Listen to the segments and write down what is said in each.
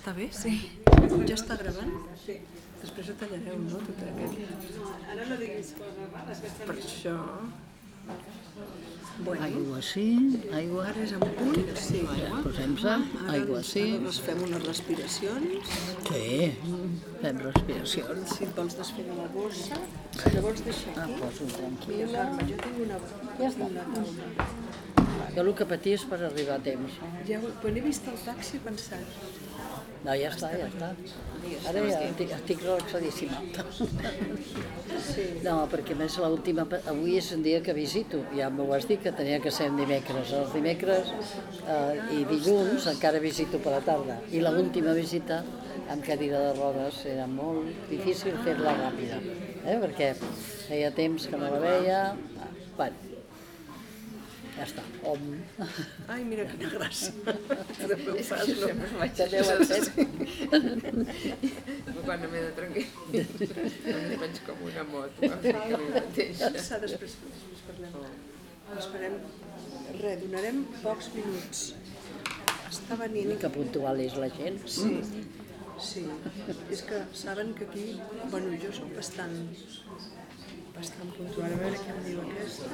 Està bé? Sí. Ja està gravant? Sí. Després ho tallareu, no? Tot aquest. Ara no diguis coses Per això... Bueno, Aigua sí, aigua. ara és en punt. Sí. Posem-se, aigua sí. Ara ens fem unes respiracions. Sí, fem respiracions. Si et vols desfer de la bossa, llavors deixa Ah, aquí. poso Mira, tranquil·la. Jo tinc una, Ja està. una taula. Jo el que patia és per arribar a temps. Ja, quan he vist el taxi he pensat, No, ja està, ja està. Ara ja estic, estic relaxadíssima. No, perquè més l'última... Avui és un dia que visito, ja m'ho has dit que tenia que ser en dimecres. Els dimecres eh, i dilluns encara visito per la tarda. I l'última visita amb cadira de rodes era molt difícil fer-la ràpida, eh? perquè feia temps que no la veia. Bueno, ja està. Om. ai, mira quina gràcia. També ho fas, no? També ho hem fet. Quan m'he de tranquil·litzar, em vaig com una moto. S'ha després, després parlem. Esperem, res, donarem pocs minuts. Està venint. Que puntual és la gent. Sí, sí. És que saben que aquí, bueno, jo soc bastant, bastant puntual. A veure què em diu aquesta.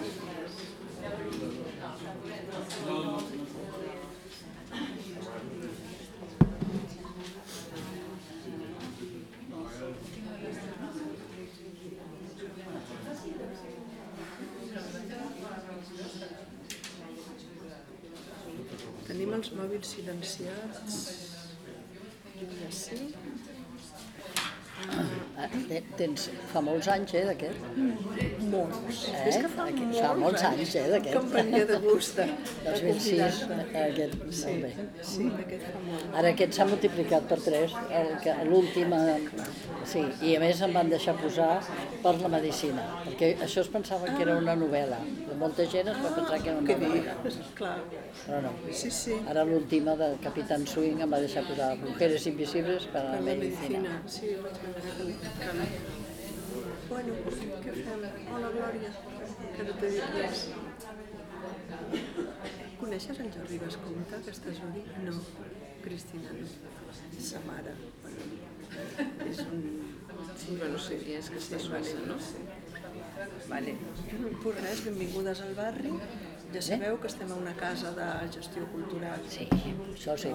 Tenim els mòbils silenciats. Ja sí. Ah, te- Tens, fa molts anys, eh, d'aquest? Molts. Eh? És que fa Aquest- molts, fa molts anys, eh, d'aquest. Venia de gust. de 2006, convidar-te. aquest, molt bé. Sí, aquest fa molt. Ara aquest s'ha multiplicat per 3, l'última, sí, i a més em van deixar posar per la medicina, perquè això es pensava que era una novel·la, de molta gent es va pensar que era una Què novel·la? Clar. però no. Sí, sí. Ara l'última de Capitán Swing em va deixar posar Mujeres Invisibles per a la medicina. Sí, Bueno, què fem? Hola, Glòria. Que no t'he dit res. Coneixes en Jordi Vescomte, que estàs odi? No. Cristina, no. És sa mare. Bueno, és un... Sí, bueno, sí, ja és que està suassa, no? Vale. Pues res, benvingudes al barri. Ja sabeu que estem a una casa de gestió cultural Sí, això sí.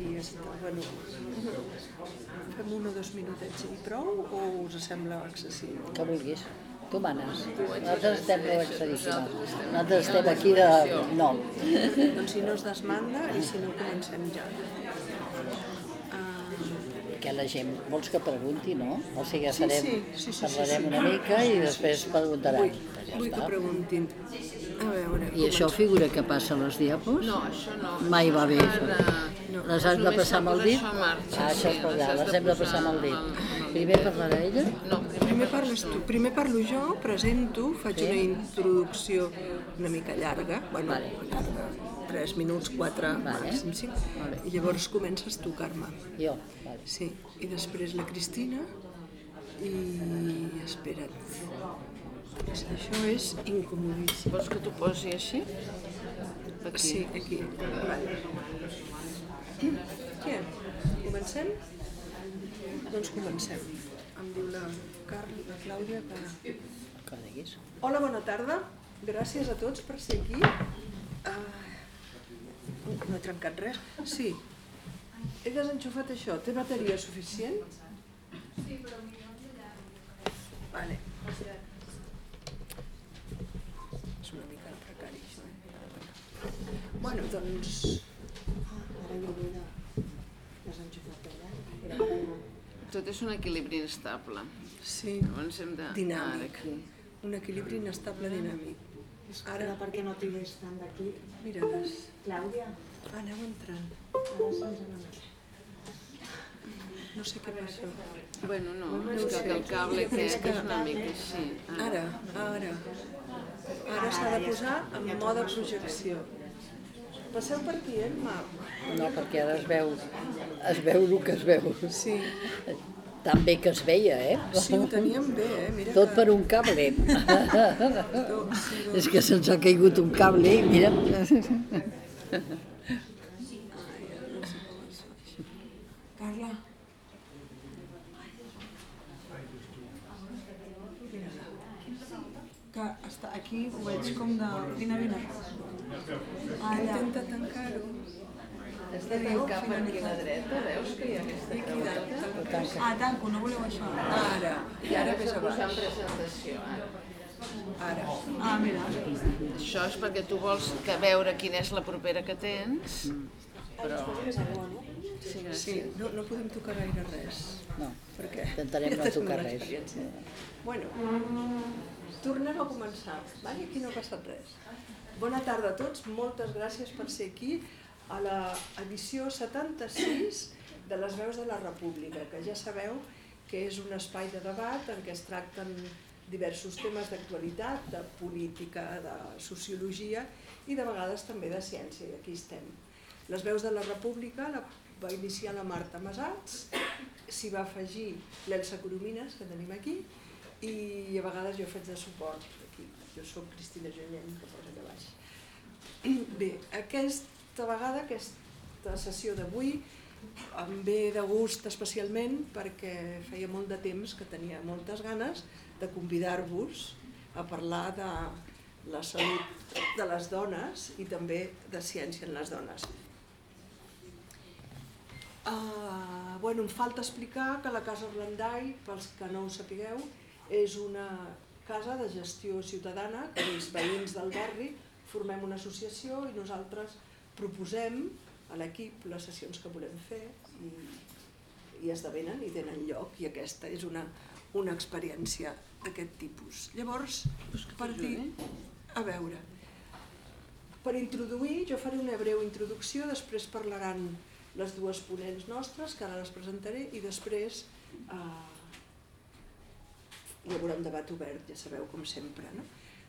I està, bueno, fem un o dos minutets i prou o us sembla excessiu? que vulguis. Tu manes. Nosaltres estem relaxadíssimes. Nosaltres estem aquí de... No. Doncs si no es desmanda i si no comencem ja. Ah, Que la gent... Vols que pregunti, no? O sigui, ja Sí, farem, sí, sí, sí, sí, parlarem sí. una mica i després preguntaran. vull, Ja vull que preguntin. A veure, I això figura que passa a les diapos? No, això no. Mai va bé, de- Les has de passar amb el dit? Marxa, Ah, això és sí, per allà, has les hem de passar amb el dit. Primer parlarà ella? No, Primer parles tu, primer parlo jo, presento, faig una introducció una mica llarga, bueno, Vale. llarga, 3 minuts, 4, Vale. màxim 5, Vale. i llavors comences tu, Carme. Jo, vale. Sí, i després la Cristina i espera't. Això és incomodíssim. vols que t'ho posi així? Aquí. Sí, aquí. Vale. Què? Comencem? Doncs comencem. Em diu la, Carl, la Clàudia que... Que diguis. Hola, bona tarda. Gràcies a tots per ser aquí. Uh, no he trencat res. Sí. He desenxufat això. Té bateria suficient? Sí, però Vale. És una mica precari, això. Eh? Bueno, doncs... Ara desenxufat allà. Tot és un equilibri inestable. Sí, Llavors hem de... dinàmic. Ara, aquí. Un equilibri inestable dinàmic. Ara, Ara, per què no tingués tant d'aquí? mira-les. Clàudia, Aneu entrant. ara se'ns n'ha No sé què passa. Bueno, no, és que el cable aquest és una mica així. Ara, ara. Ara s'ha de posar en mode projecció. Passeu per aquí, eh, Marc? No, perquè ara es veu, es veu el que es veu. Sí, Tan bé que es veia, eh? sí, ho teníem bé, eh? Mira Tot que... per un cable. Sí, És que se'ns ha caigut un cable mira... que està aquí ho veig com de... Vine, vine. Allà. Intenta tancar-ho. Has de tancar per aquí a la dreta, veus que hi ha aquesta creueta? Ah, tanco, no voleu això? Ara, i ara ves en abaix. presentació, ara. Ara. Ah, mira. Això és perquè tu vols que veure quina és la propera que tens, però... Sí, Sí, no, no podem tocar gaire res. No, Perquè intentarem no tocar res. Bueno, tornem a començar. Vale? Aquí no ha passat res. Bona tarda a tots, moltes gràcies per ser aquí a l'edició 76 de les veus de la República, que ja sabeu que és un espai de debat en què es tracten diversos temes d'actualitat, de política, de sociologia i de vegades també de ciència, i aquí estem. Les veus de la República la va iniciar la Marta Masats, s'hi va afegir l'Elsa Coromines, que tenim aquí, i a vegades jo faig de suport aquí. Jo sóc Cristina Junyent, que posa allà baix. Bé, aquesta vegada, aquesta sessió d'avui, em ve de gust especialment perquè feia molt de temps que tenia moltes ganes de convidar-vos a parlar de la salut de les dones i també de ciència en les dones. Uh, bueno, em falta explicar que la Casa Orlandai, pels que no ho sapigueu, és una casa de gestió ciutadana que els veïns del barri formem una associació i nosaltres proposem a l'equip les sessions que volem fer i, i esdevenen i tenen lloc i aquesta és una, una experiència d'aquest tipus. Llavors, per dir, a veure, per introduir, jo faré una breu introducció, després parlaran les dues ponents nostres, que ara les presentaré, i després eh, hi haurà un debat obert, ja sabeu, com sempre. No?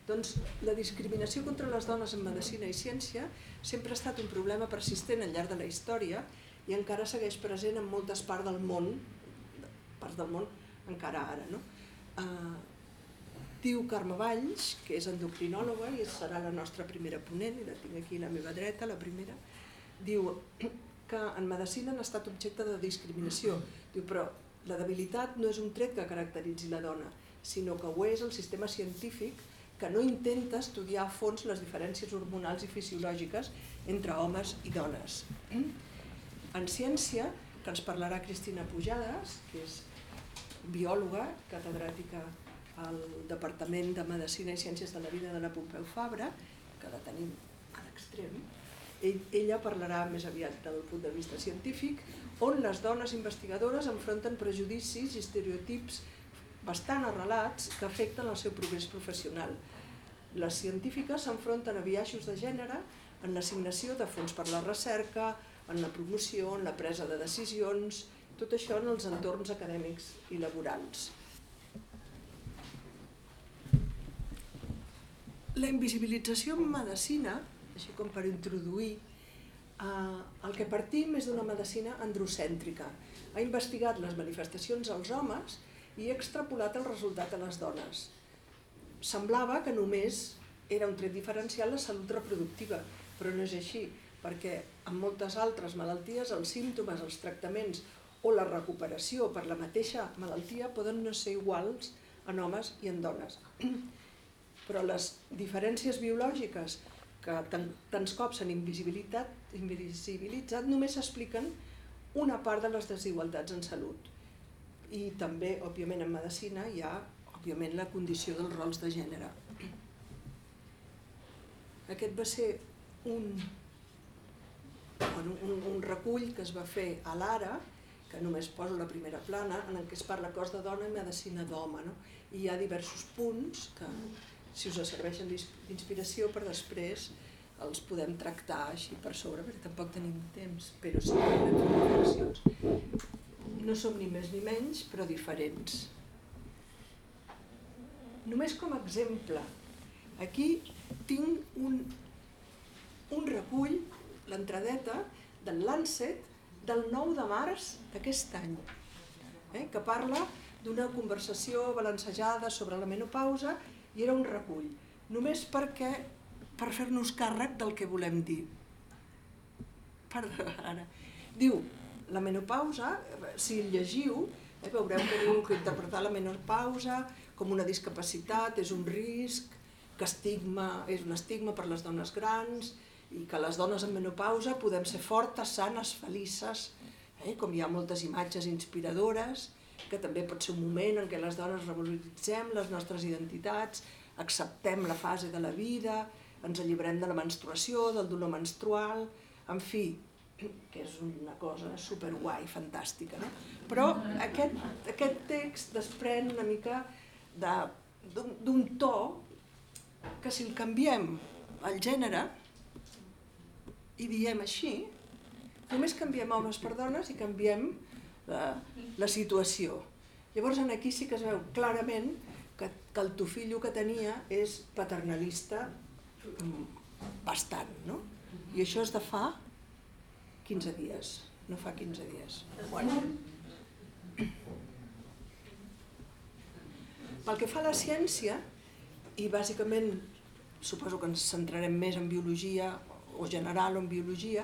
Doncs la discriminació contra les dones en medicina i ciència sempre ha estat un problema persistent al llarg de la història i encara segueix present en moltes parts del món, parts del món encara ara. No? Eh, diu Carme Valls, que és endocrinòloga i serà la nostra primera ponent, i la tinc aquí a la meva dreta, la primera, diu que en medicina han estat objecte de discriminació. Diu, però la debilitat no és un tret que caracteritzi la dona, sinó que ho és el sistema científic que no intenta estudiar a fons les diferències hormonals i fisiològiques entre homes i dones. En ciència, que ens parlarà Cristina Pujades, que és biòloga, catedràtica al Departament de Medicina i Ciències de la Vida de la Pompeu Fabra, que la tenim a l'extrem, ella parlarà més aviat del punt de vista científic, on les dones investigadores enfronten prejudicis i estereotips bastant arrelats que afecten el seu progrés professional. Les científiques s'enfronten a biaixos de gènere en l'assignació de fons per la recerca, en la promoció, en la presa de decisions, tot això en els entorns acadèmics i laborals. La invisibilització en medicina, així com per introduir, eh, el que partim és d'una medicina androcèntrica. Ha investigat les manifestacions als homes i ha extrapolat el resultat a les dones. Semblava que només era un tret diferencial la salut reproductiva, però no és així, perquè en moltes altres malalties els símptomes, els tractaments o la recuperació per la mateixa malaltia poden no ser iguals en homes i en dones. Però les diferències biològiques que tant, tants cops s'han invisibilitat, invisibilitzat només expliquen una part de les desigualtats en salut. I també, òbviament, en medicina hi ha òbviament, la condició dels rols de gènere. Aquest va ser un, bueno, un, un recull que es va fer a l'Ara, que només poso la primera plana, en que es parla cos de dona i medicina d'home. No? I hi ha diversos punts que, si us serveixen d'inspiració, per després els podem tractar així per sobre, perquè tampoc tenim temps, però sí que podem fer. No som ni més ni menys, però diferents. Només com a exemple, aquí tinc un, un recull, l'entradeta, del Lancet del 9 de març d'aquest any, eh, que parla d'una conversació balancejada sobre la menopausa i era un recull, només perquè per fer-nos càrrec del que volem dir. Per ara. Diu, la menopausa, si el llegiu, Eh, veureu que diu que interpretar la menopausa com una discapacitat és un risc, que estigma, és un estigma per les dones grans i que les dones en menopausa podem ser fortes, sanes, felices, eh, com hi ha moltes imatges inspiradores, que també pot ser un moment en què les dones revaloritzem les nostres identitats, acceptem la fase de la vida, ens alliberem de la menstruació, del dolor menstrual, en fi, que és una cosa superguai, fantàstica. No? Però aquest, aquest text desprèn una mica d'un to que si el canviem al gènere i diem així, només canviem homes per dones i canviem la, la situació. Llavors en aquí sí que es veu clarament que, que el tufillo que tenia és paternalista mm, bastant, no? I això és de fa 15 dies, no fa 15 dies. Bueno. Pel que fa a la ciència, i bàsicament suposo que ens centrarem més en biologia o general o en biologia,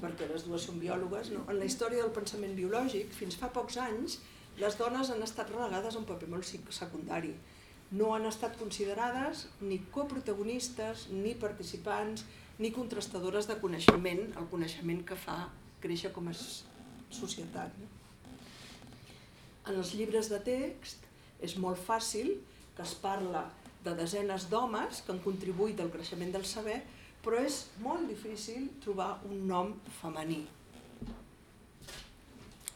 perquè les dues són biòlogues, no? en la història del pensament biològic, fins fa pocs anys, les dones han estat relegades a un paper molt sec- secundari. No han estat considerades ni coprotagonistes, ni participants, ni contrastadores de coneixement, el coneixement que fa créixer com a societat. No? En els llibres de text és molt fàcil que es parla de desenes d'homes que han contribuït al creixement del saber, però és molt difícil trobar un nom femení.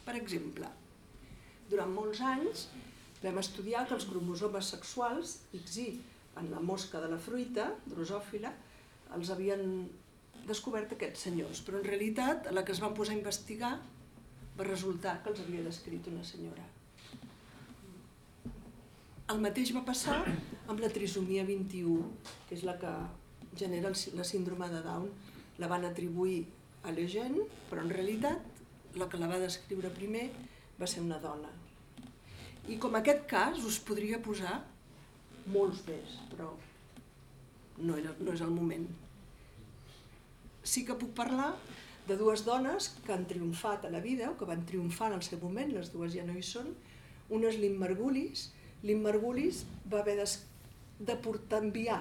Per exemple, durant molts anys vam estudiar que els cromosomes sexuals, XY, en la mosca de la fruita, drosòfila, els havien descobert aquests senyors, però en realitat la que es van posar a investigar va resultar que els havia descrit una senyora. El mateix va passar amb la trisomia 21, que és la que genera la síndrome de Down. La van atribuir a l'Eugène, però en realitat la que la va descriure primer va ser una dona. I com aquest cas us podria posar molts més, però no, era, no és el moment. Sí que puc parlar de dues dones que han triomfat a la vida, o que van triomfar en el seu moment, les dues ja no hi són. Una és Lynn Margulis. Lynn Margulis va haver de portar enviar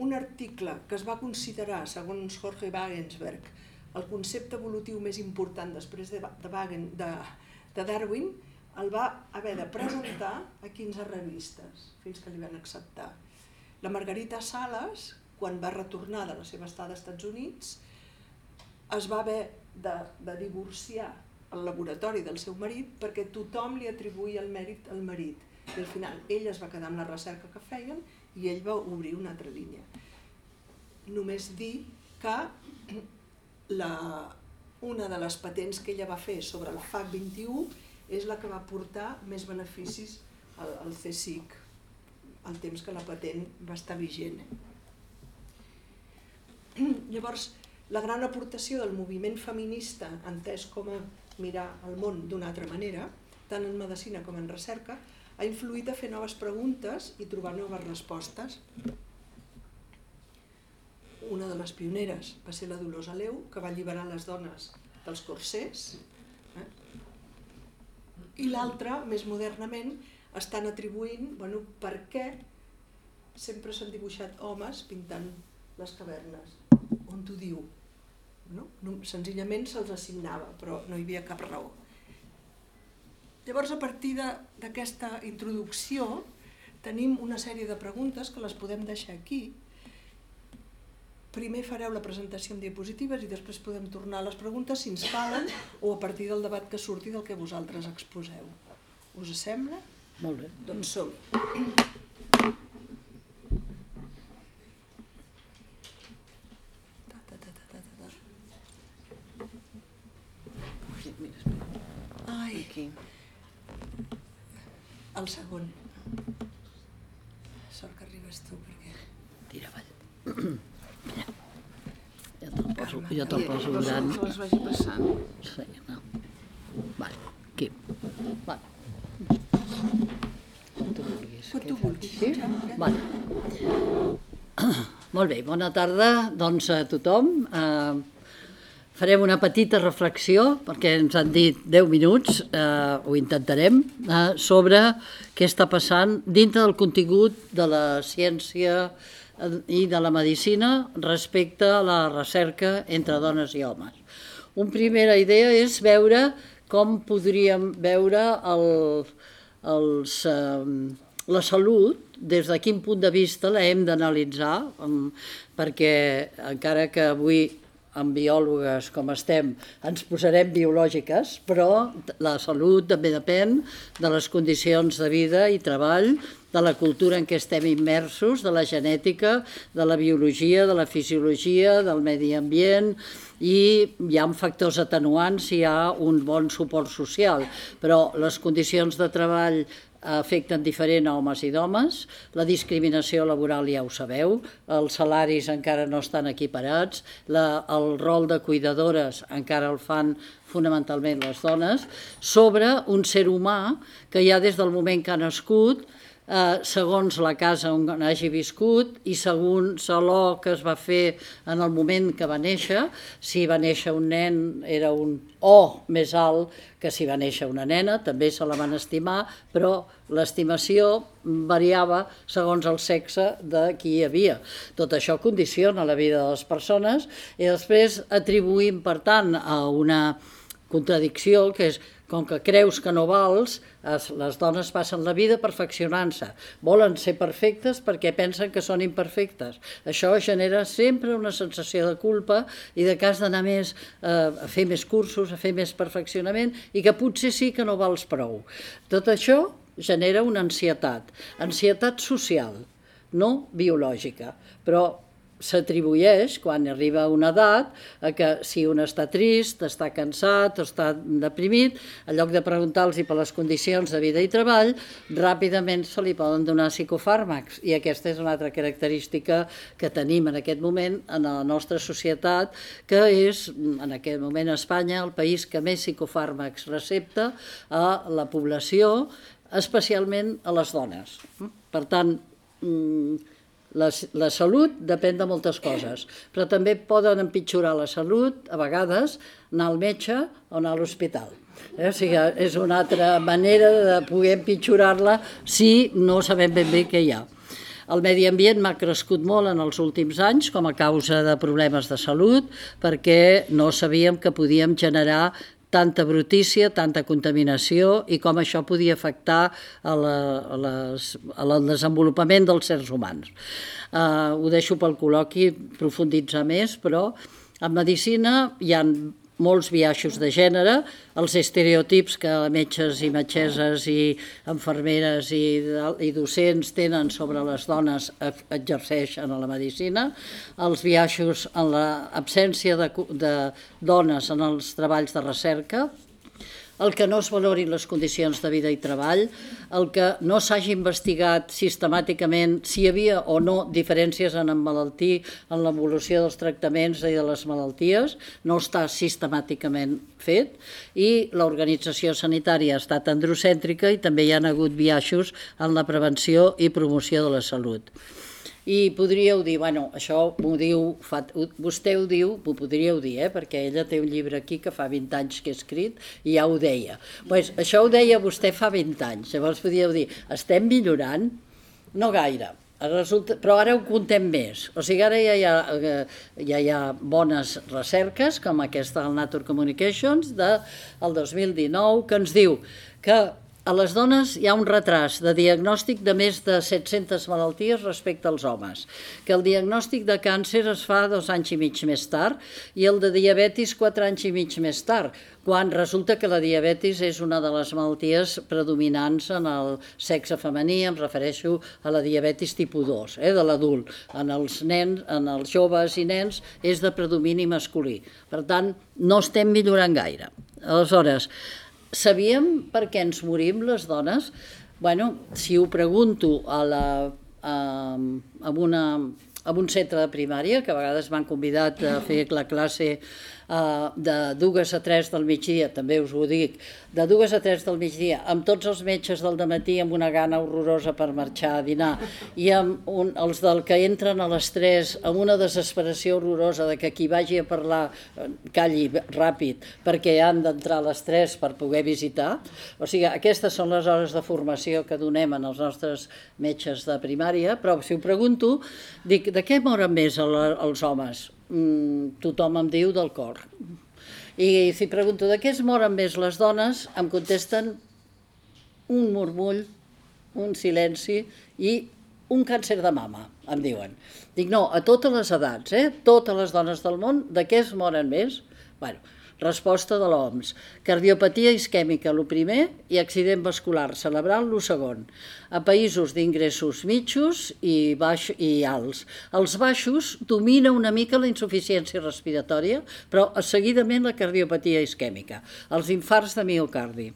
un article que es va considerar, segons Jorge Wagensberg, el concepte evolutiu més important després de, de, Wagen, de, de Darwin, el va haver de presentar a 15 revistes, fins que li van acceptar. La Margarita Sales, quan va retornar de la seva estada als Estats Units, es va haver de, de divorciar el laboratori del seu marit perquè tothom li atribuïa el mèrit al marit. I al final ell es va quedar amb la recerca que feien i ell va obrir una altra línia. Només dir que la, una de les patents que ella va fer sobre la FAC 21 és la que va portar més beneficis al, al CSIC, el temps que la patent va estar vigent. Llavors, la gran aportació del moviment feminista, entès com a mirar el món d'una altra manera, tant en medicina com en recerca, ha influït a fer noves preguntes i trobar noves respostes. Una de les pioneres va ser la Dolors Aleu, que va alliberar les dones dels corsers, eh? i l'altra, més modernament, estan atribuint bueno, per què sempre s'han dibuixat homes pintant les cavernes. On t'ho diu? No? No, senzillament se'ls assignava, però no hi havia cap raó. Llavors, a partir d'aquesta introducció, tenim una sèrie de preguntes que les podem deixar aquí. Primer fareu la presentació amb diapositives i després podem tornar a les preguntes si ens calen o a partir del debat que surti del que vosaltres exposeu. Us sembla? Molt bé. Doncs som. Mira, Ai, aquí. el segon. Sort que arribes tu, perquè... Tira avall. Ja te'l poso, jo te'l poso gran. Que les vagi passant. Sí, no. Vale, aquí. Vale. Quan tu vulguis, Sí? Vale. Molt bé, bona tarda doncs, a tothom. Eh, farem una petita reflexió, perquè ens han dit 10 minuts, eh, ho intentarem, eh, sobre què està passant dintre del contingut de la ciència eh, i de la medicina respecte a la recerca entre dones i homes. Una primera idea és veure com podríem veure el, els, eh, la salut, des de quin punt de vista la hem d'analitzar, perquè encara que avui amb biòlogues com estem ens posarem biològiques, però la salut també depèn de les condicions de vida i treball, de la cultura en què estem immersos, de la genètica, de la biologia, de la fisiologia, del medi ambient, i hi ha factors atenuants hi ha un bon suport social, però les condicions de treball afecten diferent a homes i d'homes, la discriminació laboral ja ho sabeu, els salaris encara no estan equiparats, la, el rol de cuidadores encara el fan fonamentalment les dones, sobre un ser humà que ja des del moment que ha nascut eh, segons la casa on hagi viscut i segons l'o que es va fer en el moment que va néixer, si va néixer un nen era un O més alt que si va néixer una nena, també se la van estimar, però l'estimació variava segons el sexe de qui hi havia. Tot això condiciona la vida de les persones i després atribuïm, per tant, a una contradicció que és com que creus que no vals, les dones passen la vida perfeccionant-se. Volen ser perfectes perquè pensen que són imperfectes. Això genera sempre una sensació de culpa i de cas d'anar més eh, a fer més cursos, a fer més perfeccionament i que potser sí que no vals prou. Tot això genera una ansietat, ansietat social, no biològica, però s'atribueix, quan arriba una edat, a que si un està trist, està cansat o està deprimit, en lloc de preguntar-los per les condicions de vida i treball, ràpidament se li poden donar psicofàrmacs. I aquesta és una altra característica que tenim en aquest moment en la nostra societat, que és, en aquest moment a Espanya, el país que més psicofàrmacs recepta a la població, especialment a les dones. Per tant, mm, la, la salut depèn de moltes coses, però també poden empitjorar la salut, a vegades, anar al metge o anar a l'hospital. Eh? O sigui, és una altra manera de poder empitjorar-la si no sabem ben bé què hi ha. El medi ambient m'ha crescut molt en els últims anys com a causa de problemes de salut perquè no sabíem que podíem generar tanta brutícia, tanta contaminació i com això podia afectar a la, a les, al desenvolupament dels sers humans. Uh, ho deixo pel col·loqui profunditzar més, però en medicina hi ha molts biaixos de gènere, els estereotips que metges i metgesses i enfermeres i, i docents tenen sobre les dones exerceixen a la medicina, els biaixos en l'absència de, de dones en els treballs de recerca, el que no es valorin les condicions de vida i treball, el que no s'hagi investigat sistemàticament si hi havia o no diferències en emmalaltir, en l'evolució dels tractaments i de les malalties, no està sistemàticament fet, i l'organització sanitària ha estat androcèntrica i també hi ha hagut biaixos en la prevenció i promoció de la salut i podríeu dir, bueno, això m'ho diu, fa, vostè ho diu, m'ho podríeu dir, eh? perquè ella té un llibre aquí que fa 20 anys que he escrit i ja ho deia. Pues, això ho deia vostè fa 20 anys, llavors podríeu dir, estem millorant? No gaire, Resulta, però ara ho contem més. O sigui, ara ja hi ha, eh, ja hi ha bones recerques, com aquesta del Nature Communications, del de, 2019, que ens diu que a les dones hi ha un retras de diagnòstic de més de 700 malalties respecte als homes, que el diagnòstic de càncer es fa dos anys i mig més tard i el de diabetis quatre anys i mig més tard, quan resulta que la diabetis és una de les malalties predominants en el sexe femení, em refereixo a la diabetis tipus 2, eh, de l'adult. En els nens, en els joves i nens és de predomini masculí. Per tant, no estem millorant gaire. Aleshores, Sabíem per què ens morim les dones? Bueno, si ho pregunto a la, a, a, una, a un centre de primària, que a vegades m'han convidat a fer la classe de dues a tres del migdia, també us ho dic, de dues a tres del migdia, amb tots els metges del matí amb una gana horrorosa per marxar a dinar, i amb un, els del que entren a les tres amb una desesperació horrorosa de que qui vagi a parlar eh, calli ràpid perquè han d'entrar a les tres per poder visitar. O sigui, aquestes són les hores de formació que donem en els nostres metges de primària, però si ho pregunto, dic, de què moren més el, els homes? Mm, tothom em diu del cor. I si pregunto de què es moren més les dones, em contesten un murmull, un silenci i un càncer de mama, em diuen. Dic, no, a totes les edats, eh? totes les dones del món, de què es moren més? Bueno, Resposta de l'OMS. Cardiopatia isquèmica, el primer, i accident vascular cerebral, el segon. A països d'ingressos mitjos i, baix, i alts. Els baixos domina una mica la insuficiència respiratòria, però seguidament la cardiopatia isquèmica, els infarts de miocardi.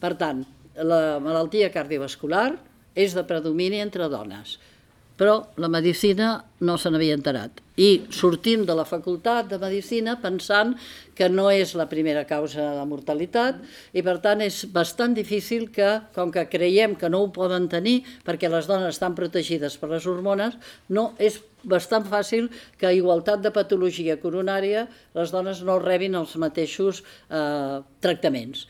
Per tant, la malaltia cardiovascular és de predomini entre dones però la medicina no se n'havia enterat. I sortim de la facultat de medicina pensant que no és la primera causa de mortalitat i per tant és bastant difícil que, com que creiem que no ho poden tenir perquè les dones estan protegides per les hormones, no és bastant fàcil que a igualtat de patologia coronària les dones no rebin els mateixos eh, tractaments.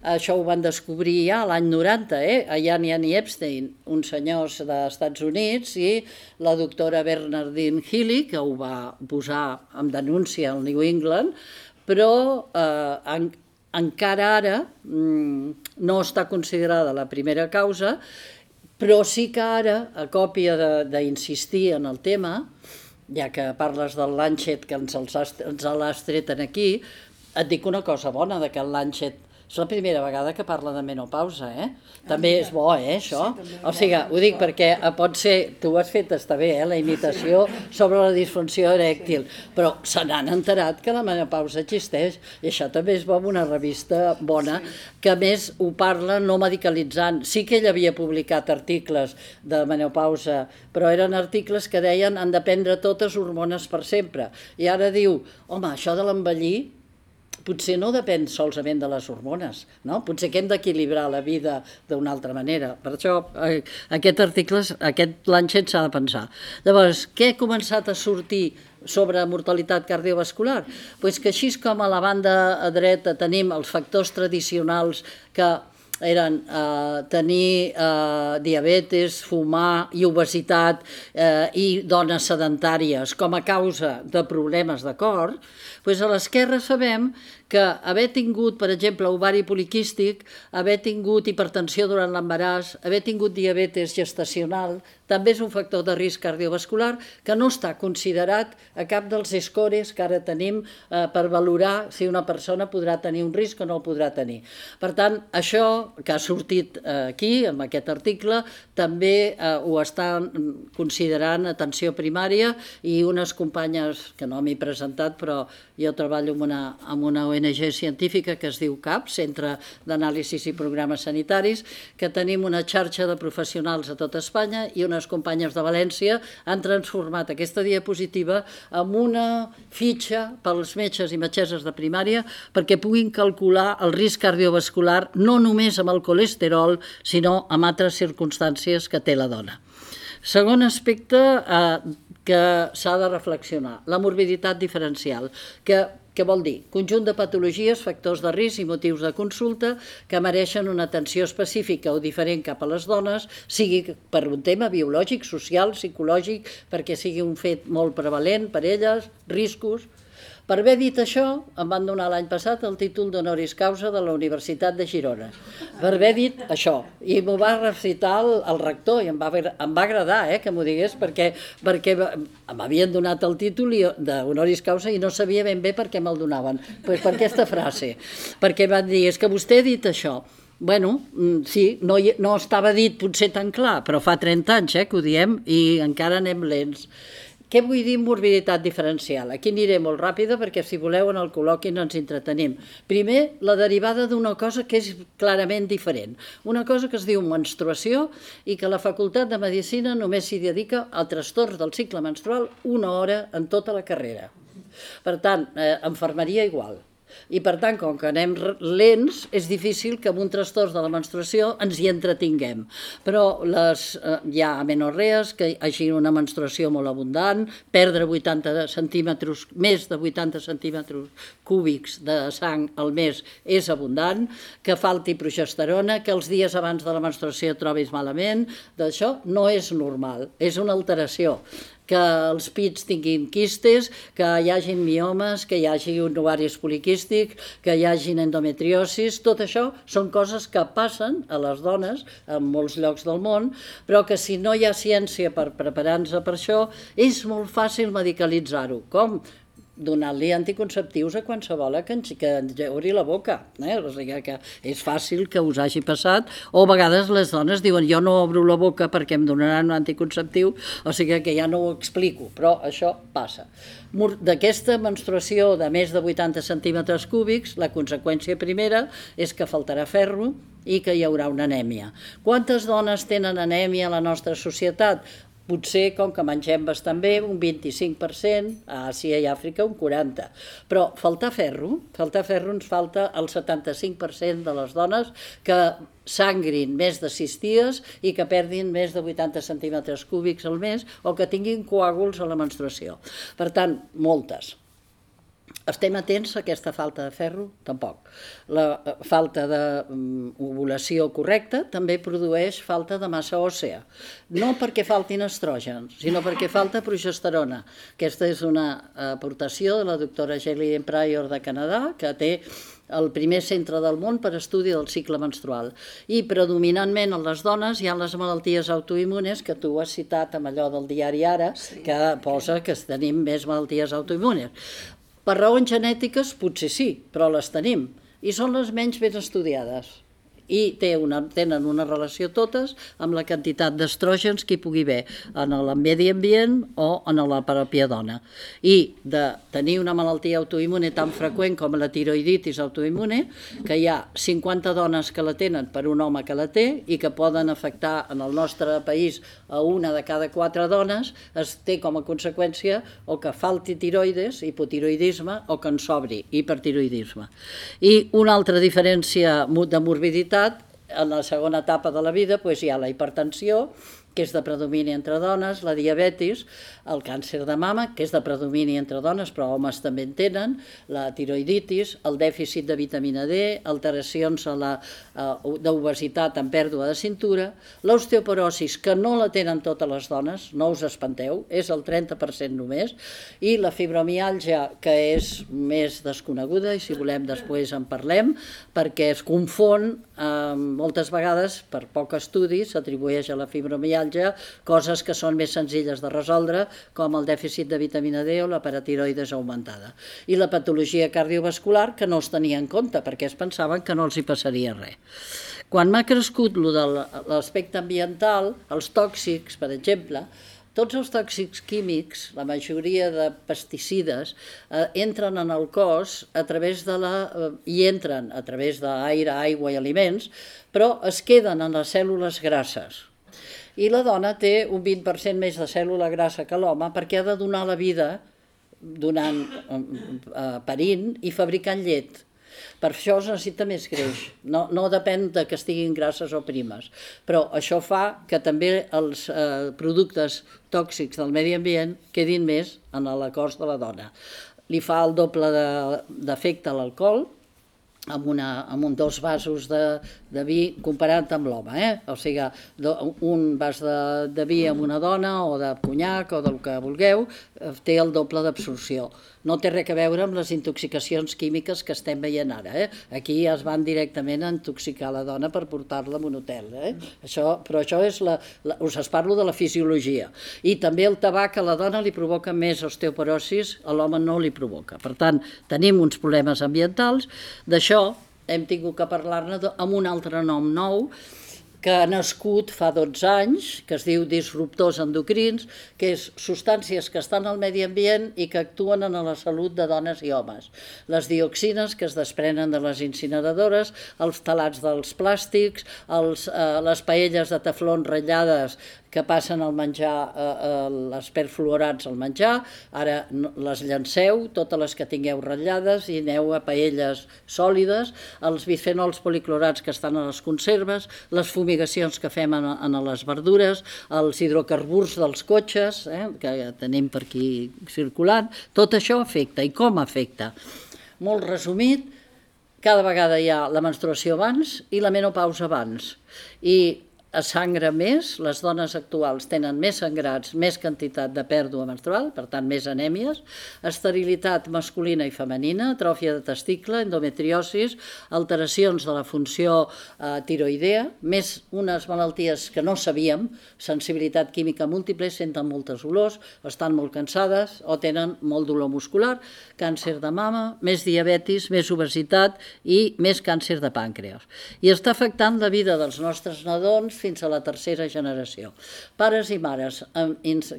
Això ho van descobrir ja l'any 90, eh? a Jan i Epstein, uns senyors dels Estats Units, i la doctora Bernardine Healy, que ho va posar en denúncia al New England, però eh, en, encara ara mm, no està considerada la primera causa, però sí que ara, a còpia d'insistir en el tema, ja que parles del Lancet que ens l'has tret aquí, et dic una cosa bona de que el Lancet és la primera vegada que parla de menopausa, eh? També és bo, eh, això? Sí, o sigui, ho dic perquè eh, pot ser, tu ho has fet, està bé, eh, la imitació sobre la disfunció erèctil, però se n'han enterat que la menopausa existeix, i això també és bo amb una revista bona, que a més ho parla no medicalitzant. Sí que ell havia publicat articles de menopausa, però eren articles que deien han de prendre totes hormones per sempre. I ara diu, home, això de l'envellir potser no depèn solament de les hormones, no? Potser que hem d'equilibrar la vida d'una altra manera. Per això eh, aquest article, aquest lanxet s'ha de pensar. Llavors, què ha començat a sortir sobre mortalitat cardiovascular? Pues que així com a la banda dreta tenim els factors tradicionals que eren eh, tenir eh, diabetes, fumar i obesitat eh, i dones sedentàries. Com a causa de problemes de cor, doncs a l'esquerra sabem que haver tingut, per exemple, ovari poliquístic, haver tingut hipertensió durant l'embaràs, haver tingut diabetes gestacional, també és un factor de risc cardiovascular que no està considerat a cap dels escores que ara tenim eh, per valorar si una persona podrà tenir un risc o no el podrà tenir. Per tant, això que ha sortit eh, aquí, amb aquest article, també eh, ho estan considerant atenció primària i unes companyes, que no m'he presentat, però jo treballo amb una, amb una ONG científica que es diu CAP, Centre d'Anàlisis i Programes Sanitaris, que tenim una xarxa de professionals a tot Espanya i unes companyes de València han transformat aquesta diapositiva en una fitxa pels metges i metgesses de primària perquè puguin calcular el risc cardiovascular no només amb el colesterol, sinó amb altres circumstàncies que té la dona. Segon aspecte, eh, que s'ha de reflexionar. La morbiditat diferencial, que què vol dir? Conjunt de patologies, factors de risc i motius de consulta que mereixen una atenció específica o diferent cap a les dones, sigui per un tema biològic, social, psicològic, perquè sigui un fet molt prevalent per elles, riscos, per haver dit això, em van donar l'any passat el títol d'honoris causa de la Universitat de Girona. Per haver dit això. I m'ho va recitar el, el rector i em va, em va agradar eh, que m'ho digués perquè, perquè m'havien donat el títol d'honoris causa i no sabia ben bé per què me'l donaven. Pues per aquesta frase. Perquè van dir, és que vostè ha dit això. Bueno, mm, sí, no, no estava dit potser tan clar, però fa 30 anys eh, que ho diem i encara anem lents. Què vull dir morbiditat diferencial? Aquí aniré molt ràpida perquè si voleu en el col·loqui no ens entretenim. Primer, la derivada d'una cosa que és clarament diferent. Una cosa que es diu menstruació i que la Facultat de Medicina només s'hi dedica al trastorn del cicle menstrual una hora en tota la carrera. Per tant, eh, enfermeria igual. I per tant, com que anem lents, és difícil que amb un trastorn de la menstruació ens hi entretinguem. Però les, eh, hi ha amenorrees, que hi hagi una menstruació molt abundant, perdre 80 de centímetres, més de 80 centímetres cúbics de sang al mes és abundant, que falti progesterona, que els dies abans de la menstruació trobis malament, d'això no és normal, és una alteració que els pits tinguin quistes, que hi hagin miomes, que hi hagi un ovaris poliquístic, que hi hagin endometriosis, tot això són coses que passen a les dones en molts llocs del món, però que si no hi ha ciència per preparar-nos per això, és molt fàcil medicalitzar-ho. Com? Donant-li anticonceptius a qualsevol que ens, que ens obri la boca. Eh? O sigui que és fàcil que us hagi passat, o a vegades les dones diuen jo no obro la boca perquè em donaran un anticonceptiu, o sigui que ja no ho explico, però això passa. D'aquesta menstruació de més de 80 centímetres cúbics, la conseqüència primera és que faltarà ferro i que hi haurà una anèmia. Quantes dones tenen anèmia a la nostra societat? Potser, com que mengem bastant bé, un 25%, a Àsia i Àfrica un 40%. Però faltar ferro, faltar ferro ens falta el 75% de les dones que sangrin més de 6 dies i que perdin més de 80 centímetres cúbics al mes o que tinguin coàguls a la menstruació. Per tant, moltes. Estem atents a aquesta falta de ferro? Tampoc. La eh, falta d'ovulació correcta també produeix falta de massa òssea. No perquè faltin estrògens, sinó perquè falta progesterona. Aquesta és una aportació de la doctora Gillian Pryor de Canadà, que té el primer centre del món per estudi del cicle menstrual. I predominantment en les dones hi ha les malalties autoimmunes que tu has citat amb allò del diari Ara, que posa que tenim més malalties autoimmunes. Per raons genètiques potser sí, però les tenim. I són les menys ben estudiades. I té una, tenen una relació totes amb la quantitat d'estrògens que hi pugui haver en el medi ambient o en la pròpia dona. I de tenir una malaltia autoimmune tan freqüent com la tiroiditis autoimmune, que hi ha 50 dones que la tenen per un home que la té i que poden afectar en el nostre país a una de cada quatre dones, es té com a conseqüència o que falti tiroides, hipotiroidisme, o que en sobri, hipertiroidisme. I una altra diferència de morbiditat, en la segona etapa de la vida doncs, hi ha la hipertensió, que és de predomini entre dones, la diabetis, el càncer de mama, que és de predomini entre dones, però homes també en tenen, la tiroiditis, el dèficit de vitamina D, alteracions a la, d'obesitat amb pèrdua de cintura, l'osteoporosis, que no la tenen totes les dones, no us espanteu, és el 30% només, i la fibromiàlgia, que és més desconeguda, i si volem després en parlem, perquè es confon eh, moltes vegades, per poc estudi, s'atribueix a la fibromiàlgia coses que són més senzilles de resoldre, com el dèficit de vitamina D o la paratiroides augmentada. I la patologia cardiovascular, que no es tenia en compte, perquè es pensaven que no els hi passaria res. Quan m'ha crescut l'aspecte ambiental, els tòxics, per exemple, tots els tòxics químics, la majoria de pesticides, eh, entren en el cos a través de la... Eh, i entren a través d'aire, aigua i aliments, però es queden en les cèl·lules grasses. I la dona té un 20% més de cèl·lula grassa que l'home perquè ha de donar la vida donant, eh, parint i fabricant llet. Per això es necessita més greix. No, no depèn de que estiguin grasses o primes. Però això fa que també els eh, productes tòxics del medi ambient quedin més en la cos de la dona. Li fa el doble de- d'efecte a l'alcohol, amb, una, amb un, dos vasos de, de vi comparat amb l'home, eh? o sigui, do, un vas de, de vi amb una dona o de conyac o del que vulgueu, eh, té el doble d'absorció. No té res a veure amb les intoxicacions químiques que estem veient ara. Eh? Aquí ja es van directament a intoxicar la dona per portar-la a un hotel. Eh? Això, però això és la, la, us parlo de la fisiologia. I també el tabac a la dona li provoca més osteoporosis, a l'home no li provoca. Per tant, tenim uns problemes ambientals. D'això hem tingut que parlar-ne amb un altre nom nou, que ha nascut fa 12 anys, que es diu disruptors endocrins, que és substàncies que estan al medi ambient i que actuen en la salut de dones i homes. Les dioxines que es desprenen de les incineradores, els talats dels plàstics, els, eh, les paelles de teflon ratllades que passen al menjar, eh, eh, les perfluorats al menjar, ara les llanceu, totes les que tingueu ratllades, i aneu a paelles sòlides, els bifenols policlorats que estan a les conserves, les fumigacions que fem en, en les verdures, els hidrocarburs dels cotxes, eh, que tenim per aquí circulant, tot això afecta. I com afecta? Molt resumit, cada vegada hi ha la menstruació abans i la menopausa abans. I sangra més, les dones actuals tenen més sangrats, més quantitat de pèrdua menstrual, per tant més anèmies, esterilitat masculina i femenina, atròfia de testicle, endometriosis, alteracions de la funció eh, tiroidea, més unes malalties que no sabíem, sensibilitat química múltiple, senten moltes olors, estan molt cansades o tenen molt dolor muscular, càncer de mama, més diabetis, més obesitat i més càncer de pàncreas. I està afectant la vida dels nostres nadons fins a la tercera generació. Pares i mares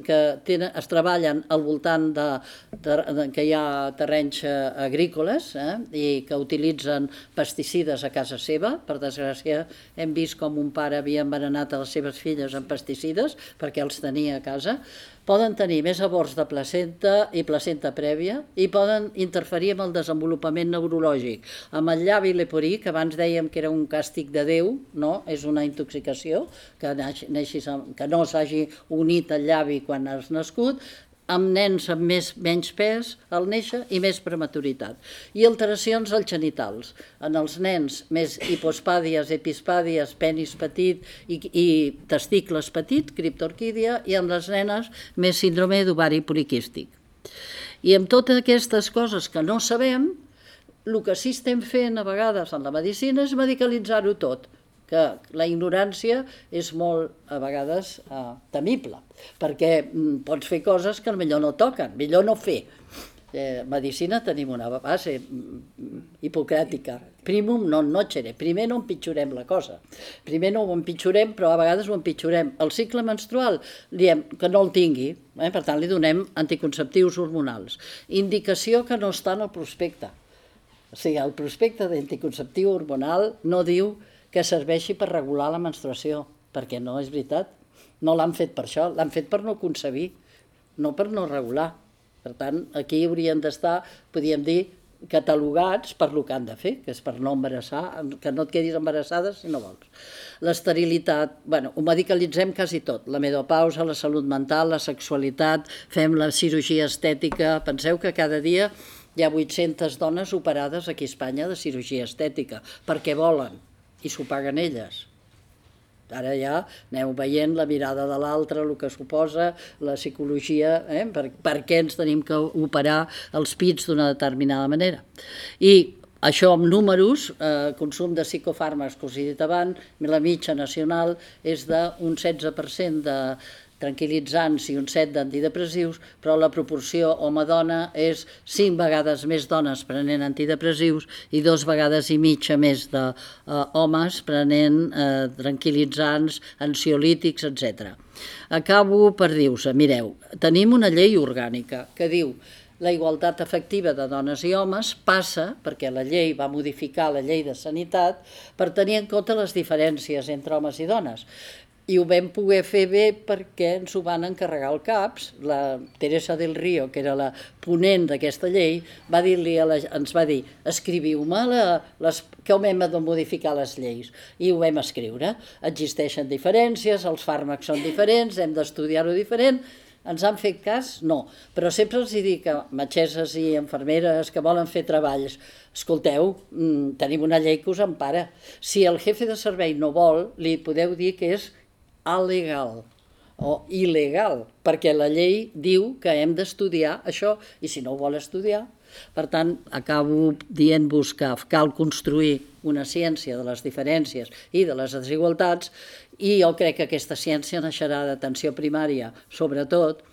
que tenen, es treballen al voltant de, de, de que hi ha terrenys eh, agrícoles eh, i que utilitzen pesticides a casa seva. Per desgràcia, hem vist com un pare havia envenenat a les seves filles amb pesticides perquè els tenia a casa poden tenir més aborts de placenta i placenta prèvia i poden interferir amb el desenvolupament neurològic. Amb el llavi leporí, que abans dèiem que era un càstig de Déu, no? és una intoxicació, que, naix, neixis que no s'hagi unit el llavi quan has nascut, amb nens amb més, menys pes al néixer i més prematuritat. I alteracions als genitals. En els nens més hipospàdies, epispàdies, penis petit i, i testicles petit, criptorquídia, i amb les nenes més síndrome d'ovari poliquístic. I amb totes aquestes coses que no sabem, el que sí estem fent a vegades en la medicina és medicalitzar-ho tot que la ignorància és molt, a vegades, eh, temible, perquè mm, pots fer coses que millor no toquen, millor no fer. Eh, medicina tenim una base mm, hipocràtica. Primum non nocere. Primer no empitjorem la cosa. Primer no ho empitjorem, però a vegades ho empitjorem. El cicle menstrual, diem que no el tingui, eh? per tant li donem anticonceptius hormonals. Indicació que no està en el prospecte. O sigui, el prospecte d'anticonceptiu hormonal no diu que serveixi per regular la menstruació, perquè no és veritat. No l'han fet per això, l'han fet per no concebir, no per no regular. Per tant, aquí haurien d'estar, podríem dir, catalogats per lo que han de fer, que és per no embarassar, que no et quedis embarassada si no vols. L'esterilitat, bueno, ho medicalitzem quasi tot, la menopausa, la salut mental, la sexualitat, fem la cirurgia estètica, penseu que cada dia hi ha 800 dones operades aquí a Espanya de cirurgia estètica, perquè volen, i s'ho paguen elles. Ara ja aneu veient la mirada de l'altre, el que suposa, la psicologia, eh? per, per què ens tenim que operar els pits d'una determinada manera. I això amb números, eh, consum de psicofàrmacs, que us he dit abans, la mitja nacional és d'un 16% de tranquil·litzants i un 7 d'antidepressius, però la proporció home-dona és 5 vegades més dones prenent antidepressius i dos vegades i mitja més de eh, homes prenent eh, tranquil·litzants, ansiolítics, etc. Acabo per dir-vos, mireu, tenim una llei orgànica que diu la igualtat efectiva de dones i homes passa, perquè la llei va modificar la llei de sanitat, per tenir en compte les diferències entre homes i dones. I ho vam poder fer bé perquè ens ho van encarregar al CAPS. La Teresa del Río, que era la ponent d'aquesta llei, va dir-li a la, ens va dir escriviu-me les, que hem de modificar les lleis. I ho vam escriure. Existeixen diferències, els fàrmacs són diferents, hem d'estudiar-ho diferent, ens han fet cas? No. Però sempre els dic a metgesses i infermeres que volen fer treballs, escolteu, mm, tenim una llei que us empara. Si el jefe de servei no vol, li podeu dir que és alegal o il·legal, perquè la llei diu que hem d'estudiar això i si no ho vol estudiar. Per tant, acabo dient-vos que cal construir una ciència de les diferències i de les desigualtats i jo crec que aquesta ciència naixerà d'atenció primària, sobretot,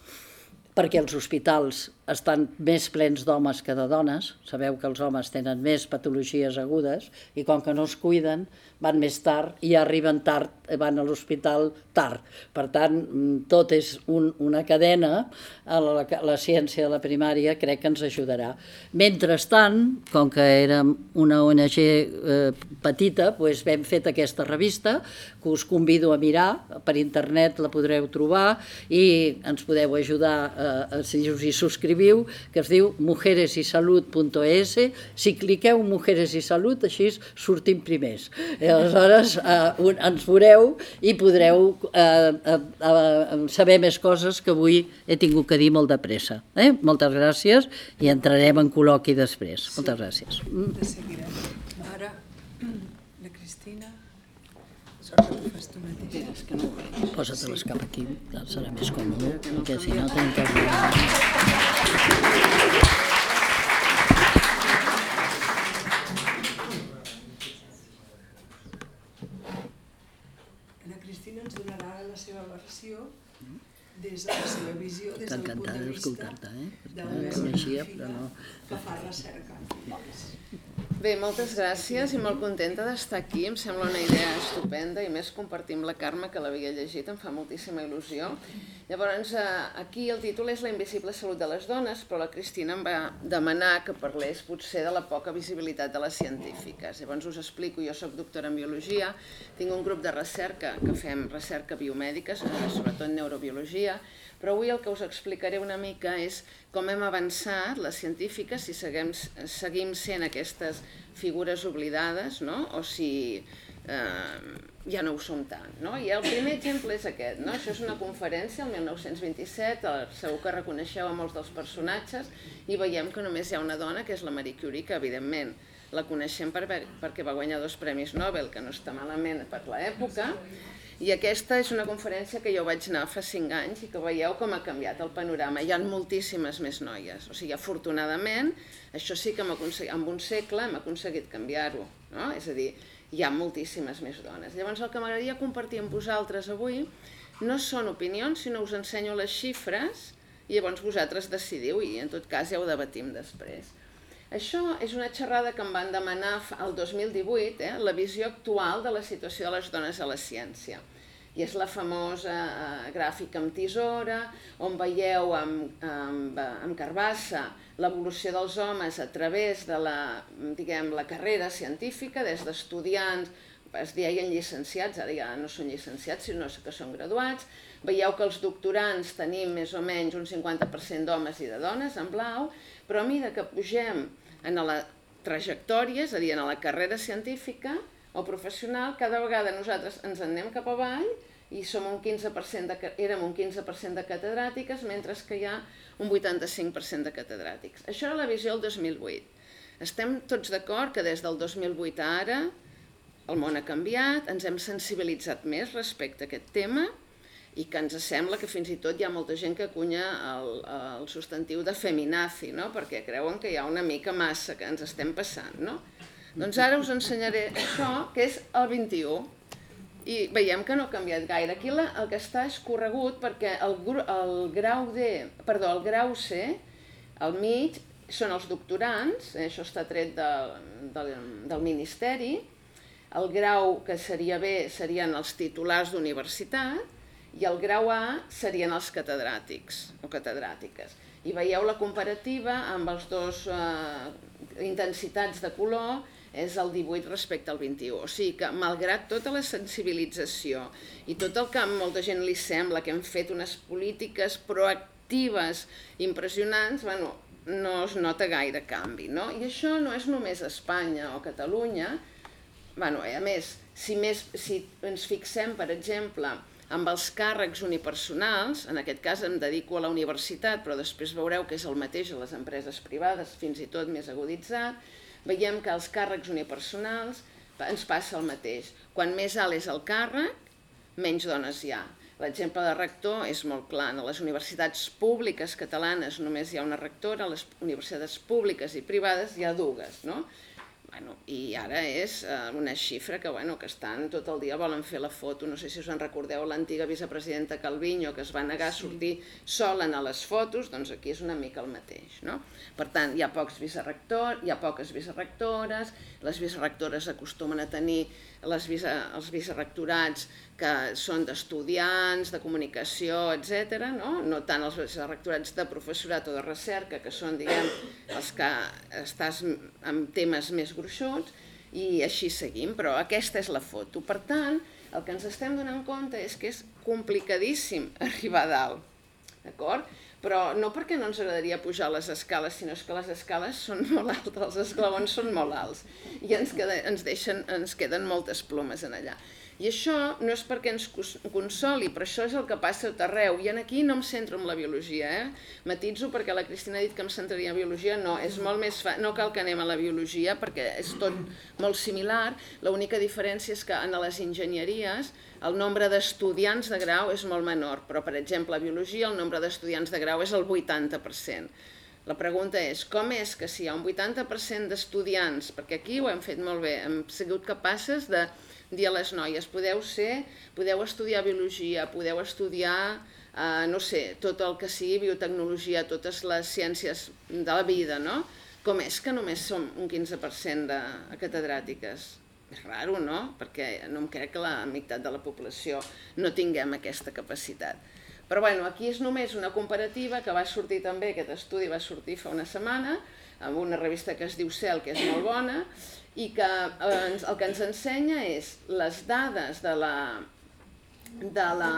perquè els hospitals estan més plens d'homes que de dones. Sabeu que els homes tenen més patologies agudes i com que no es cuiden, van més tard i arriben tard, van a l'hospital tard. Per tant, mm, tot és un, una cadena, a la, la ciència de la primària crec que ens ajudarà. Mentrestant, com que érem una ONG eh, petita, doncs vam fet aquesta revista, que us convido a mirar, per internet la podreu trobar i ens podeu ajudar eh, si us hi subscriviu, que es diu mujeresisalut.es. Si cliqueu Mujeres i Salut, així sortim primers. I aleshores eh, un, ens veureu i podreu eh, eh, eh, saber més coses que avui he tingut que dir molt de pressa. Eh? Moltes gràcies i entrarem en col·loqui després. Moltes gràcies. De seguida. Ara, la Cristina... Sort que tu fas tu mateixa. És que no Posa-te les cap aquí, que serà més còmode, perquè si no tenim que La Cristina ens donarà la seva versió des de la seva visió, des del punt encantada de vista eh? Perquè la coneixia, però no... que fa recerca. Bé, moltes gràcies i molt contenta d'estar aquí. Em sembla una idea estupenda i més compartir amb la Carme, que l'havia llegit, em fa moltíssima il·lusió. Llavors, eh, aquí el títol és La invisible salut de les dones, però la Cristina em va demanar que parlés potser de la poca visibilitat de les científiques. Llavors us explico, jo sóc doctora en biologia, tinc un grup de recerca que fem recerca biomèdica, sobretot neurobiologia, però avui el que us explicaré una mica és com hem avançat les científiques, si seguim, seguim sent aquestes figures oblidades, no? o si eh, ja no ho som tant. No? I el primer exemple és aquest. No? Això és una conferència el 1927, el, segur que reconeixeu a molts dels personatges, i veiem que només hi ha una dona, que és la Marie Curie, que evidentment la coneixem per, perquè va guanyar dos premis Nobel, que no està malament per l'època, i aquesta és una conferència que jo vaig anar fa cinc anys i que veieu com ha canviat el panorama. Hi ha moltíssimes més noies. O sigui, afortunadament, això sí que en un segle hem aconseguit canviar-ho. No? És a dir, hi ha moltíssimes més dones. Llavors, el que m'agradaria compartir amb vosaltres avui no són opinions, sinó us ensenyo les xifres i llavors vosaltres decidiu i en tot cas ja ho debatim després. Això és una xerrada que em van demanar el 2018, eh, la visió actual de la situació de les dones a la ciència. I és la famosa eh, gràfica amb tisora, on veieu amb, amb, amb carbassa l'evolució dels homes a través de la, diguem, la carrera científica, des d'estudiants, es deien llicenciats, ara ja no són llicenciats, sinó que són graduats. Veieu que els doctorants tenim més o menys un 50% d'homes i de dones, en blau, però a mesura que pugem en la trajectòria, és a dir, en la carrera científica o professional, cada vegada nosaltres ens en anem cap avall i som un 15% de, érem un 15% de catedràtiques, mentre que hi ha un 85% de catedràtics. Això era la visió del 2008. Estem tots d'acord que des del 2008 a ara el món ha canviat, ens hem sensibilitzat més respecte a aquest tema i que ens sembla que fins i tot hi ha molta gent que acunya el, el substantiu de feminazi, no? perquè creuen que hi ha una mica massa que ens estem passant. No? Doncs ara us ensenyaré això, que és el 21. I veiem que no ha canviat gaire. Aquí la, el que està és corregut perquè el, el grau D, perdó, el grau C, al mig, són els doctorants, eh, això està tret de, del, del Ministeri, el grau que seria B serien els titulars d'universitat, i el grau A serien els catedràtics o catedràtiques. I veieu la comparativa amb els dos eh, intensitats de color és el 18 respecte al 21. O sigui que, malgrat tota la sensibilització i tot el que a molta gent li sembla que hem fet unes polítiques proactives impressionants, bueno, no es nota gaire canvi. No? I això no és només Espanya o Catalunya, bueno, a més, si, més, si ens fixem, per exemple, amb els càrrecs unipersonals, en aquest cas em dedico a la universitat, però després veureu que és el mateix a les empreses privades, fins i tot més aguditzat, veiem que els càrrecs unipersonals ens passa el mateix. Quan més alt és el càrrec, menys dones hi ha. L'exemple de rector és molt clar. A les universitats públiques catalanes només hi ha una rectora, a les universitats públiques i privades hi ha dues. No? Bueno, I ara és eh, una xifra que, bueno, que estan tot el dia, volen fer la foto, no sé si us en recordeu, l'antiga vicepresidenta Calviño, que es va negar a sortir sola a les fotos, doncs aquí és una mica el mateix. No? Per tant, hi ha pocs vicerectors, hi ha poques vicerectores, les vicerectores acostumen a tenir les vice, els vicerrectorats que són d'estudiants, de comunicació, etc. No? no tant els vicerrectorats de professorat o de recerca, que són, diguem, els que estàs amb temes més gruixuts, i així seguim, però aquesta és la foto. Per tant, el que ens estem donant compte és que és complicadíssim arribar a dalt, d'acord? Però no perquè no ens agradaria pujar les escales, sinó que les escales són molt altes, els esglaons són molt alts i ens, queda, ens, deixen, ens queden moltes plomes en allà. I això no és perquè ens consoli, però això és el que passa a tot arreu. I en aquí no em centro en la biologia, eh? Matitzo perquè la Cristina ha dit que em centraria en biologia. No, és molt més fa... no cal que anem a la biologia perquè és tot molt similar. L'única diferència és que en les enginyeries el nombre d'estudiants de grau és molt menor, però per exemple a biologia el nombre d'estudiants de grau és el 80%. La pregunta és, com és que si hi ha un 80% d'estudiants, perquè aquí ho hem fet molt bé, hem sigut capaces de dir a les noies, podeu ser, podeu estudiar biologia, podeu estudiar, eh, no sé, tot el que sigui biotecnologia, totes les ciències de la vida, no? Com és que només som un 15% de catedràtiques? És raro, no? Perquè no em crec que la meitat de la població no tinguem aquesta capacitat. Però bueno, aquí és només una comparativa que va sortir també, aquest estudi va sortir fa una setmana, amb una revista que es diu Cel, que és molt bona, i que eh, el que ens ensenya és les dades de la, de la,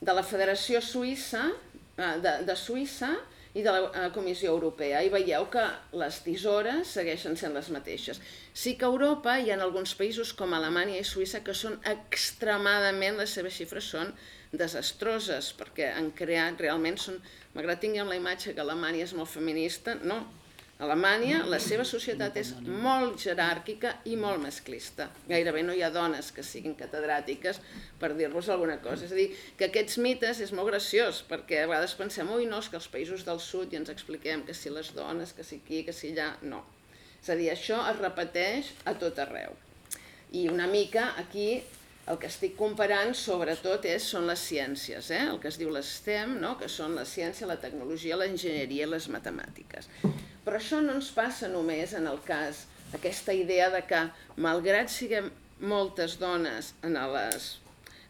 de la Federació Suïssa, eh, de, de Suïssa i de la eh, Comissió Europea. I veieu que les tisores segueixen sent les mateixes. Sí que a Europa hi ha alguns països com Alemanya i Suïssa que són extremadament, les seves xifres són desastroses, perquè han creat, realment són, malgrat tinguem la imatge que Alemanya és molt feminista, no, Alemanya la seva societat és molt jeràrquica i molt masclista. Gairebé no hi ha dones que siguin catedràtiques per dir-vos alguna cosa. És a dir, que aquests mites és molt graciós, perquè a vegades pensem, ui, no, és que els països del sud ja ens expliquem que si les dones, que si aquí, que si allà... No. És a dir, això es repeteix a tot arreu. I una mica aquí el que estic comparant sobretot és, són les ciències, eh? el que es diu l'STEM, no? que són la ciència, la tecnologia, l'enginyeria i les matemàtiques. Però això no ens passa només en el cas, aquesta idea de que, malgrat siguem moltes dones en, les,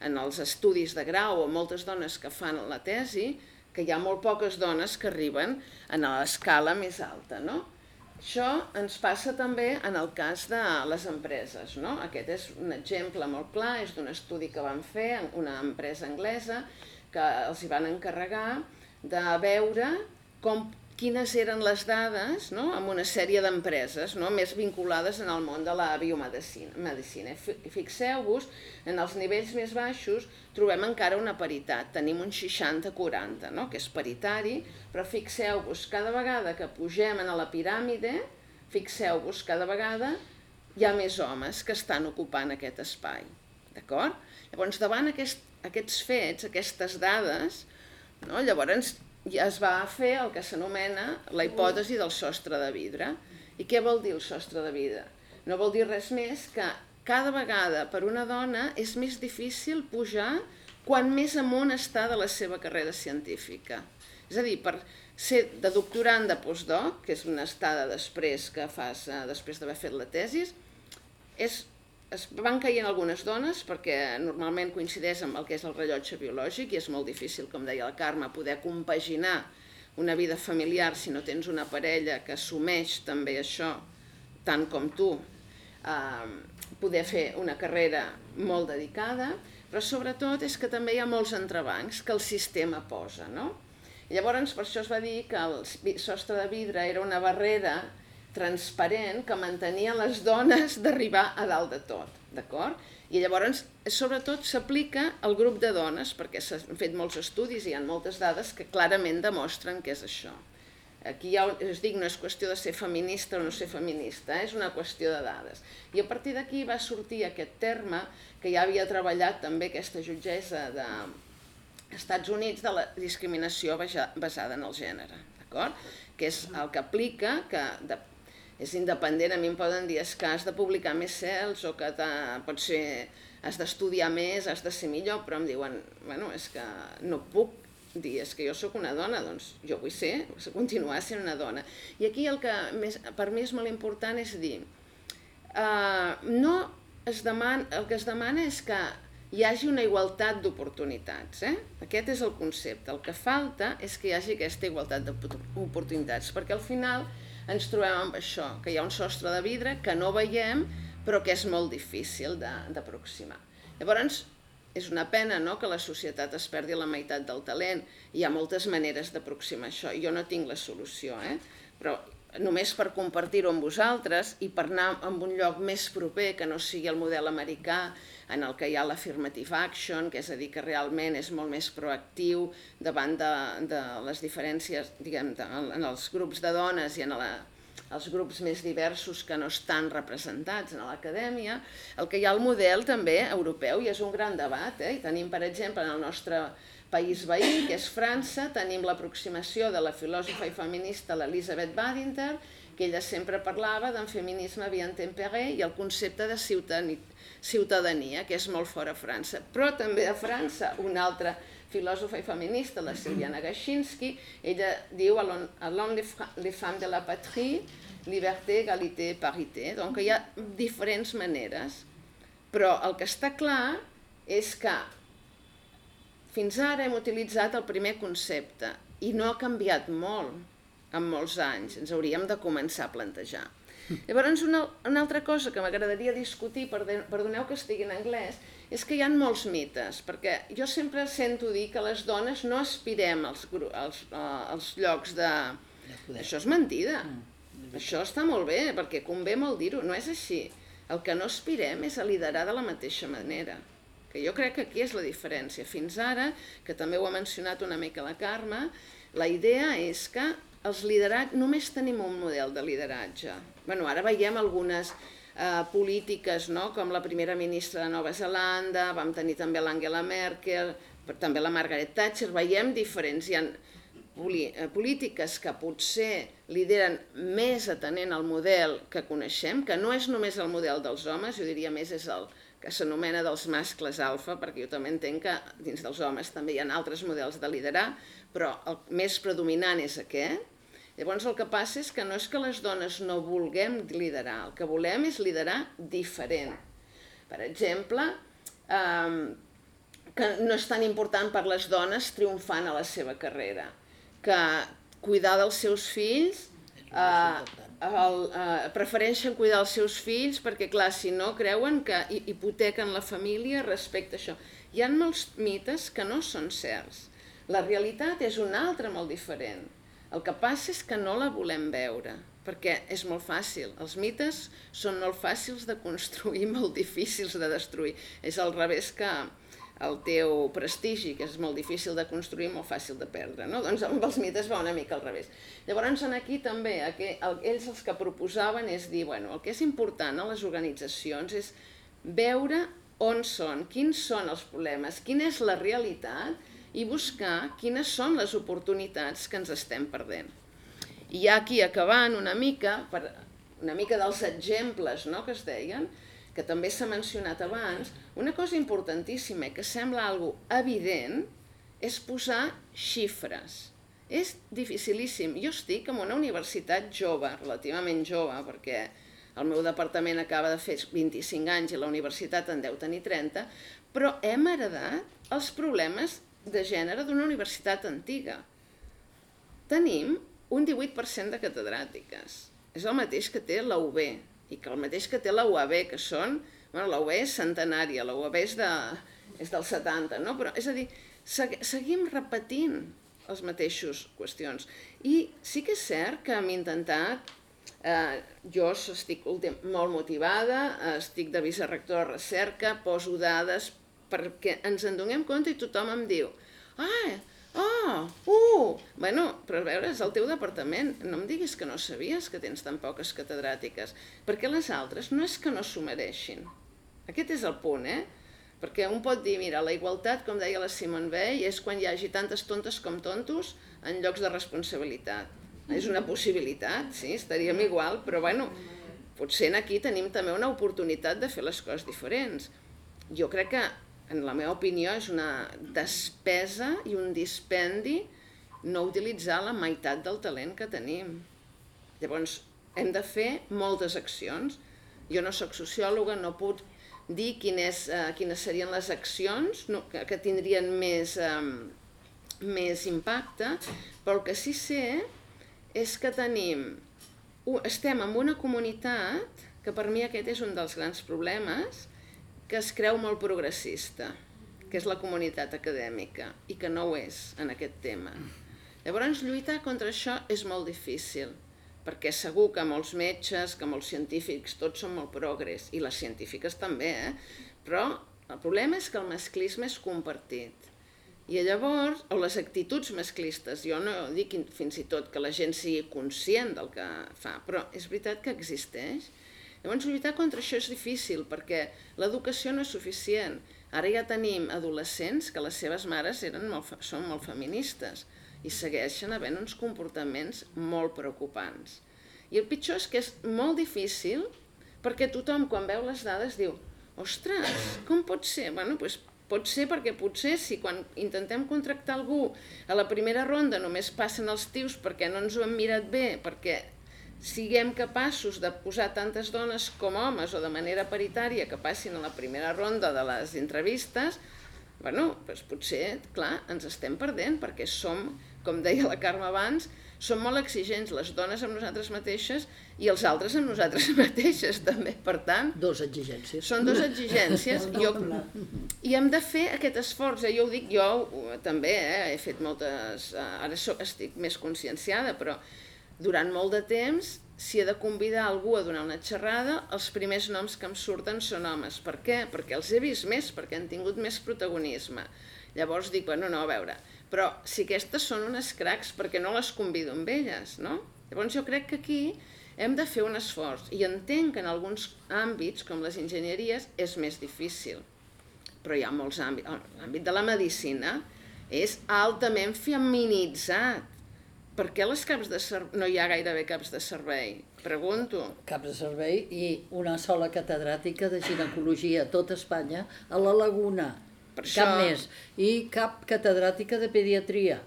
en els estudis de grau o moltes dones que fan la tesi, que hi ha molt poques dones que arriben a l'escala més alta, no? Això ens passa també en el cas de les empreses. No? Aquest és un exemple molt clar, és d'un estudi que van fer en una empresa anglesa que els hi van encarregar de veure com quines eren les dades no? amb una sèrie d'empreses no? més vinculades en el món de la biomedicina. Medicina. Fixeu-vos, en els nivells més baixos trobem encara una paritat, tenim un 60-40, no? que és paritari, però fixeu-vos, cada vegada que pugem a la piràmide, fixeu-vos, cada vegada hi ha més homes que estan ocupant aquest espai. D'acord? Llavors, davant aquest, aquests fets, aquestes dades, no? llavors ja es va fer el que s'anomena la hipòtesi del sostre de vidre. I què vol dir el sostre de vidre? No vol dir res més que cada vegada per una dona és més difícil pujar quan més amunt està de la seva carrera científica. És a dir, per ser de doctorant de postdoc, que és una estada després que fas, eh, després d'haver fet la tesis, és es van caient algunes dones perquè normalment coincideix amb el que és el rellotge biològic i és molt difícil, com deia la Carme, poder compaginar una vida familiar si no tens una parella que assumeix també això, tant com tu, eh, poder fer una carrera molt dedicada, però sobretot és que també hi ha molts entrebancs que el sistema posa, no? Llavors per això es va dir que el sostre de vidre era una barrera transparent que mantenia les dones d'arribar a dalt de tot, d'acord? I llavors, sobretot, s'aplica al grup de dones, perquè s'han fet molts estudis i hi ha moltes dades que clarament demostren que és això. Aquí ja us dic, no és qüestió de ser feminista o no ser feminista, eh? és una qüestió de dades. I a partir d'aquí va sortir aquest terme que ja havia treballat també aquesta jutgessa de Estats Units de la discriminació basada en el gènere, d'acord? que és el que aplica que de, és independent, a mi em poden dir és que has de publicar més cels o que pot ser, has d'estudiar més, has de ser millor, però em diuen, bueno, és que no puc dir, és que jo sóc una dona, doncs jo vull ser, continuar sent una dona. I aquí el que més, per mi és molt important és dir, uh, no es deman, el que es demana és que hi hagi una igualtat d'oportunitats. Eh? Aquest és el concepte. El que falta és que hi hagi aquesta igualtat d'oportunitats, perquè al final ens trobem amb això, que hi ha un sostre de vidre que no veiem, però que és molt difícil d'aproximar. Llavors, és una pena no, que la societat es perdi la meitat del talent. Hi ha moltes maneres d'aproximar això. Jo no tinc la solució, eh? però només per compartir-ho amb vosaltres i per anar a un lloc més proper que no sigui el model americà en el que hi ha l'affirmative action, que és a dir, que realment és molt més proactiu davant de, de les diferències diguem, de, en els grups de dones i en la, els grups més diversos que no estan representats en l'acadèmia, el que hi ha el model també europeu i és un gran debat. Eh? I tenim, per exemple, en el nostre país veí, que és França, tenim l'aproximació de la filòsofa i feminista l'Elisabeth Badinter, que ella sempre parlava d'en feminisme bien temperé i el concepte de ciutadania, que és molt fora a França. Però també a França, una altra filòsofa i feminista, la Silviana Gashinsky, ella diu a l'on les femmes de la patrie, liberté, égalité, parité. Donc hi ha diferents maneres. Però el que està clar és que fins ara hem utilitzat el primer concepte i no ha canviat molt en molts anys. Ens hauríem de començar a plantejar. Llavors, una, una altra cosa que m'agradaria discutir, perdoneu que estigui en anglès, és que hi ha molts mites, perquè jo sempre sento dir que les dones no aspirem als, als, als llocs de... Això és mentida. Mm. Això està molt bé, perquè convé molt dir-ho, no és així. El que no aspirem és a liderar de la mateixa manera que jo crec que aquí és la diferència. Fins ara, que també ho ha mencionat una mica la Carme, la idea és que els liderats, només tenim un model de lideratge. Bueno, ara veiem algunes eh, polítiques, no? com la primera ministra de Nova Zelanda, vam tenir també l'Angela Merkel, també la Margaret Thatcher, veiem diferents. Hi ha eh, polítiques que potser lideren més atenent al model que coneixem, que no és només el model dels homes, jo diria més és el, que s'anomena dels mascles alfa, perquè jo també entenc que dins dels homes també hi ha altres models de liderar, però el més predominant és aquest. Llavors el que passa és que no és que les dones no vulguem liderar, el que volem és liderar diferent. Per exemple, eh, que no és tan important per les dones triomfant a la seva carrera, que cuidar dels seus fills eh, el, eh, prefereixen cuidar els seus fills perquè, clar, si no, creuen que hipotequen la família respecte a això. Hi ha molts mites que no són certs. La realitat és una altra molt diferent. El que passa és que no la volem veure, perquè és molt fàcil. Els mites són molt fàcils de construir, molt difícils de destruir. És al revés que, el teu prestigi, que és molt difícil de construir, molt fàcil de perdre. No? Doncs amb els mites va una mica al revés. Llavors, aquí també, ells els que proposaven és dir, bueno, el que és important a les organitzacions és veure on són, quins són els problemes, quina és la realitat i buscar quines són les oportunitats que ens estem perdent. I ja aquí acabant una mica, per, una mica dels exemples no, que es deien, que també s'ha mencionat abans, una cosa importantíssima que sembla algo evident és posar xifres. És dificilíssim. Jo estic en una universitat jove, relativament jove, perquè el meu departament acaba de fer 25 anys i la universitat en deu tenir 30, però hem heredat els problemes de gènere d'una universitat antiga. Tenim un 18% de catedràtiques. És el mateix que té la UB, i que el mateix que té la UAB, que són, bueno, la UAB és centenària, la UAB és, de, és del 70, no? Però, és a dir, seguim repetint els mateixos qüestions. I sí que és cert que hem intentat, eh, jo estic molt motivada, estic de vicerector de recerca, poso dades perquè ens en donem compte i tothom em diu ah, Ah, uh! Bueno, però a veure, és el teu departament. No em diguis que no sabies que tens tan poques catedràtiques. Perquè les altres no és que no s'ho mereixin. Aquest és el punt, eh? Perquè un pot dir, mira, la igualtat, com deia la Simone Weil, és quan hi hagi tantes tontes com tontos en llocs de responsabilitat. És una possibilitat, sí, estaríem igual, però bueno, potser aquí tenim també una oportunitat de fer les coses diferents. Jo crec que en la meva opinió, és una despesa i un dispendi no utilitzar la meitat del talent que tenim. Llavors, hem de fer moltes accions. Jo no sóc sociòloga, no puc dir quines, eh, quines serien les accions no, que, que tindrien més, eh, més impacte, però el que sí sé és que tenim, estem en una comunitat, que per mi aquest és un dels grans problemes, que es creu molt progressista, que és la comunitat acadèmica, i que no ho és en aquest tema. Llavors, lluitar contra això és molt difícil, perquè segur que molts metges, que molts científics, tots són molt progres, i les científiques també, eh? però el problema és que el masclisme és compartit. I llavors, o les actituds masclistes, jo no dic fins i tot que la gent sigui conscient del que fa, però és veritat que existeix. Llavors, lluitar contra això és difícil, perquè l'educació no és suficient. Ara ja tenim adolescents que les seves mares eren molt, són molt feministes i segueixen havent uns comportaments molt preocupants. I el pitjor és que és molt difícil perquè tothom quan veu les dades diu ostres, com pot ser? Bueno, doncs pot ser perquè potser si quan intentem contractar algú a la primera ronda només passen els tios perquè no ens ho hem mirat bé, perquè siguem capaços de posar tantes dones com homes o de manera paritària que passin a la primera ronda de les entrevistes, bueno, doncs potser, clar, ens estem perdent perquè som com deia la Carme abans, som molt exigents, les dones amb nosaltres mateixes i els altres amb nosaltres mateixes també, per tant... Dos exigències. Són dos exigències i, jo, i hem de fer aquest esforç, eh? jo ho dic, jo també eh? he fet moltes... Eh, ara soc, estic més conscienciada, però durant molt de temps, si he de convidar algú a donar una xerrada, els primers noms que em surten són homes. Per què? Perquè els he vist més, perquè han tingut més protagonisme. Llavors dic, bueno, no, a veure, però si aquestes són unes cracs, perquè no les convido amb elles, no? Llavors jo crec que aquí hem de fer un esforç i entenc que en alguns àmbits, com les enginyeries, és més difícil. Però hi ha molts àmbits. L'àmbit de la medicina és altament feminitzat. Per què les caps de servei? no hi ha gairebé caps de servei? Pregunto. Caps de servei i una sola catedràtica de ginecologia a tot Espanya, a la Laguna per això... Cap més. I cap catedràtica de pediatria.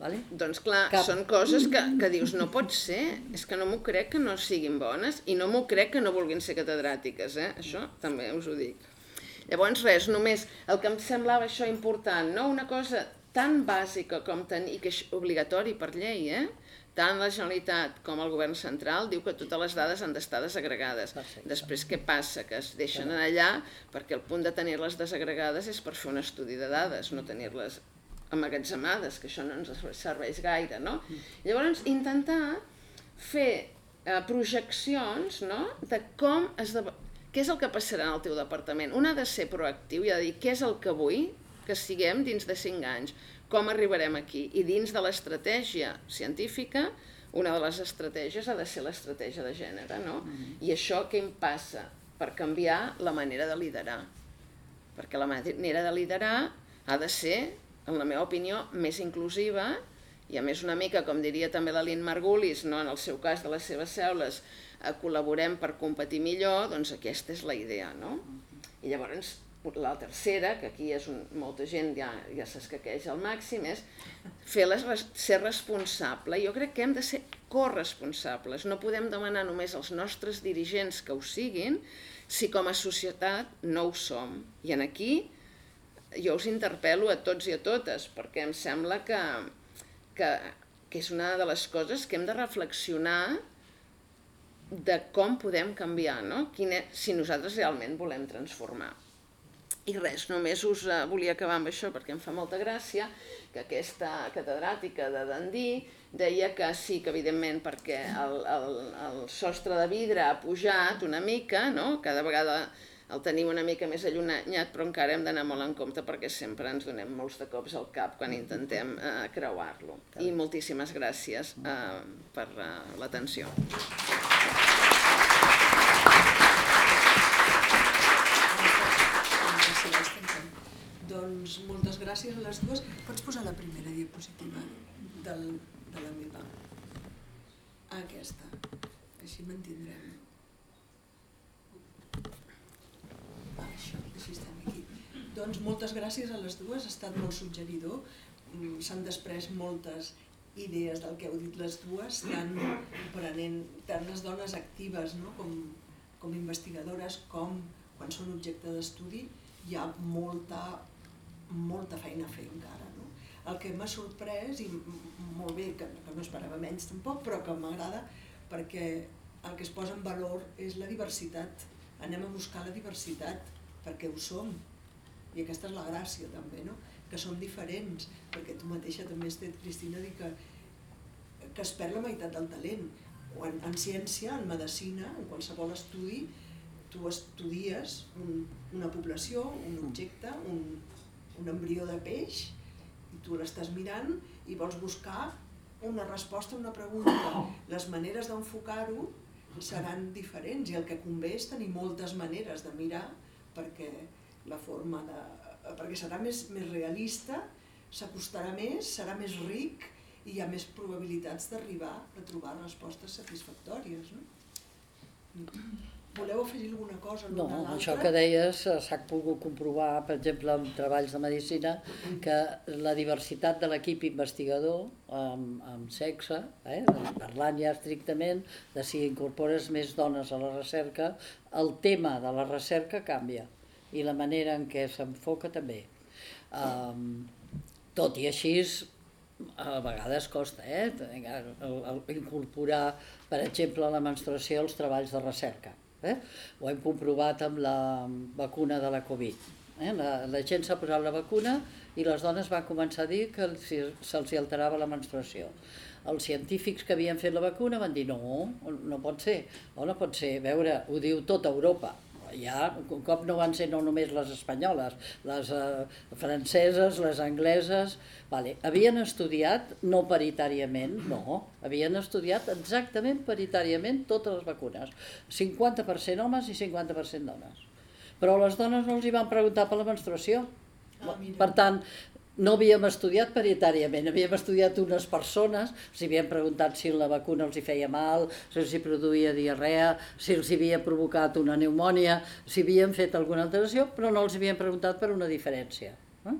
Vale? Doncs clar, cap. són coses que, que dius, no pot ser, és que no m'ho crec que no siguin bones i no m'ho crec que no vulguin ser catedràtiques, eh? això també us ho dic. Llavors res, només el que em semblava això important, no? una cosa tan bàsica com tenir, i que és obligatori per llei, eh? tant la Generalitat com el govern central diu que totes les dades han d'estar desagregades. Perfecte. Després què passa? Que es deixen en allà perquè el punt de tenir-les desagregades és per fer un estudi de dades, no tenir-les amagatzemades, que això no ens serveix gaire, no? Mm. Llavors, intentar fer eh, projeccions no? de com es de... què és el que passarà en el teu departament. Un ha de ser proactiu i ha de dir què és el que vull que siguem dins de 5 anys com arribarem aquí. I dins de l'estratègia científica, una de les estratègies ha de ser l'estratègia de gènere, no? Mm -hmm. I això què em passa? Per canviar la manera de liderar. Perquè la manera de liderar ha de ser, en la meva opinió, més inclusiva i a més una mica, com diria també la Lynn Margulis, no? en el seu cas de les seves cel·les, eh, col·laborem per competir millor, doncs aquesta és la idea, no? I llavors la tercera, que aquí és un, molta gent ja, ja s'escaqueja al màxim, és fer les, ser responsable. Jo crec que hem de ser corresponsables. No podem demanar només als nostres dirigents que ho siguin si com a societat no ho som. I en aquí jo us interpel·lo a tots i a totes, perquè em sembla que, que, que és una de les coses que hem de reflexionar de com podem canviar, no? Quina, si nosaltres realment volem transformar. I res, només us uh, volia acabar amb això perquè em fa molta gràcia que aquesta catedràtica de Dandí deia que sí, que evidentment perquè el, el, el sostre de vidre ha pujat una mica, no? cada vegada el tenim una mica més allunyat, però encara hem d'anar molt en compte perquè sempre ens donem molts de cops al cap quan intentem uh, creuar-lo. I moltíssimes gràcies uh, per uh, l'atenció. Doncs moltes gràcies a les dues. Pots posar la primera diapositiva del, de la meva? Aquesta. Així mantindrem. Va, això, així estem aquí. Doncs moltes gràcies a les dues, ha estat molt suggeridor. Mm, s'han després moltes idees del que heu dit les dues, tant prenent tant les dones actives no? com, com investigadores com quan són objecte d'estudi hi ha molta, molta feina a fer encara. No? El que m'ha sorprès, i molt bé, que, que no esperava menys tampoc, però que m'agrada perquè el que es posa en valor és la diversitat. Anem a buscar la diversitat perquè ho som. I aquesta és la gràcia també, no? que som diferents, perquè tu mateixa també has dit, Cristina, dir que, que es perd la meitat del talent. En, en ciència, en medicina, en qualsevol estudi, tu estudies un, una població, un objecte, un, un embrió de peix, i tu l'estàs mirant i vols buscar una resposta a una pregunta. Les maneres d'enfocar-ho seran diferents i el que convé és tenir moltes maneres de mirar perquè la forma de, perquè serà més, més realista, s'acostarà més, serà més ric i hi ha més probabilitats d'arribar a trobar respostes satisfactòries. No? Voleu afegir alguna cosa? No, això que deies eh, s'ha pogut comprovar, per exemple, en treballs de medicina, que la diversitat de l'equip investigador amb, amb sexe, eh, parlant ja estrictament de si incorpores més dones a la recerca, el tema de la recerca canvia i la manera en què s'enfoca també. Um, tot i així, a vegades costa eh? Incorporar, per exemple, la menstruació als treballs de recerca. Eh? Ho hem comprovat amb la vacuna de la Covid. Eh? La, la gent s'ha posat la vacuna i les dones van començar a dir que se'ls alterava la menstruació. Els científics que havien fet la vacuna van dir no, no pot ser, o no pot ser, a veure, ho diu tota Europa, ja, un cop no van ser no només les espanyoles, les eh, franceses, les angleses, vale. havien estudiat no paritàriament, no, havien estudiat exactament paritàriament totes les vacunes, 50% homes i 50% dones. Però les dones no els hi van preguntar per la menstruació. Ah, per tant, no havíem estudiat paritàriament, havíem estudiat unes persones, si havien preguntat si la vacuna els hi feia mal, si els hi produïa diarrea, si els havia provocat una pneumònia, si havien fet alguna alteració, però no els havien preguntat per una diferència. Eh?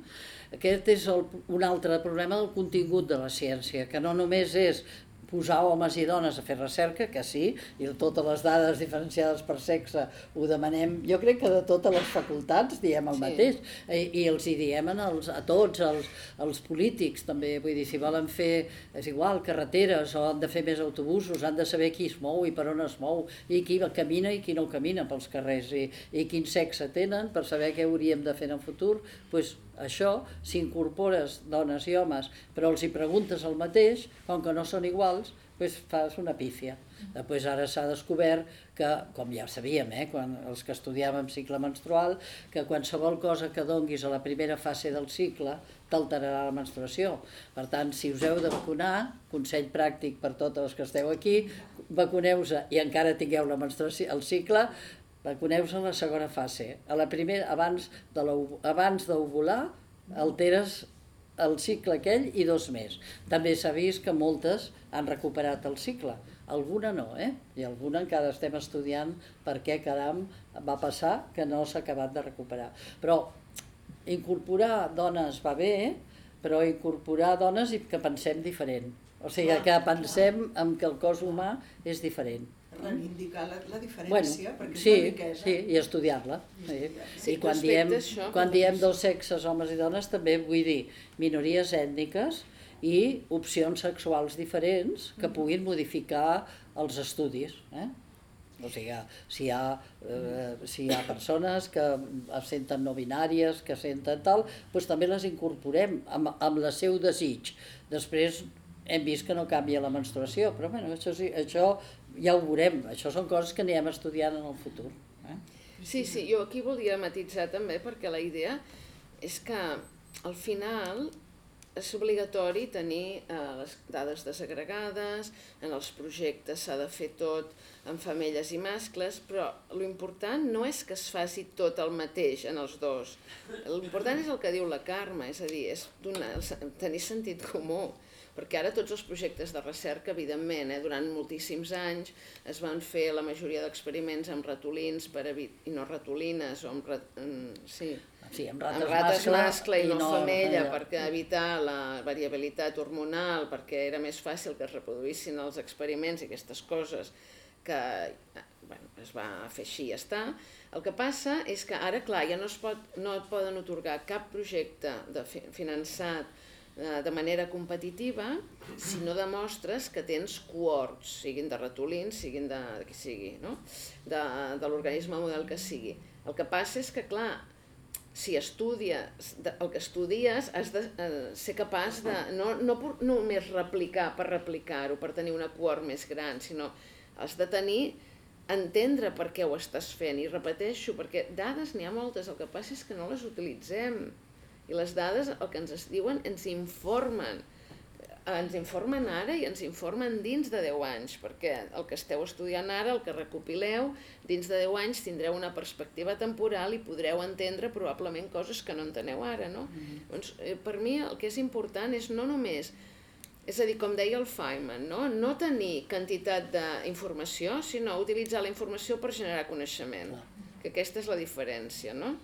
Aquest és el, un altre problema del contingut de la ciència, que no només és posar homes i dones a fer recerca, que sí, i totes les dades diferenciades per sexe ho demanem, jo crec que de totes les facultats diem el sí. mateix, I, i els hi diem els, a tots, els, els polítics també, vull dir, si volen fer, és igual, carreteres o han de fer més autobusos, han de saber qui es mou i per on es mou, i qui camina i qui no camina pels carrers, i, i quin sexe tenen per saber què hauríem de fer en el futur, doncs això, si incorpores dones i homes, però els hi preguntes el mateix, com que no són iguals, doncs fas una pífia. Després ara s'ha descobert que, com ja sabíem, eh, quan els que estudiàvem cicle menstrual, que qualsevol cosa que donguis a la primera fase del cicle t'alterarà la menstruació. Per tant, si us heu de vacunar, consell pràctic per totes les que esteu aquí, vacuneu-se i encara tingueu la menstruació, el cicle, vacuneu-se en la segona fase. A la primera, abans de abans d'ovular, alteres el cicle aquell i dos més. També s'ha vist que moltes han recuperat el cicle, alguna no, eh? I alguna encara estem estudiant per què caram va passar que no s'ha acabat de recuperar. Però incorporar dones va bé, però incorporar dones i que pensem diferent. O sigui, que pensem en que el cos humà és diferent reivindicar la, la diferència, bueno, perquè sí, és una riquesa. Sí, i estudiar-la. Sí. sí. I quan diem, això, quan diem dos sexes, homes i dones, també vull dir minories ètniques i opcions sexuals diferents que mm-hmm. puguin modificar els estudis. Eh? O sigui, si hi, ha, eh, si hi ha persones que es senten no binàries, que senten tal, doncs també les incorporem amb, amb el seu desig. Després hem vist que no canvia la menstruació, però bueno, això, sí, això ja ho veurem, això són coses que anirem estudiant en el futur. Eh? Sí, sí, jo aquí volia matitzar també perquè la idea és que al final és obligatori tenir eh, les dades desagregades, en els projectes s'ha de fer tot amb femelles i mascles, però l'important no és que es faci tot el mateix en els dos. L'important és el que diu la Carme, és a dir, és donar, tenir sentit comú perquè ara tots els projectes de recerca, evidentment, eh, durant moltíssims anys es van fer la majoria d'experiments amb ratolins per i no ratolines, o amb, sí, sí, amb rates, amb rates mascle, mascle i, i no, no femella, allà. perquè evitar la variabilitat hormonal, perquè era més fàcil que es reproduïssin els experiments i aquestes coses que bueno, es va fer així i ja està. El que passa és que ara, clar, ja no, es pot, no et poden otorgar cap projecte de fi, finançat de manera competitiva si no demostres que tens cohorts, siguin de ratolins, siguin de, de qui sigui, no? de, de l'organisme model que sigui. El que passa és que, clar, si estudies el que estudies has de eh, ser capaç de no, no por, només replicar per replicar-ho, per tenir una cohort més gran, sinó has de tenir entendre per què ho estàs fent i repeteixo, perquè dades n'hi ha moltes, el que passa és que no les utilitzem i les dades el que ens diuen ens informen ens informen ara i ens informen dins de 10 anys, perquè el que esteu estudiant ara, el que recopileu, dins de 10 anys tindreu una perspectiva temporal i podreu entendre probablement coses que no enteneu ara, no? Mm -hmm. doncs, eh, per mi el que és important és no només és a dir, com deia el Feynman, no, no tenir quantitat d'informació, sinó utilitzar la informació per generar coneixement, que aquesta és la diferència, no?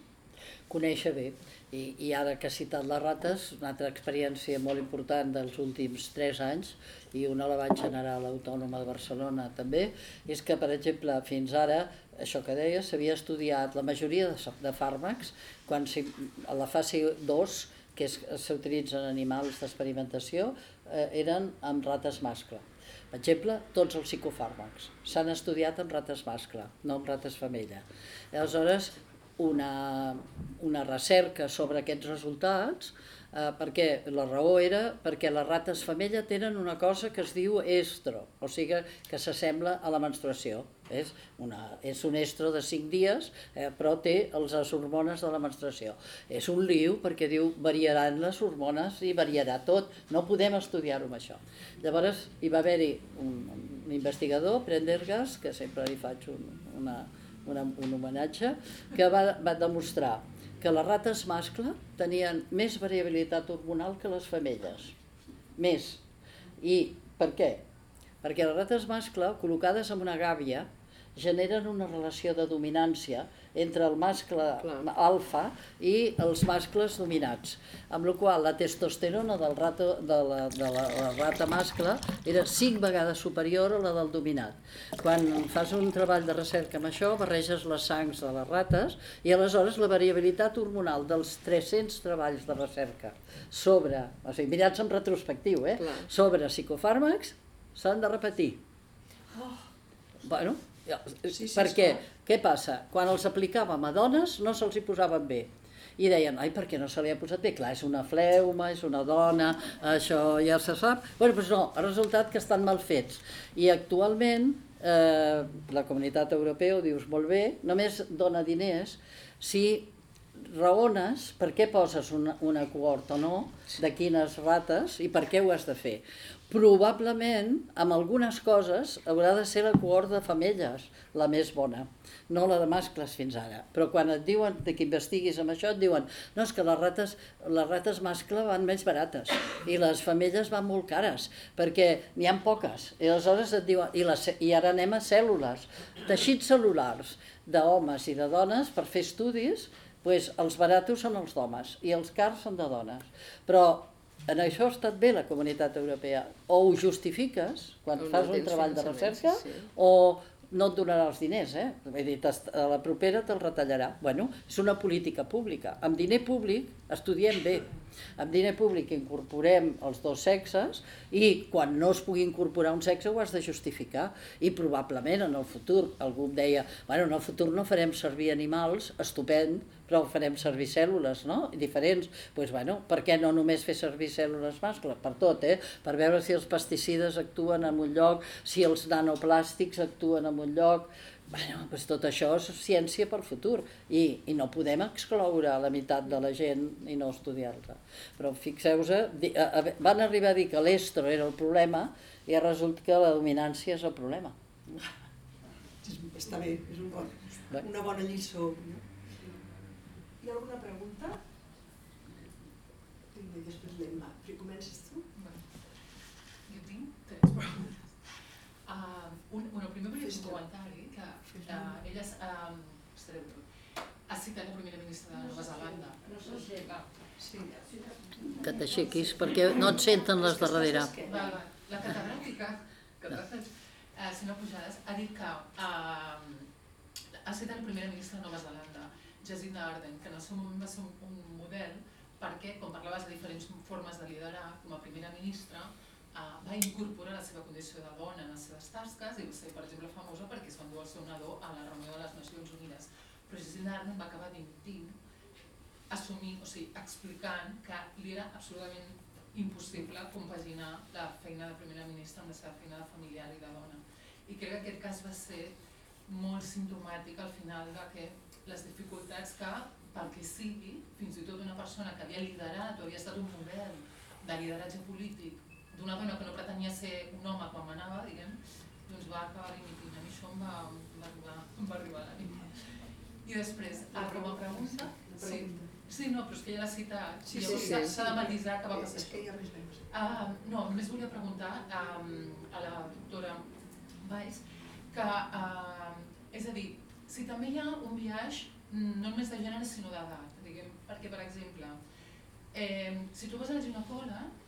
Conèixer bé. I, I ara que ha citat les rates, una altra experiència molt important dels últims tres anys, i una la vaig generar a l'Autònoma de Barcelona també, és que, per exemple, fins ara, això que deia, s'havia estudiat la majoria de, de fàrmacs, quan si, a la fase 2, que s'utilitzen animals d'experimentació, eh, eren amb rates mascle. Per exemple, tots els psicofàrmacs s'han estudiat amb rates mascle, no amb rates femella. Aleshores, una, una recerca sobre aquests resultats eh, perquè la raó era perquè les rates femella tenen una cosa que es diu estro, o sigui que s'assembla a la menstruació. És, una, és un estro de 5 dies, eh, però té els, les hormones de la menstruació. És un liu perquè diu variaran les hormones i variarà tot. No podem estudiar-ho amb això. Llavors hi va haver-hi un, un investigador, Prendergast, que sempre li faig un, una, una, un homenatge, que va, va demostrar que les rates mascle tenien més variabilitat hormonal que les femelles. Més. I per què? Perquè les rates mascle, col·locades en una gàbia, generen una relació de dominància entre el mascle Clar. alfa i els mascles dominats, amb la qual la testosterona del rato, de, la, de la, la rata mascle era cinc vegades superior a la del dominat. Quan fas un treball de recerca amb això, barreges les sangs de les rates i aleshores la variabilitat hormonal dels 300 treballs de recerca sobre, o sigui, mirats en retrospectiu, eh, Clar. sobre psicofàrmacs, s'han de repetir. Oh. Bueno, Sí, sí, perquè, què passa? Quan els aplicàvem a dones no se'ls hi posaven bé. I deien, ai, per què no se li ha posat bé? Clar, és una fleuma, és una dona, això ja se sap. Bueno, doncs no, ha resultat que estan mal fets. I actualment eh, la comunitat europea, ho dius molt bé, només dona diners si raones per què poses una, una cohort o no, de quines rates i per què ho has de fer probablement, amb algunes coses, haurà de ser la cohort de femelles la més bona, no la de mascles fins ara. Però quan et diuen de que investiguis amb això, et diuen no, és que les rates, les rates mascle van més barates i les femelles van molt cares, perquè n'hi han poques. I aleshores et diuen, i, les, i ara anem a cèl·lules, teixits cel·lulars d'homes i de dones per fer estudis, doncs els baratos són els d'homes i els cars són de dones. Però en això ha estat bé la comunitat europea. O ho justifiques quan o fas un treball de recerca sí. o no et donarà els diners, eh? Vull dir, a la propera te'l retallarà. Bueno, és una política pública. Amb diner públic estudiem bé. Amb diner públic incorporem els dos sexes i quan no es pugui incorporar un sexe ho has de justificar. I probablement en el futur, algú em deia, bueno, en el futur no farem servir animals, estupend, però farem servir cèl·lules, no? Diferents. Doncs, pues, bueno, per què no només fer servir cèl·lules mascle? Per tot, eh? Per veure si els pesticides actuen en un lloc, si els nanoplàstics actuen en un lloc... Bueno, pues tot això és ciència pel futur i, i no podem excloure la meitat de la gent i no estudiar-la. Però fixeu-vos, van arribar a dir que l'estro era el problema i resulta que la dominància és el problema. Està bé, és un bon, una bona lliçó. No? Hi ha alguna pregunta? Després l'Emma. Comences tu? Jo tinc tres preguntes. Uh, un, bueno, primer volia un comentari que uh, elles um, ha citat la primera ministra de Nova Zelanda. No s'aixeca. Sí. Que t'aixequis perquè no et senten les de darrere. La, la catedràtica, que eh, Sina Pujades, ha dit que eh, ha estat el primer ministre de Nova Zelanda, Jacinda Ardern, que en el seu moment va ser un, un model perquè, com parlaves de diferents formes de liderar, com a primera ministra, va incorporar la seva condició de dona en les seves tasques i va ser, per exemple, famosa perquè es va endur el seu nadó a la reunió de les Nacions Unides. Però Jacinda Ardern va acabar dimitint, assumint, o sigui, explicant que li era absolutament impossible compaginar la feina de primera ministra amb la seva feina de familiar i de dona. I crec que aquest cas va ser molt simptomàtic al final de que les dificultats que, pel que sigui, fins i tot una persona que havia liderat o havia estat un model de lideratge polític d'una dona que no pretenia ser un home quan manava, diguem, doncs va acabar dimitint. A mi això em va, em va, arribar, em va arribar a l'ànima. I després, ah, com a pregunta, sí, sí, no, però és que ja l'ha citat, Sí, sí, llavors sí, s'ha sí. s'ha de matisar que va passar És que ha més veus. Uh, no, només volia preguntar um, a la doctora Valls que, uh, és a dir, si també hi ha un viatge no només de gènere sinó d'edat, diguem, perquè per exemple, eh, si tu vas a la ginecòleg,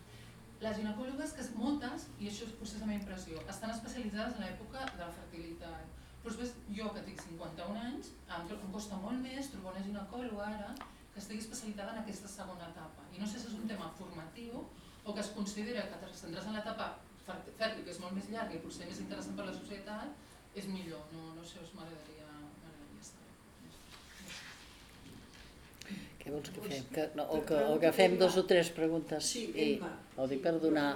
les ginecòlogues, que moltes, i això és potser la meva impressió, estan especialitzades en l'època de la fertilitat. Però després, jo que tinc 51 anys, em, costa molt més trobar una ginecòloga ara que estigui especialitzada en aquesta segona etapa. I no sé si és un tema formatiu o que es considera que te centres en l'etapa fèrtil, que és molt més llarga i potser més interessant per la societat, és millor. No, no sé, us m'agradaria saber. Què vols que fem? Que, no, o, que, o que fem dos o tres preguntes Sí, i ho dic per donar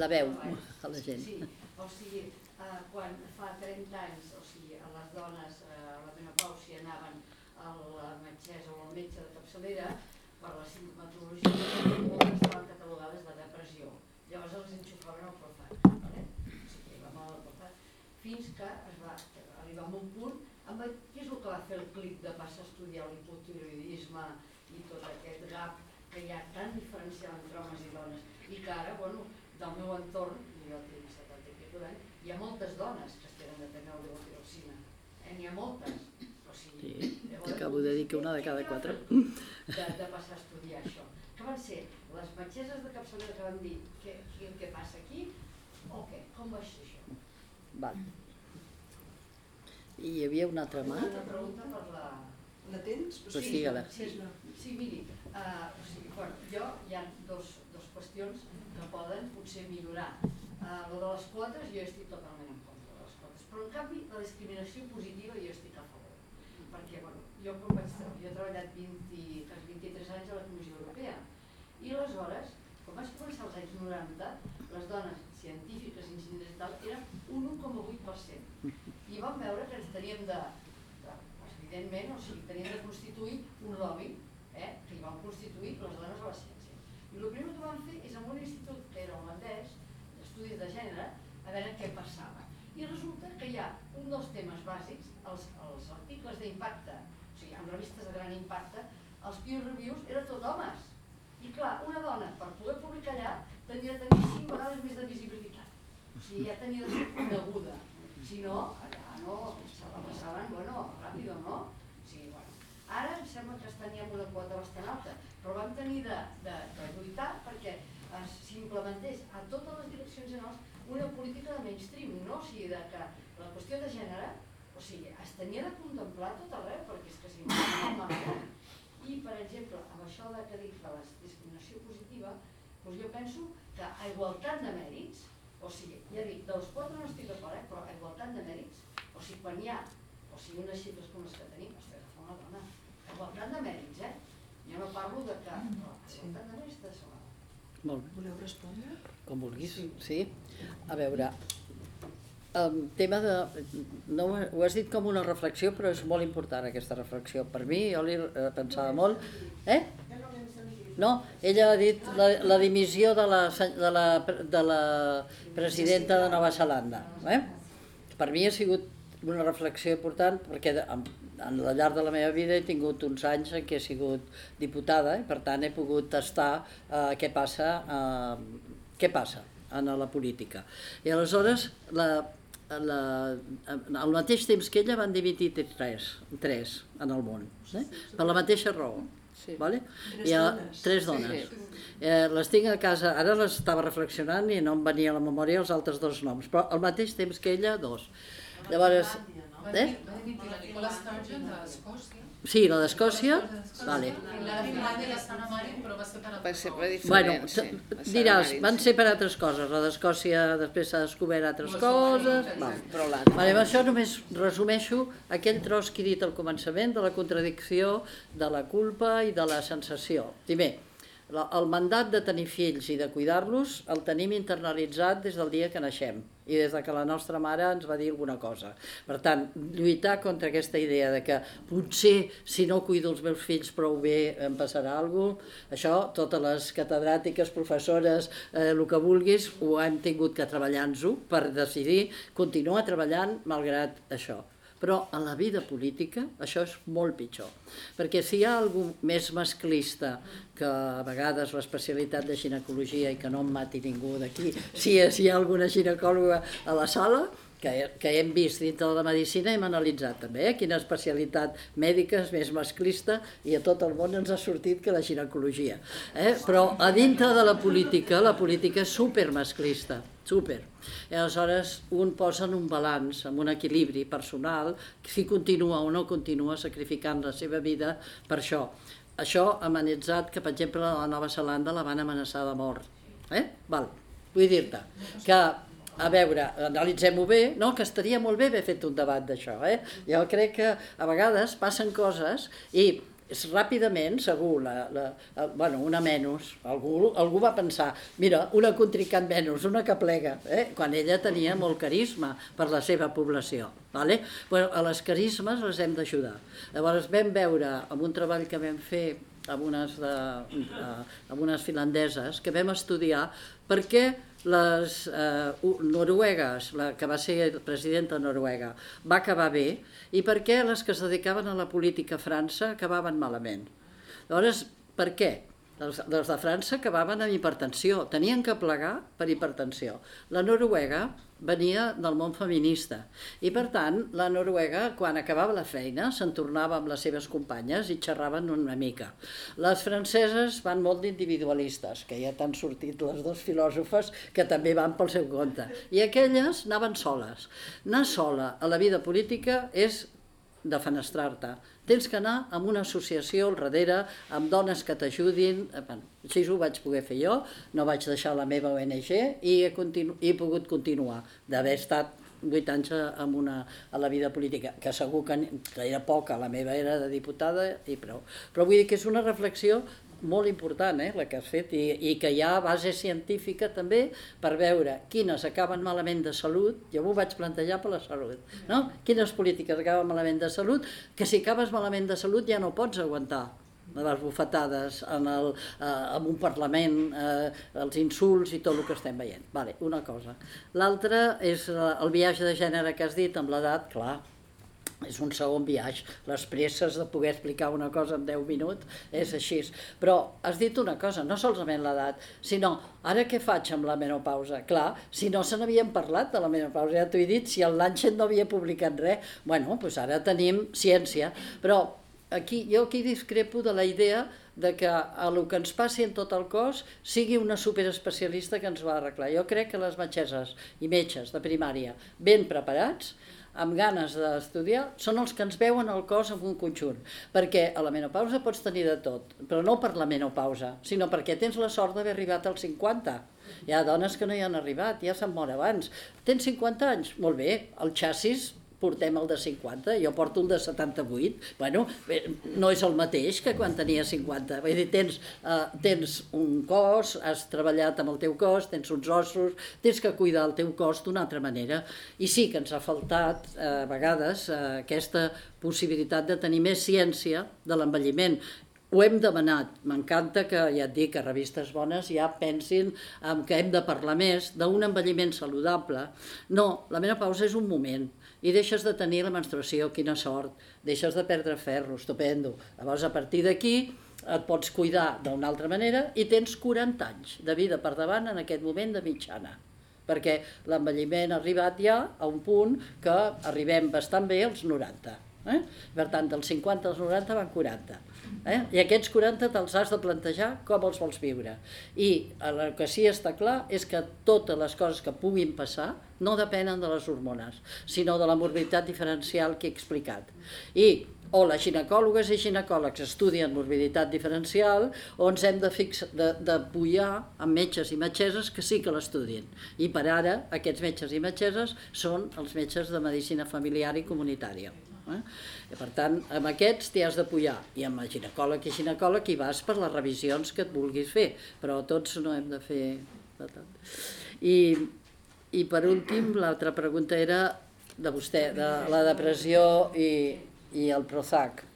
la veu a la gent. Sí, o sigui, eh, quan fa 30 anys, o sigui, a les dones eh, a la menopàusia anaven a la metgessa o al metge de capçalera per la simptomatologia, moltes estaven catalogades de depressió. Llavors els enxufaven el profat, vale? o sigui, la mal del profat, fins que es va arribar a un punt amb què és el que va fer el clic de passar a estudiar l'hipotiroidisme i tot aquest gap que hi ha tan diferencial entre homes i dones i que ara, bueno, del meu entorn, jo tinc 70 i pico d'anys, hi ha moltes dones que es tenen de tenir el levotiroxina. Eh? N'hi ha moltes. O sigui, Sí, llavors, t'acabo de dir que una de cada quatre. De, de passar a estudiar això. Que van ser les metgesses de capçalera que van dir què, què, què passa aquí o què? Com va ser això? Val. I hi havia una altra mà? Una pregunta per la, La tens? Pues digue-la. Sí, sí, miri, uh, o sigui, bueno, jo hi ha dos, dos qüestions que poden potser millorar. Uh, lo de les quotes jo estic totalment en contra de les quotes, però en canvi la discriminació positiva jo estic a favor. Perquè, bueno, jo vaig, jo he treballat 20, quasi 23 anys a la Comissió Europea i aleshores, quan vaig començar als anys 90, les dones científiques, i tal, eren un 1,8%. I vam veure que ens teníem de, evidentment, o sigui, teníem de constituir un lobby, eh, que hi vam constituir les dones a la ciència. I el primer que vam fer és en un institut que era holandès, d'estudis de gènere, a veure què passava. I resulta que hi ha un dels temes bàsics, els, els articles d'impacte, o sigui, en revistes de gran impacte, els peer reviews eren tot homes. I clar, una dona, per poder publicar allà, tenia de tenir cinc vegades més de visibilitat. O sigui, ja tenia de ser coneguda. Si no, allà no, la passaven, bueno, ràpido, no? Sigui, bueno. Ara em sembla que amb una quota bastant alta, però vam tenir de, de, de lluitar perquè s'implementés a totes les direccions generals una política de mainstream, no? O sigui, de que la qüestió de gènere, o sigui, es tenia de contemplar tot arreu, perquè és que si no, no. I, per exemple, amb això de que dic de la discriminació positiva, doncs jo penso que a igualtat de mèrits, o sigui, ja dic, dels quatre no estic d'acord, eh, però a igualtat de mèrits, o sigui, quan hi ha, o sigui, unes xifres com les que tenim, has d'agafar una dona, igualtat de mèrits, eh? Jo no parlo de que, però a igualtat de mèrits de dona. Molt bé, Voleu respondre? com vulguis. Sí? A veure, el tema de... No, ho- has dit com una reflexió, però és molt important aquesta reflexió. Per mi, jo li eh, pensava molt... Eh? No, ella ha dit la, la dimissió de la, de, la, de la presidenta de Nova Zelanda. Eh? Per mi ha sigut una reflexió important perquè en, en la llarg de la meva vida he tingut uns anys en què he sigut diputada i per tant he pogut tastar eh, què passa eh, què passa en la política. I aleshores la, la, al mateix temps que ella van dimitir tres, tres en el món, eh? per la mateixa raó. Sí. Vale? Tres Hi ha dones. tres dones. Eh, les tinc a casa, ara les estava reflexionant i no em venia a la memòria els altres dos noms, però al mateix temps que ella, dos. Llavors, Eh? sí, la d'Escòcia, vale. Va ser per Bueno, sí. diràs, van ser per altres coses. La d'Escòcia després s'ha descobert altres coses. Vale, amb això només resumeixo aquell tros que he dit al començament de la contradicció de la culpa i de la sensació. Primer, el mandat de tenir fills i de cuidar-los el tenim internalitzat des del dia que naixem i des de que la nostra mare ens va dir alguna cosa. Per tant, lluitar contra aquesta idea de que potser si no cuido els meus fills prou bé em passarà alguna cosa, això totes les catedràtiques, professores, eh, el que vulguis, ho hem tingut que treballar-nos-ho per decidir continuar treballant malgrat això. Però a la vida política això és molt pitjor, perquè si hi ha algú més masclista que a vegades l'especialitat de ginecologia i que no em mati ningú d'aquí, si, si hi ha alguna ginecòloga a la sala, que, que hem vist dintre de la medicina hem analitzat també eh, quina especialitat mèdica és més masclista i a tot el món ens ha sortit que la ginecologia. Eh? Però a dintre de la política, la política és supermasclista, super. I aleshores un posa en un balanç, en un equilibri personal, si continua o no continua sacrificant la seva vida per això. Això amenitzat que, per exemple, a la Nova Zelanda la van amenaçar de mort. Eh? Val. Vull dir-te que a veure, analitzem-ho bé, no? que estaria molt bé haver fet un debat d'això. Eh? Jo crec que a vegades passen coses i és ràpidament, segur, la, la, la, bueno, una menys, algú, algú va pensar, mira, una contrincant menys, una que plega, eh? quan ella tenia molt carisma per la seva població. Vale? Però a les carismes les hem d'ajudar. Llavors vam veure, amb un treball que vam fer amb unes, de, amb unes finlandeses, que vam estudiar per què les eh, noruegues, la que va ser presidenta de Noruega, va acabar bé i per què les que es dedicaven a la política a França acabaven malament. Llavors, per què? Els, els de França acabaven amb hipertensió, tenien que plegar per hipertensió. La Noruega venia del món feminista i per tant la Noruega quan acabava la feina se'n tornava amb les seves companyes i xerraven una mica. Les franceses van molt d'individualistes, que ja t'han sortit les dues filòsofes que també van pel seu compte. I aquelles anaven soles. Anar sola a la vida política és de fenestrar-te. Tens que anar amb una associació al darrere, amb dones que t'ajudin. Eh, Bueno, així ho vaig poder fer jo, no vaig deixar la meva ONG i he, continu he pogut continuar d'haver estat vuit anys amb una, a la vida política, que segur que, que era poca, la meva era de diputada i prou. Però vull dir que és una reflexió molt important, eh, la que has fet, i, i que hi ha base científica també per veure quines acaben malament de salut, jo m'ho vaig plantejar per la salut, no? quines polítiques acaben malament de salut, que si acabes malament de salut ja no pots aguantar les bufetades en, el, eh, en un Parlament, eh, els insults i tot el que estem veient. Vale, una cosa. L'altra és eh, el viatge de gènere que has dit amb l'edat, clar, és un segon viatge. Les presses de poder explicar una cosa en 10 minuts és així. Però has dit una cosa, no solament l'edat, sinó ara què faig amb la menopausa? Clar, si no se n'havien parlat de la menopausa, ja t'ho he dit, si el Lancet no havia publicat res, bueno, doncs ara tenim ciència, però aquí, jo aquí discrepo de la idea de que el que ens passi en tot el cos sigui una superespecialista que ens va arreglar. Jo crec que les metgesses i metges de primària ben preparats amb ganes d'estudiar, són els que ens veuen el cos en un conjunt. Perquè a la menopausa pots tenir de tot, però no per la menopausa, sinó perquè tens la sort d'haver arribat als 50. Hi ha dones que no hi han arribat, ja se'n mor abans. Tens 50 anys? Molt bé, el xassis portem el de 50, jo porto el de 78, bueno, no és el mateix que quan tenia 50, vull dir, tens, uh, tens un cos, has treballat amb el teu cos, tens uns ossos, tens que cuidar el teu cos d'una altra manera, i sí que ens ha faltat uh, a vegades uh, aquesta possibilitat de tenir més ciència de l'envelliment, ho hem demanat, m'encanta que, ja et dic, que revistes bones ja pensin en que hem de parlar més d'un envelliment saludable. No, la menopausa és un moment, i deixes de tenir la menstruació, quina sort, deixes de perdre ferro, estupendo. Llavors, a partir d'aquí, et pots cuidar d'una altra manera i tens 40 anys de vida per davant en aquest moment de mitjana perquè l'envelliment ha arribat ja a un punt que arribem bastant bé als 90. Eh? Per tant, dels 50 als 90 van 40. Eh? I aquests 40 te'ls has de plantejar com els vols viure. I el que sí està clar és que totes les coses que puguin passar no depenen de les hormones, sinó de la morbiditat diferencial que he explicat. I o les ginecòlogues i ginecòlegs estudien morbiditat diferencial o ens hem de, pujar amb metges i metgesses que sí que l'estudien. I per ara aquests metges i metgesses són els metges de medicina familiar i comunitària. Eh? I per tant, amb aquests t'hi has de pujar i amb el ginecòleg i ginecòleg hi vas per les revisions que et vulguis fer, però tots no hem de fer de tant. I, i per últim, l'altra pregunta era de vostè, de la depressió i, i el Prozac.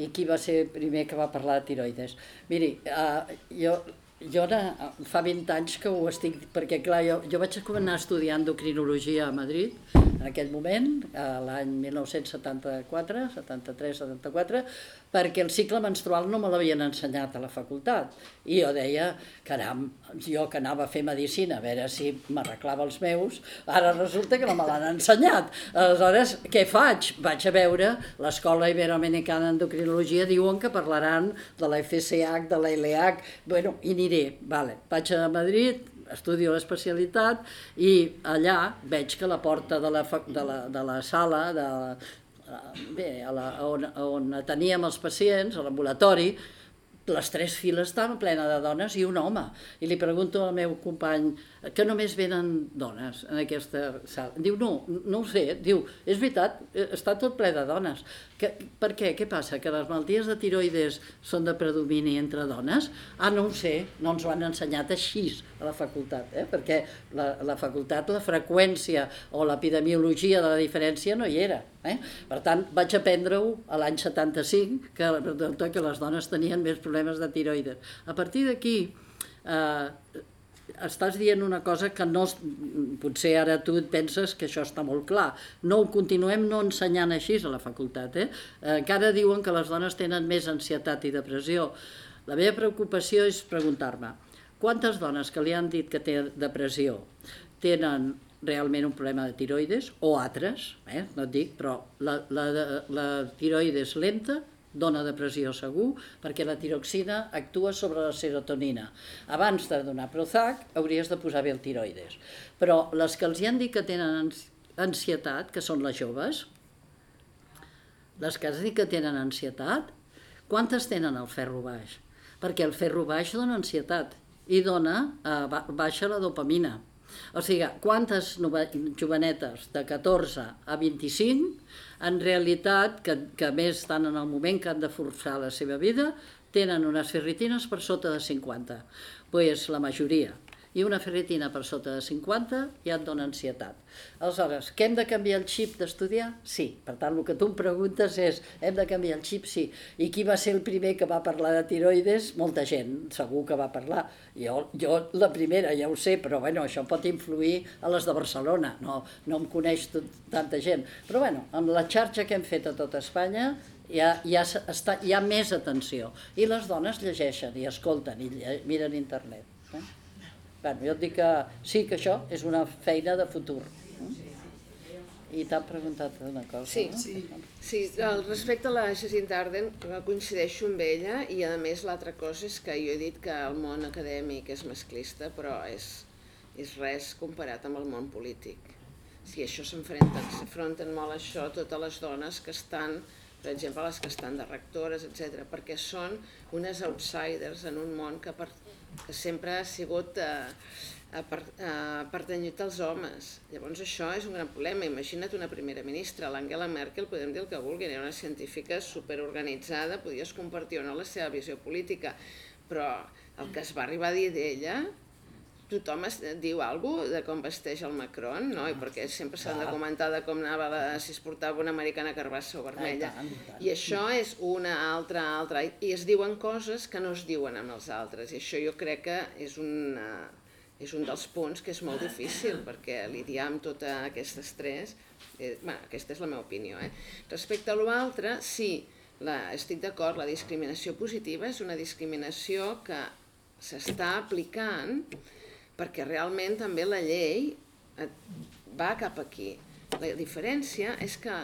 I qui va ser primer que va parlar de tiroides? Miri, uh, jo, jo ara, fa 20 anys que ho estic, perquè clar, jo, jo vaig començar a estudiar endocrinologia a Madrid, en aquell moment, l'any 1974, 73, 74, perquè el cicle menstrual no me l'havien ensenyat a la facultat. I jo deia, caram, jo que anava a fer medicina, a veure si m'arreglava els meus, ara resulta que no me l'han ensenyat. Aleshores, què faig? Vaig a veure l'Escola Iberoamericana d'Endocrinologia, diuen que parlaran de la FSH, de la LH, bueno, i aniré, vale. Vaig a Madrid, estudio l'especialitat i allà veig que la porta de la, de la, de la sala, de, bé, a la, on, on teníem els pacients, a l'ambulatori, les tres files estaven plena de dones i un home. I li pregunto al meu company que només venen dones en aquesta sala. Diu, no, no ho sé. Diu, és veritat, està tot ple de dones. Que, per què? Què passa? Que les malalties de tiroides són de predomini entre dones? Ah, no ho sé, no ens ho han ensenyat així a la facultat, eh? perquè la, la facultat, la freqüència o l'epidemiologia de la diferència no hi era. Eh? Per tant, vaig aprendre-ho a l'any 75, que, que les dones tenien més problemes de tiroides. A partir d'aquí, eh, estàs dient una cosa que no, potser ara tu et penses que això està molt clar. No ho continuem no ensenyant així a la facultat. Eh? Encara diuen que les dones tenen més ansietat i depressió. La meva preocupació és preguntar-me, quantes dones que li han dit que té depressió tenen realment un problema de tiroides, o altres, eh, no et dic, però la, la, la tiroides lenta dona depressió segur, perquè la tiroxina actua sobre la serotonina. Abans de donar Prozac, hauries de posar bé el tiroides. Però les que els hi han dit que tenen ansietat, que són les joves, les que has dit que tenen ansietat, quantes tenen el ferro baix? Perquè el ferro baix dona ansietat i dona, eh, baixa la dopamina. O sigui, quantes jovenetes de 14 a 25, en realitat, que, que més estan en el moment que han de forçar la seva vida, tenen unes ferritines per sota de 50. Doncs pues la majoria i una ferritina per sota de 50 ja et dona ansietat. Aleshores, que hem de canviar el xip d'estudiar? Sí. Per tant, el que tu em preguntes és, hem de canviar el xip? Sí. I qui va ser el primer que va parlar de tiroides? Molta gent, segur que va parlar. Jo, jo la primera, ja ho sé, però bueno, això pot influir a les de Barcelona, no, no em coneix tot, tanta gent. Però bueno, amb la xarxa que hem fet a tota Espanya, ja, ja està, hi ha més atenció. I les dones llegeixen i escolten i miren internet. Eh? Bueno, jo et dic que sí que això és una feina de futur. I t'han preguntat una cosa, sí, no? Sí, sí. respecte a la Jacinta Arden, coincideixo amb ella i a més l'altra cosa és que jo he dit que el món acadèmic és masclista, però és, és res comparat amb el món polític. Si això s'enfronten, s'enfronten molt a això totes les dones que estan, per exemple, les que estan de rectores, etc, perquè són unes outsiders en un món que per, que sempre ha sigut eh, pertanyut als homes. Llavors això és un gran problema. Imagina't una primera ministra, l'Angela Merkel, podem dir el que vulguin, era una científica superorganitzada, podies compartir o no la seva visió política, però el que es va arribar a dir d'ella tothom es, diu alguna de com vesteix el Macron, no? I perquè sempre s'han de comentar de com anava la, si es portava una americana carbassa o vermella. I això és una altra, altra. I es diuen coses que no es diuen amb els altres. I això jo crec que és una, és un dels punts que és molt difícil, perquè lidiar amb totes aquestes tres, eh, bueno, aquesta és la meva opinió. Eh? Respecte a l'altre, sí, la, estic d'acord, la discriminació positiva és una discriminació que s'està aplicant perquè realment també la llei va cap aquí. La diferència és que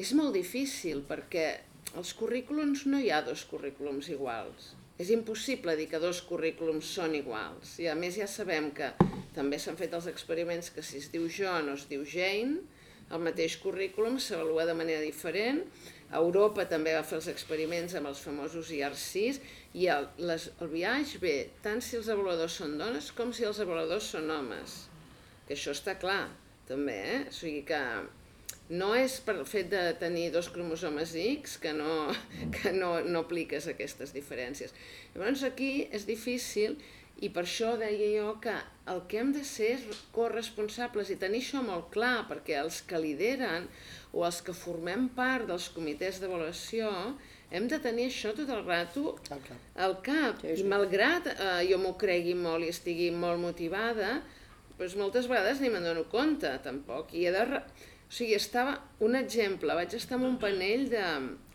és molt difícil perquè els currículums no hi ha dos currículums iguals. És impossible dir que dos currículums són iguals. I a més ja sabem que també s'han fet els experiments que si es diu John o es diu Jane, el mateix currículum s'avalua de manera diferent. Europa també va fer els experiments amb els famosos IR6 i el, les, el viatge ve tant si els avaluadors són dones com si els avaluadors són homes. Que això està clar, també, eh? O sigui que no és per el fet de tenir dos cromosomes X que no, que no, no apliques aquestes diferències. Llavors aquí és difícil i per això deia jo que el que hem de ser és corresponsables i tenir això molt clar, perquè els que lideren o els que formem part dels comitès d'avaluació hem de tenir això tot el rato Al cap. al cap. Sí. I malgrat eh, jo m'ho cregui molt i estigui molt motivada, doncs moltes vegades ni me'n dono compte, tampoc. I he de... re- O sigui, estava... Un exemple, vaig estar en un panell de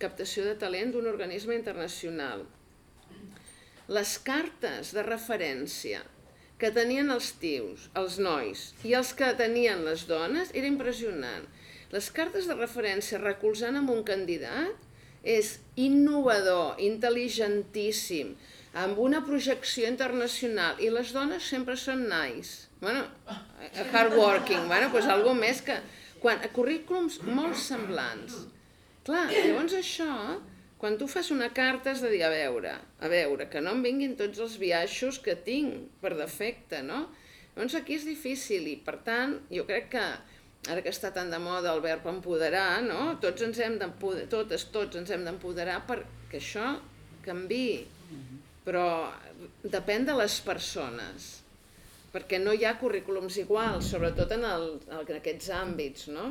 captació de talent d'un organisme internacional. Les cartes de referència que tenien els tios, els nois, i els que tenien les dones, era impressionant. Les cartes de referència recolzant amb un candidat és innovador, intel·ligentíssim, amb una projecció internacional, i les dones sempre són nice. Bueno, hardworking, bueno, doncs algo més que... Quan, currículums molt semblants. Clar, llavors això, quan tu fas una carta has de dir, a veure, a veure, que no em vinguin tots els biaixos que tinc per defecte, no? Llavors aquí és difícil i, per tant, jo crec que ara que està tan de moda el verb empoderar, no? Tots ens hem totes, tots ens hem d'empoderar perquè això canvi. Però depèn de les persones, perquè no hi ha currículums iguals, sobretot en, el, en aquests àmbits, no?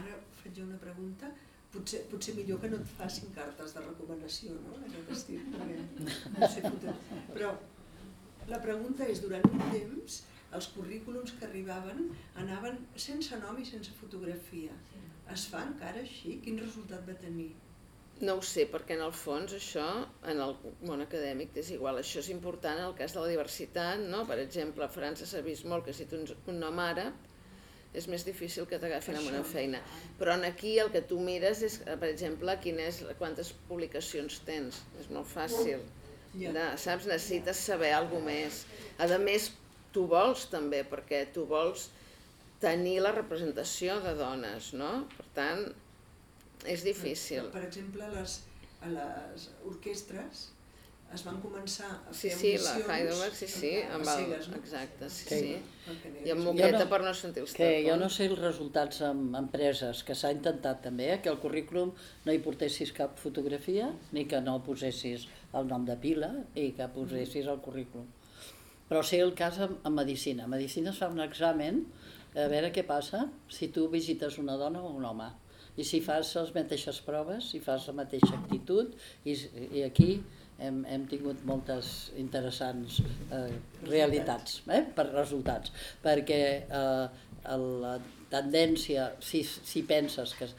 Ara faig una pregunta. Potser, potser millor que no et facin cartes de recomanació, no? Aquest estil, perquè no sé. Però la pregunta és, durant un temps, els currículums que arribaven anaven sense nom i sense fotografia. Es fa encara així? Quin resultat va tenir? No ho sé, perquè en el fons això, en el món acadèmic, és igual. Això és important en el cas de la diversitat, no? Per exemple, a França s'ha vist molt que si tens un nom àrab és més difícil que t'agafin amb una feina. Però en aquí el que tu mires és, per exemple, quin és, quantes publicacions tens. És molt fàcil. Ja. De, saps? Necessites saber alguna més. A més, tu vols també, perquè tu vols tenir la representació de dones, no? Per tant, és difícil. Per exemple, a les, a les orquestres es van començar a Sí, fer sí, la audicions Heidelberg, sí, sí, amb el... cegues, no? Exacte, sí, Sí. sí. N'hi I amb moqueta no- per no sentir els Que jo no sé els resultats amb empreses, que s'ha intentat també, eh, que el currículum no hi portessis cap fotografia, ni que no posessis el nom de pila i que posessis el currículum. Però sé el cas amb, amb medicina. A medicina es fa un examen a veure què passa si tu visites una dona o un home. I si fas les mateixes proves, si fas la mateixa actitud, i, i aquí hem, hem tingut moltes interessants eh, realitats, eh, per resultats, perquè eh, la tendència, si, si penses que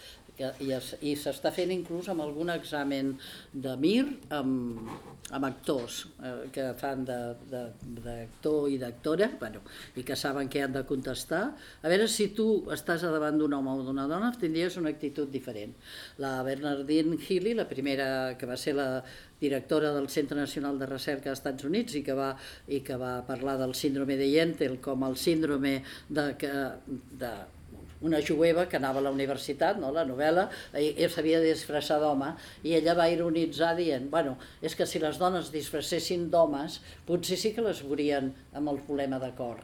i, i s'està fent inclús amb algun examen de MIR amb, amb actors eh, que fan de- de- d'actor i d'actora bueno, i que saben què han de contestar. A veure si tu estàs davant d'un home o d'una dona tindries una actitud diferent. La Bernardine Healy, la primera que va ser la directora del Centre Nacional de Recerca dels Estats Units i que va, i que va parlar del síndrome de Yentl com el síndrome de, que, de una jueva que anava a la universitat, no, la novel·la, i, i s'havia de disfressar d'home, i ella va ironitzar dient, bueno, és que si les dones disfressessin d'homes, potser sí que les veurien amb el problema de cor.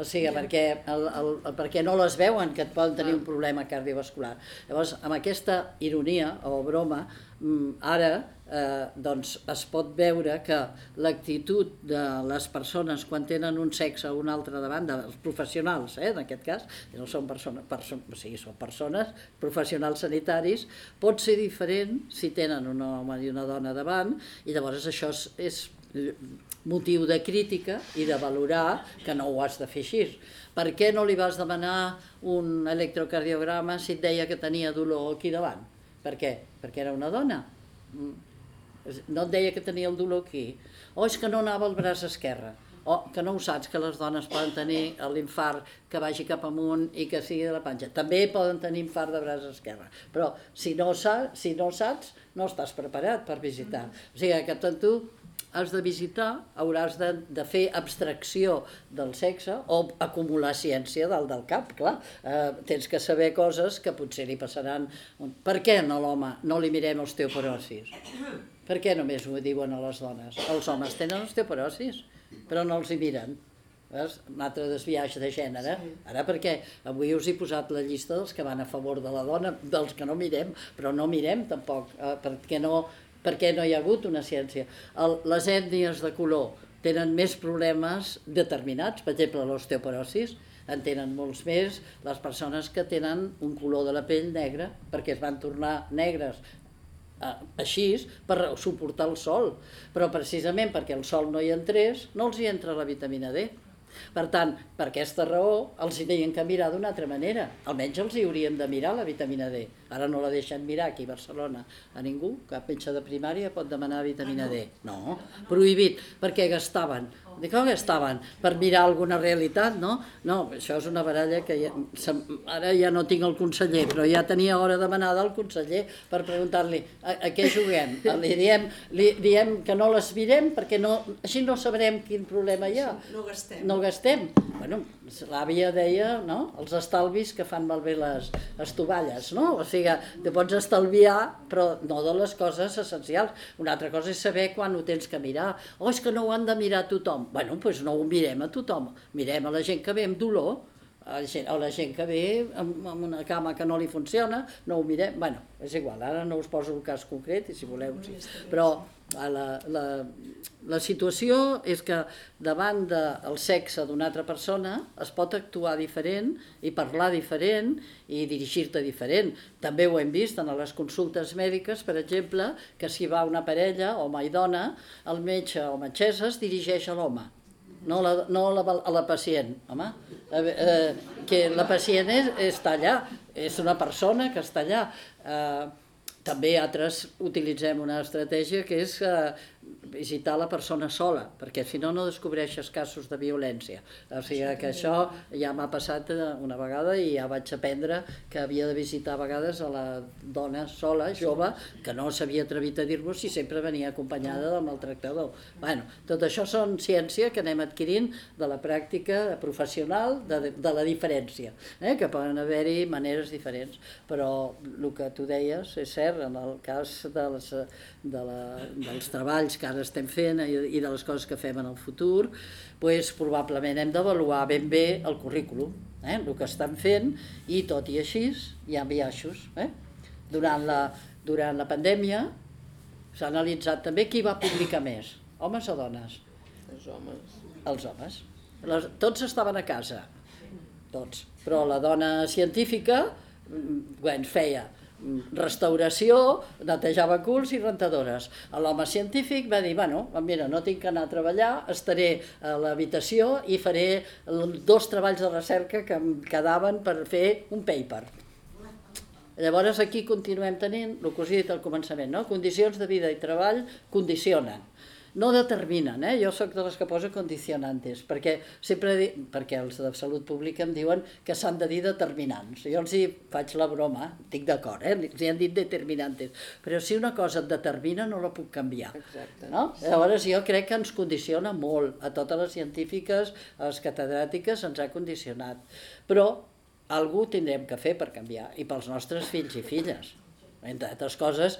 O sigui, perquè, el, el, el, perquè no les veuen que et poden tenir un problema cardiovascular. Llavors, amb aquesta ironia o broma, mm, ara eh, doncs es pot veure que l'actitud de les persones quan tenen un sexe o un altre davant, dels professionals, eh, en aquest cas, no són persones, perso o sigui, són persones, professionals sanitaris, pot ser diferent si tenen un home i una dona davant, i llavors això és, és motiu de crítica i de valorar que no ho has de fer així. Per què no li vas demanar un electrocardiograma si et deia que tenia dolor aquí davant? Per què? Perquè era una dona. Mm. No et deia que tenia el dolor aquí. O és que no anava al braç esquerre. o que no ho saps, que les dones poden tenir l'infart que vagi cap amunt i que sigui de la panxa. També poden tenir infart de braç esquerre, però si no, saps, si no saps, no estàs preparat per visitar. O sigui que tant tu has de visitar, hauràs de, de fer abstracció del sexe o acumular ciència dalt del cap, clar. Eh, tens que saber coses que potser li passaran... Per què no l'home no li mirem osteoporosis? Per què només ho diuen a les dones? Els homes tenen osteoporosis, però no els hi miren. Veus? Un altre desviatge de gènere. Ara perquè avui us he posat la llista dels que van a favor de la dona, dels que no mirem, però no mirem tampoc, eh, perquè no perquè no hi ha hagut una ciència. El, les ètnies de color tenen més problemes determinats, per exemple l'osteoporosis, en tenen molts més les persones que tenen un color de la pell negre perquè es van tornar negres eh, així per suportar el sol, però precisament perquè el sol no hi entrés no els hi entra la vitamina D. Per tant, per aquesta raó, els hi deien que mirar d'una altra manera. Almenys els hi hauríem de mirar la vitamina D. Ara no la deixen mirar aquí a Barcelona a ningú. Cap metge de primària pot demanar vitamina D. No, prohibit, perquè gastaven de com estaven? Per mirar alguna realitat, no? No, això és una baralla que ja, ara ja no tinc el conseller, però ja tenia hora demanada al conseller per preguntar-li a, a què juguem. Li diem, li diem que no les mirem perquè no, així no sabrem quin problema hi ha. No gastem. No gastem. Bueno, l'àvia deia, no?, els estalvis que fan malbé les estovalles, no? O sigui, te pots estalviar, però no de les coses essencials. Una altra cosa és saber quan ho tens que mirar. O oh, és que no ho han de mirar tothom bueno, doncs no ho mirem a tothom, mirem a la gent que ve amb dolor, a la gent, a la gent que ve amb, amb una cama que no li funciona, no ho mirem, bueno, és igual, ara no us poso el cas concret, i si voleu, sí. però la, la, la situació és que davant del sexe d'una altra persona es pot actuar diferent i parlar diferent i dirigir-te diferent. També ho hem vist en les consultes mèdiques, per exemple, que si va una parella, home i dona, el metge o metgessa es dirigeix a l'home, no, la, no la, a la pacient. Home, eh, eh, que la pacient és, està allà, és una persona que està allà. Eh, també altres utilitzem una estratègia que és eh, visitar la persona sola, perquè si no, no descobreixes casos de violència. O sigui que això ja m'ha passat eh, una vegada i ja vaig aprendre que havia de visitar a vegades a la dona sola, jove, que no s'havia atrevit a dir-m'ho si sempre venia acompanyada del maltractador. Bueno, tot això són ciència que anem adquirint de la pràctica professional de, de la diferència, eh? que poden haver-hi maneres diferents, però el que tu deies és cert, en el cas dels, de la, dels treballs que ara estem fent i de les coses que fem en el futur, doncs probablement hem d'avaluar ben bé el currículum, eh? el que estan fent, i tot i així hi ha biaixos. Eh? Durant, la, durant la pandèmia s'ha analitzat també qui va publicar més, homes o dones? Els homes. Els homes. Les, tots estaven a casa, tots. Però la dona científica mm, bueno, feia restauració, netejava culs i rentadores. L'home científic va dir, bueno, mira, no tinc que anar a treballar, estaré a l'habitació i faré dos treballs de recerca que em quedaven per fer un paper. Llavors aquí continuem tenint el que us he dit al començament, no? condicions de vida i treball condicionen no determinen, eh? jo sóc de les que posa condicionantes, perquè sempre di... perquè els de salut pública em diuen que s'han de dir determinants. Jo els hi faig la broma, estic d'acord, eh? els hi han dit determinantes, però si una cosa et determina no la puc canviar. Exacte. No? Llavors jo crec que ens condiciona molt, a totes les científiques, a les catedràtiques ens ha condicionat, però algú tindrem que fer per canviar, i pels nostres fills i filles. Entre altres coses,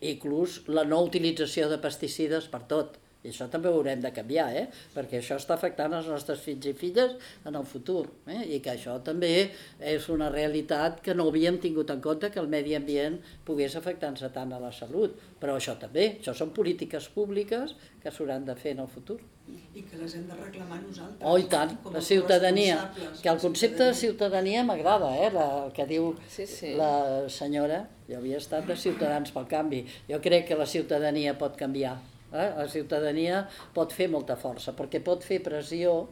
inclús la no utilització de pesticides per tot. I això també ho haurem de canviar, eh? perquè això està afectant els nostres fills i filles en el futur. Eh? I que això també és una realitat que no havíem tingut en compte que el medi ambient pogués afectar-nos tant a la salut. Però això també, això són polítiques públiques que s'hauran de fer en el futur. I que les hem de reclamar nosaltres. Oh, i tant, la ciutadania. Que el concepte de ciutadania m'agrada, eh? La, el que diu sí, sí. la senyora. Jo havia estat de Ciutadans pel Canvi. Jo crec que la ciutadania pot canviar Eh? La ciutadania pot fer molta força, perquè pot fer pressió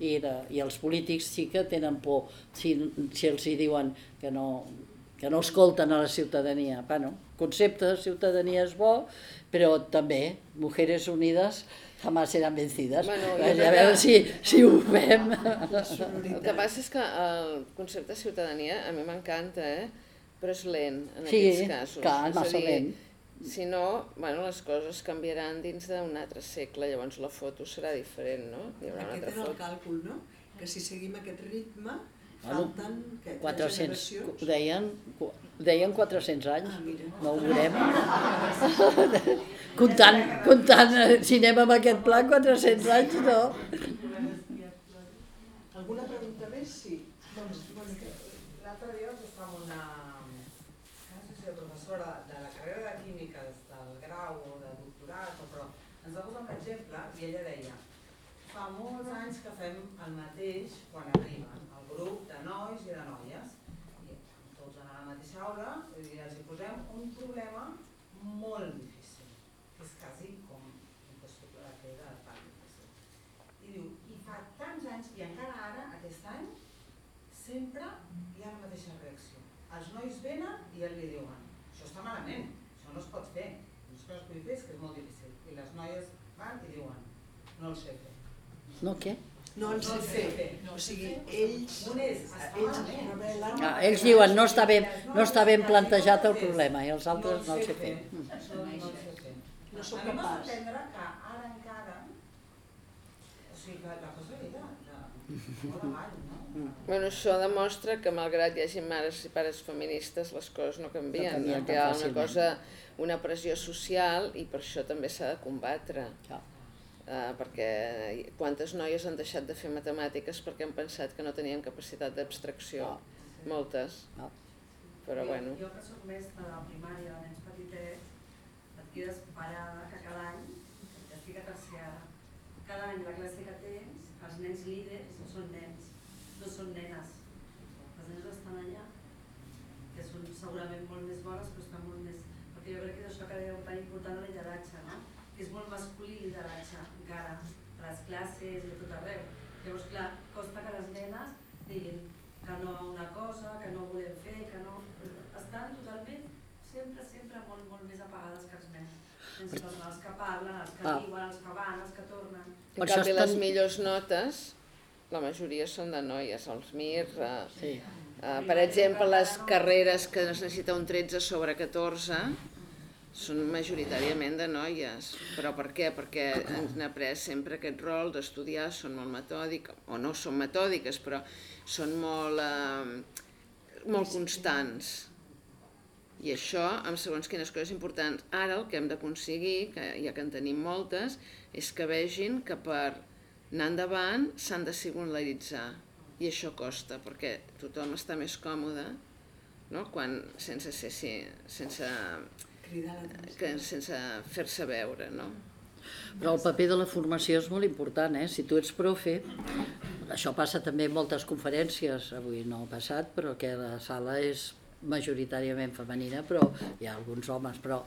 i, de, i els polítics sí que tenen por si, si els hi diuen que no, que no escolten a la ciutadania. Bueno, concepte de ciutadania és bo, però també Mujeres Unides jamás seran vencides. Bueno, jo a veure si, si ho fem. El que passa és que el concepte de ciutadania a mi m'encanta, eh? però és lent en Sí, aquests casos. clar, És massa dir, lent. Si no, bueno, les coses canviaran dins d'un altre segle, llavors la foto serà diferent, no? Hi haurà Aquest era el foto. càlcul, no? Que si seguim aquest ritme, Bueno, falten què, tres 400, generacions? ho deien, ho deien 400 anys, Ah, mira. no ho veurem. comptant, comptant, eh, si anem amb aquest pla, 400 anys, no. Alguna pregunta més? Sí. Doncs, bueno, que... L'altre dia vaig estar amb una, no sé si era professora de la carrera de químiques del grau o de doctorat, o però ens va posar un exemple i ella deia fa anys que fem el mateix quan arriben el grup de nois i de noies i tots a la mateixa aula i els hi posem un problema molt difícil que és quasi com impossible de fer de tan difícil i diu, i fa tants anys i encara ara, aquest any sempre hi ha la mateixa reacció. Els nois venen i els li diuen això està malament, això no es pot fer, no es pot fer, és que és molt difícil. I les noies van i diuen no el sé fer. No, què? No el sé fer. O sigui, ells, ells revelen... Ah, ells diuen no està ben, no està ben plantejat el problema i els altres no el sé fer. No, no sóc a mi m'ha capaç. que ara encara, o sigui, que la cosa ve de, de molt avall, no? Bueno, això demostra que malgrat hi hagi mares i pares feministes, les coses no canvien, No canvien hi ha una cosa, una pressió social i per això també s'ha de combatre. Ja. Uh, perquè quantes noies han deixat de fer matemàtiques perquè han pensat que no tenien capacitat d'abstracció? Moltes. No. Però bueno, Jo que soc mestra de primària de nens petitets, et quedes parada que cada any, ja estic a tercer ara, cada any la classe que tens, els nens líders són nens, no són nenes. Les nenes estan allà, que són segurament molt més bones, però estan molt més... Perquè jo crec que és això que dèieu tan important el lideratge, no? Que és molt masculí lideratge, encara, a les classes i a tot arreu. Llavors, clar, costa que les nenes diguin que no a una cosa, que no volem fer, que no... Estan totalment, sempre, sempre molt, molt més apagades que els nens. Sense els, els que parlen, els que Ah. diuen, els que van, els que tornen. en Per això canvi estan- les millors notes, la majoria són de noies, els MIR, uh, Sí. uh, per exemple, les carreres que es necessita un 13 sobre 14, són majoritàriament de noies. Però per què? Perquè ens han après sempre aquest rol d'estudiar, són molt metòdiques, o no són metòdiques, però són molt, eh, molt constants. I això, amb segons quines coses importants. Ara el que hem d'aconseguir, que ja que en tenim moltes, és que vegin que per anar endavant s'han de singularitzar. I això costa, perquè tothom està més còmode no? Quan, sense, ser, sense. Que, sense fer-se veure. No? Però el paper de la formació és molt important, eh? Si tu ets profe, això passa també en moltes conferències, avui no ha passat, però que la sala és majoritàriament femenina, però hi ha alguns homes, però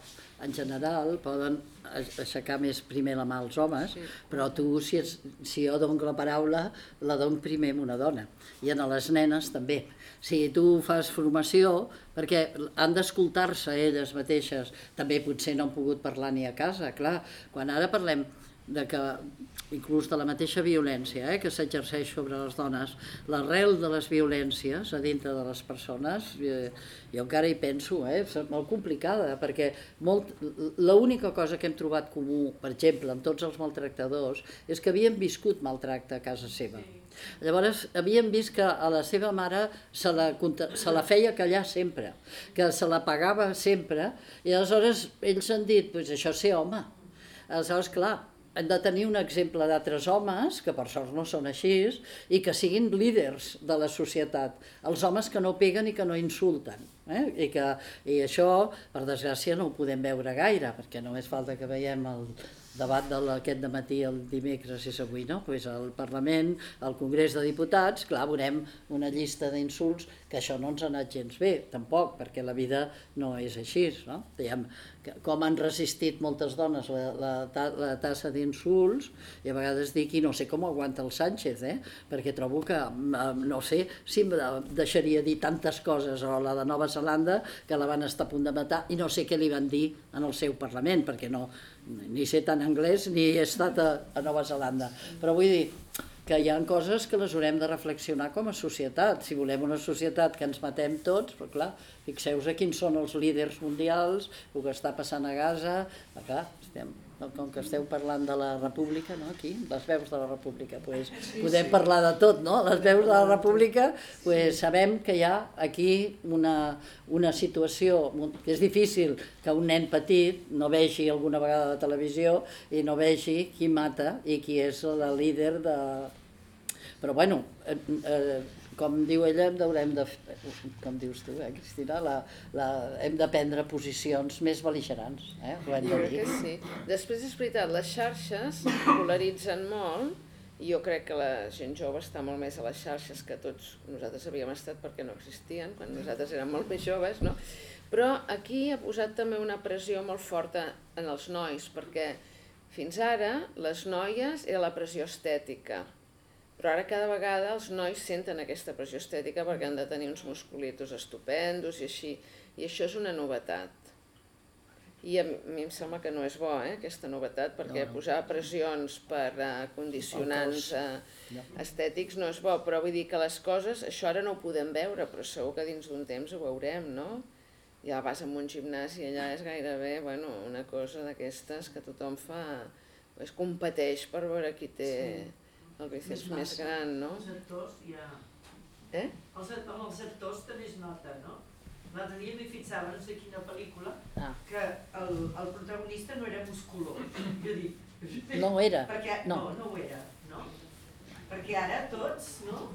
en general poden aix- aixecar més primer la mà als homes, Sí. però tu, si, ets, si jo dono la paraula, la dono primer amb una dona. I a les nenes també. Si tu fas formació, perquè han d'escoltar-se elles mateixes, també potser no han pogut parlar ni a casa, clar. Quan ara parlem de que inclús de la mateixa violència eh, que s'exerceix sobre les dones, l'arrel de les violències a dintre de les persones, eh, jo encara hi penso, eh, és molt complicada, perquè molt, l'única cosa que hem trobat comú, per exemple, amb tots els maltractadors, és que havien viscut maltracte a casa seva. Llavors, havien vist que a la seva mare se la, se la feia callar sempre, que se la pagava sempre, i aleshores ells han dit, pues això és ser home. Aleshores, clar, hem de tenir un exemple d'altres homes, que per sort no són així, i que siguin líders de la societat. Els homes que no peguen i que no insulten. Eh? I, que, I això, per desgràcia, no ho podem veure gaire, perquè només falta que veiem el debat d'aquest de matí el dimecres és avui, no? Pues al Parlament, al Congrés de Diputats, clar, veurem una llista d'insults que això no ens ha anat gens bé, tampoc, perquè la vida no és així, no? Diguem, com han resistit moltes dones la, la, la tassa d'insults, i a vegades dic, i no sé com aguanta el Sánchez, eh? perquè trobo que, no sé si em deixaria dir tantes coses a la de Nova Zelanda que la van estar a punt de matar i no sé què li van dir en el seu Parlament, perquè no, ni sé tant anglès ni he estat a, a Nova Zelanda. Però vull dir, que hi ha coses que les haurem de reflexionar com a societat. Si volem una societat que ens matem tots, però clar, fixeu-vos quins són els líders mundials, el que està passant a Gaza, clar, estem, com que esteu parlant de la república, no? aquí, les veus de la república, pues, sí, podem sí. parlar de tot, no? les veus de la república, pues, sabem que hi ha aquí una, una situació que és difícil que un nen petit no vegi alguna vegada la televisió i no vegi qui mata i qui és la líder de, però bueno, eh, eh, com diu ella, hem d'haurem de, com dius tu, eh, Cristina, la, la, hem de prendre posicions més beligerants. Eh? Ho hem de. Que sí. Després és veritat, les xarxes polaritzen molt i jo crec que la gent jove està molt més a les xarxes que tots nosaltres havíem estat perquè no existien, quan nosaltres érem molt més joves, no? Però aquí ha posat també una pressió molt forta en els nois, perquè fins ara les noies era la pressió estètica, però ara cada vegada els nois senten aquesta pressió estètica perquè han de tenir uns musculitos estupendos i així. I això és una novetat. I a mi em sembla que no és bo, eh, aquesta novetat, perquè no, no. posar pressions per uh, condicionants uh, no. estètics no és bo, però vull dir que les coses, això ara no ho podem veure, però segur que dins d'un temps ho veurem, no? Ja vas a un gimnàs i allà és gairebé bueno, una cosa d'aquestes que tothom fa, es competeix per veure qui té... Sí el bíceps més, més gran, no? Els actors ja... Eh? Els, amb els actors també es nota, no? L'altre dia m'hi fixava, no sé quina pel·lícula, ah. que el, el protagonista no era musculós. Jo dic... No ho era. Perquè, no. no, no ho era, no? Perquè ara tots, no?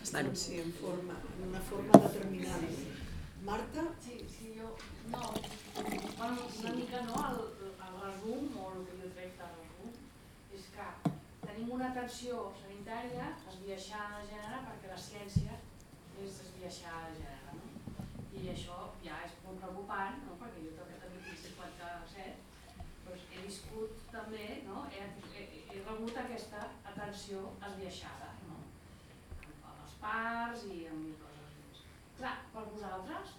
Estan, bueno. sí, en forma, en una forma determinada. Marta? Sí, sí, jo... No, bueno, una mica no, el, el resum, o el que jo crec de resum, és que tenim una atenció sanitària esbiaixada de gènere perquè la ciència és esbiaixada de gènere. No? I això ja és molt preocupant, no? perquè jo també tinc 57, doncs he viscut també, no? he, he, he rebut aquesta atenció esbiaixada no? amb els parts i amb mil coses més. Clar, per vosaltres,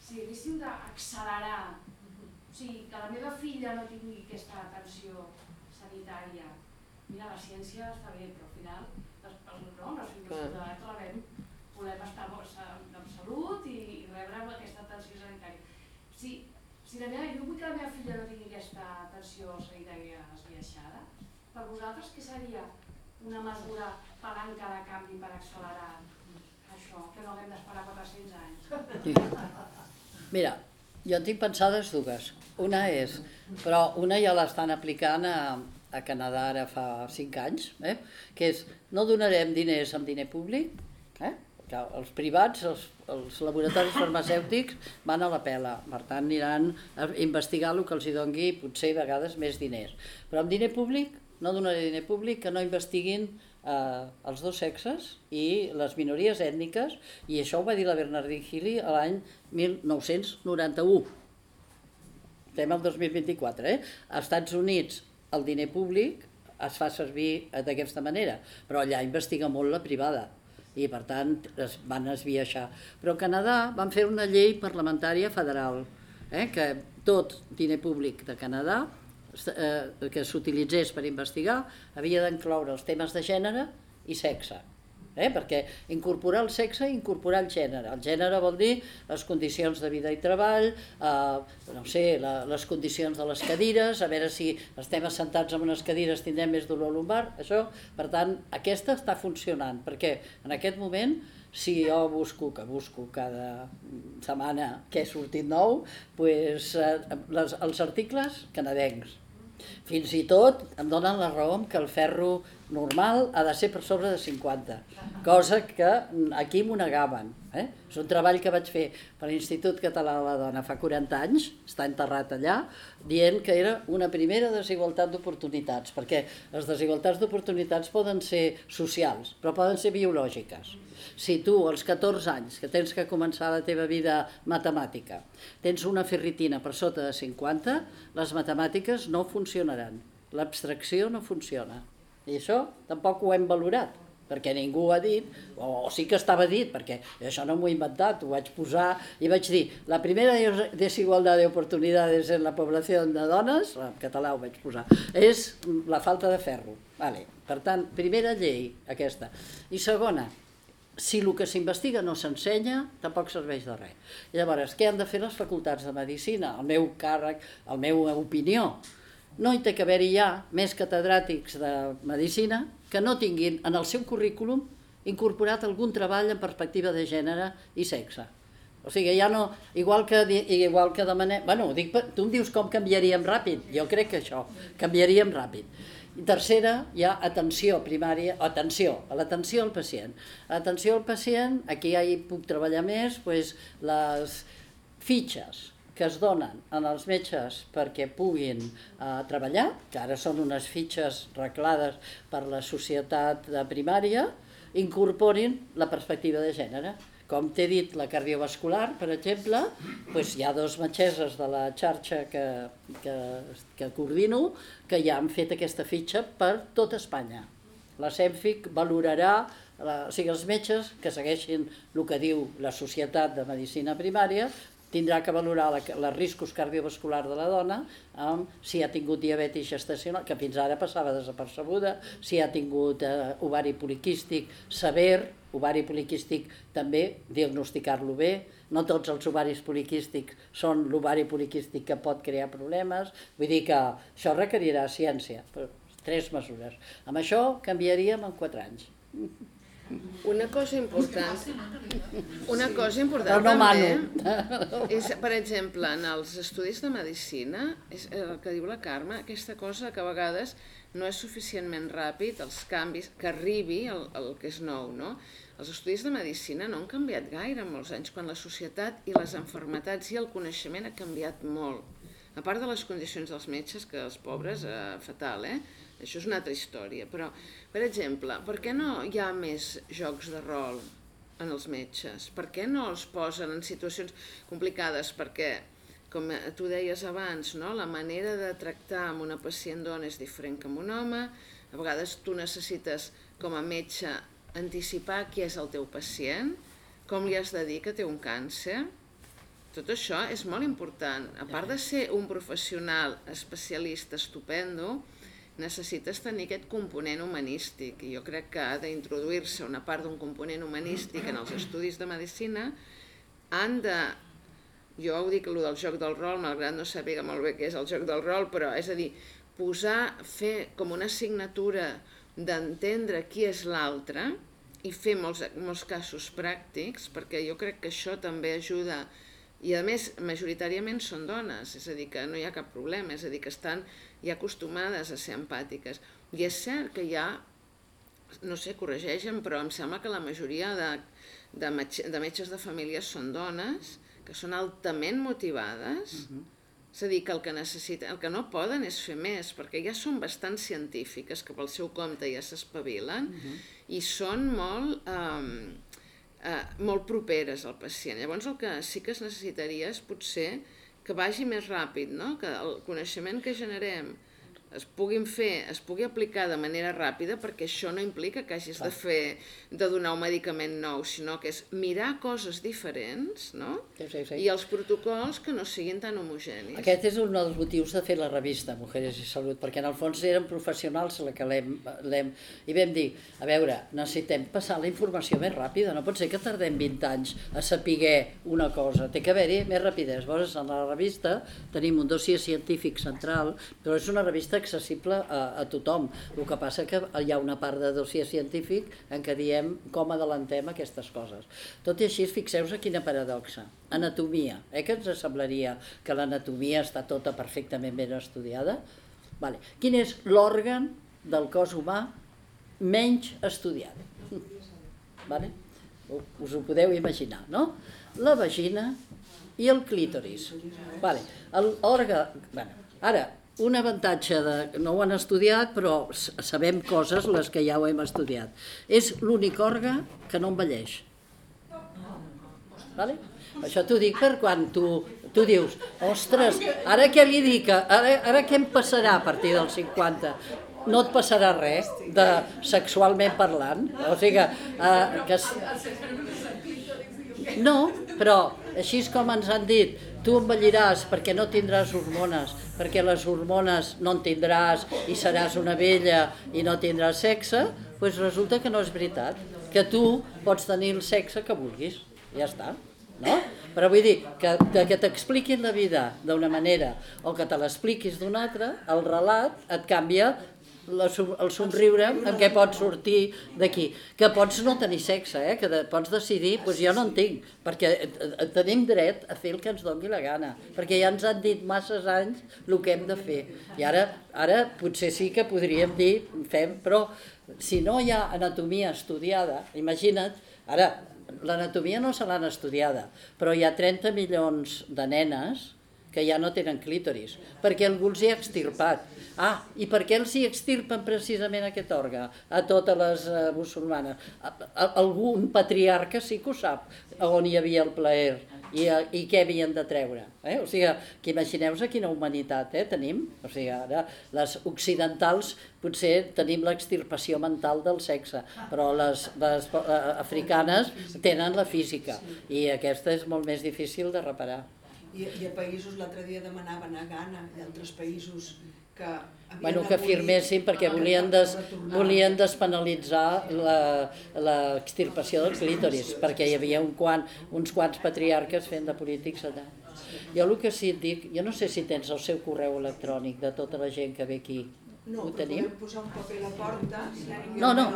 si haguéssiu d'accelerar, o sigui, que la meva filla no tingui aquesta atenció sanitària mira, la ciència està bé, però al final les, no, les ciutadans rebem, volem estar amb salut i, i rebre aquesta atenció sanitària. Si, si la meva, jo vull que la meva filla no tingui aquesta atenció sanitària esbiaixada, per vosaltres què seria una mesura palanca de canvi per accelerar això, que no haguem d'esperar 400 anys? Sí. Mira, jo en tinc pensades dues. Una és, però una ja l'estan aplicant a, a Canadà ara fa 5 anys, eh? que és no donarem diners amb diner públic, eh? que els privats, els, els laboratoris farmacèutics van a la pela, per tant aniran a investigar el que els hi dongui potser a vegades més diners. Però amb diner públic no donaré diner públic que no investiguin eh, els dos sexes i les minories ètniques, i això ho va dir la Bernardine Healy l'any 1991. Estem al 2024, eh? Als Estats Units el diner públic es fa servir d'aquesta manera, però allà investiga molt la privada i per tant es van esbiaixar. Però a Canadà van fer una llei parlamentària federal, eh, que tot diner públic de Canadà eh, que s'utilitzés per investigar havia d'incloure els temes de gènere i sexe eh? perquè incorporar el sexe i incorporar el gènere. El gènere vol dir les condicions de vida i treball, eh, no sé, la, les condicions de les cadires, a veure si estem assentats en unes cadires tindrem més dolor lumbar, això, per tant, aquesta està funcionant, perquè en aquest moment si jo busco, que busco cada setmana què ha sortit nou, pues, eh, les, els articles canadencs. Fins i tot em donen la raó que el ferro normal ha de ser per sobre de 50, cosa que aquí m'ho negaven. Eh? És un treball que vaig fer per l'Institut Català de la Dona fa 40 anys, està enterrat allà, dient que era una primera desigualtat d'oportunitats, perquè les desigualtats d'oportunitats poden ser socials, però poden ser biològiques. Si tu, als 14 anys, que tens que començar la teva vida matemàtica, tens una ferritina per sota de 50, les matemàtiques no funcionaran. L'abstracció no funciona. I això tampoc ho hem valorat perquè ningú ho ha dit, o sí que estava dit, perquè això no m'ho he inventat, ho vaig posar i vaig dir, la primera desigualtat d'oportunitats en la població de dones, en català ho vaig posar, és la falta de ferro. Vale. Per tant, primera llei, aquesta. I segona, si el que s'investiga no s'ensenya, tampoc serveix de res. Llavors, què han de fer les facultats de Medicina? El meu càrrec, el meu opinió, no hi té que haver-hi ja més catedràtics de Medicina que no tinguin en el seu currículum incorporat algun treball en perspectiva de gènere i sexe. O sigui, ja no, igual que, igual que demanem... Bueno, dic, tu em dius com canviaríem ràpid, jo crec que això, canviaríem ràpid. I tercera, hi ha atenció primària, atenció, a l'atenció al pacient. Atenció al pacient, aquí ja hi puc treballar més, doncs les fitxes, que es donen en els metges perquè puguin eh, treballar, que ara són unes fitxes reclades per la societat de primària, incorporin la perspectiva de gènere. Com t'he dit, la cardiovascular, per exemple, doncs hi ha dos metgesses de la xarxa que, que, que coordino que ja han fet aquesta fitxa per tot Espanya. La CEMFIC valorarà la, o sigui, els metges que segueixin el que diu la Societat de Medicina Primària tindrà que valorar els riscos cardiovasculars de la dona amb si ha tingut diabetis gestacional, que fins ara passava desapercebuda, si ha tingut eh, ovari poliquístic sever, ovari poliquístic també diagnosticar-lo bé, no tots els ovaris poliquístics són l'ovari poliquístic que pot crear problemes, vull dir que això requerirà ciència, però tres mesures. Amb això canviaríem en quatre anys. Una cosa important, una cosa important no, no també és, per exemple, en els estudis de medicina, és el que diu la Carme, aquesta cosa que a vegades no és suficientment ràpid, els canvis, que arribi el, el que és nou, no? Els estudis de medicina no han canviat gaire en molts anys, quan la societat i les enfermetats i el coneixement ha canviat molt. A part de les condicions dels metges, que els pobres, eh, fatal, eh? Això és una altra història, però, per exemple, per què no hi ha més jocs de rol en els metges? Per què no els posen en situacions complicades? Perquè, com tu deies abans, no? la manera de tractar amb una pacient dona és diferent que amb un home, a vegades tu necessites, com a metge, anticipar qui és el teu pacient, com li has de dir que té un càncer, tot això és molt important. A part de ser un professional especialista estupendo, necessites tenir aquest component humanístic i jo crec que ha d'introduir-se una part d'un component humanístic en els estudis de medicina han de jo ho dic el del joc del rol, malgrat no sàpiga molt bé què és el joc del rol, però és a dir, posar, fer com una assignatura d'entendre qui és l'altre i fer molts, molts casos pràctics, perquè jo crec que això també ajuda i a més majoritàriament són dones, és a dir, que no hi ha cap problema, és a dir, que estan ja acostumades a ser empàtiques. I és cert que hi ha, no sé, corregeixen, però em sembla que la majoria de, de, metge, de metges de família són dones, que són altament motivades, uh -huh. és a dir, que el que necessiten, el que no poden és fer més, perquè ja són bastant científiques, que pel seu compte ja s'espavilen, uh -huh. i són molt... Eh, eh, molt properes al pacient. Llavors el que sí que es necessitaria és potser que vagi més ràpid, no? que el coneixement que generem es puguin fer, es pugui aplicar de manera ràpida perquè això no implica que hagis Clar. de fer, de donar un medicament nou, sinó que és mirar coses diferents, no? Sí, sí, sí. I els protocols que no siguin tan homogenis. Aquest és un dels motius de fer la revista Mujeres i Salut, perquè en el fons eren professionals la que l'hem... I vam dir, a veure, necessitem passar la informació més ràpida, no pot ser que tardem 20 anys a saber una cosa, té que haver-hi més rapidesa. Llavors, en la revista tenim un dossier científic central, però és una revista accessible a, a tothom. El que passa que hi ha una part de dossier científic en què diem com adelantem aquestes coses. Tot i així, fixeu-vos quina paradoxa. Anatomia. Eh que ens semblaria que l'anatomia està tota perfectament ben estudiada? Vale. Quin és l'òrgan del cos humà menys estudiat. Vale? Us ho podeu imaginar, no? La vagina i el clítoris. Vale. L'òrgan... Bueno, ara, un avantatge de... No ho han estudiat, però sabem coses, les que ja ho hem estudiat. És l'únic òrgan que no envelleix. Vale? Això t'ho dic per quan tu, tu dius, ostres, ara què li dic, ara, ara què em passarà a partir dels 50? No et passarà res, de sexualment parlant. O sigui, uh, que... No, però així com ens han dit, tu envelliràs perquè no tindràs hormones, perquè les hormones no en tindràs i seràs una vella i no tindràs sexe, doncs resulta que no és veritat, que tu pots tenir el sexe que vulguis, ja està no? Però vull dir que, que t'expliquin la vida d'una manera o que te l'expliquis d'una altra, el relat et canvia la, el somriure amb què pots sortir d'aquí. Que pots no tenir sexe, eh? que de, pots decidir, doncs jo no en tinc, perquè tenim dret a fer el que ens doni la gana, perquè ja ens han dit masses anys el que hem de fer. I ara, ara potser sí que podríem dir, fem, però si no hi ha anatomia estudiada, imagina't, ara l'anatomia no se l'han estudiada, però hi ha 30 milions de nenes que ja no tenen clítoris, perquè algú els hi ha extirpat. Ah, i per què els hi extirpen precisament aquest òrgan a totes les uh, musulmanes? Algun patriarca sí que ho sap, on hi havia el plaer i, i què havien de treure. Eh? O sigui, que imagineu-vos quina humanitat eh, tenim. O sigui, ara les occidentals potser tenim l'extirpació mental del sexe, però les, les uh, africanes tenen la física i aquesta és molt més difícil de reparar. I, i a països, l'altre dia demanaven a Ghana i altres països que bueno, que firmessin perquè volien, des, volien despenalitzar l'extirpació dels clítoris, perquè hi havia un quant, uns quants patriarques fent de polítics allà. Jo el que sí et dic, jo no sé si tens el seu correu electrònic de tota la gent que ve aquí. No, Ho tenim? posar un paper a la porta. no, no,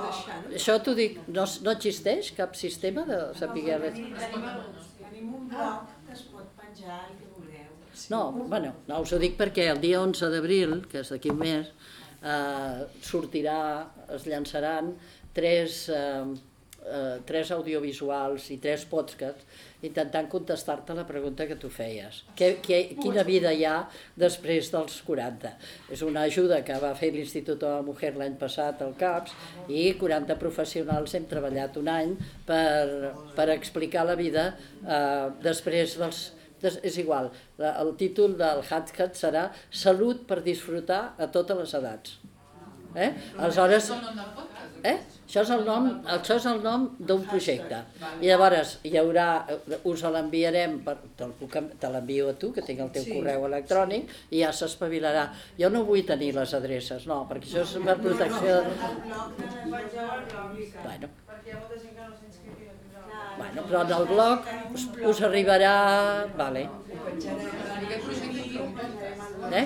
això t'ho dic, no, no existeix cap sistema de saber... Tenim un blog que es pot penjar i que no, bueno, no, us ho dic perquè el dia 11 d'abril, que és d'aquí un mes, eh, sortirà, es llançaran tres, eh, eh, tres audiovisuals i tres podcasts intentant contestar-te la pregunta que tu feies. Que, que, quina vida hi ha després dels 40? És una ajuda que va fer l'Institut de la Mujer l'any passat al CAPS i 40 professionals hem treballat un any per, per explicar la vida eh, després dels és igual, el títol del Hatcat serà Salut per disfrutar a totes les edats. Eh? Aleshores, eh? Això és el nom, això és el nom d'un projecte. I llavors hi haurà, us l'enviarem, te l'envio a tu, que tinc el teu sí. correu electrònic, i ja s'espavilarà. Jo no vull tenir les adreces, no, perquè això és per protecció... Bueno. Bueno, però en el blog us, us arribarà... Vale. Eh?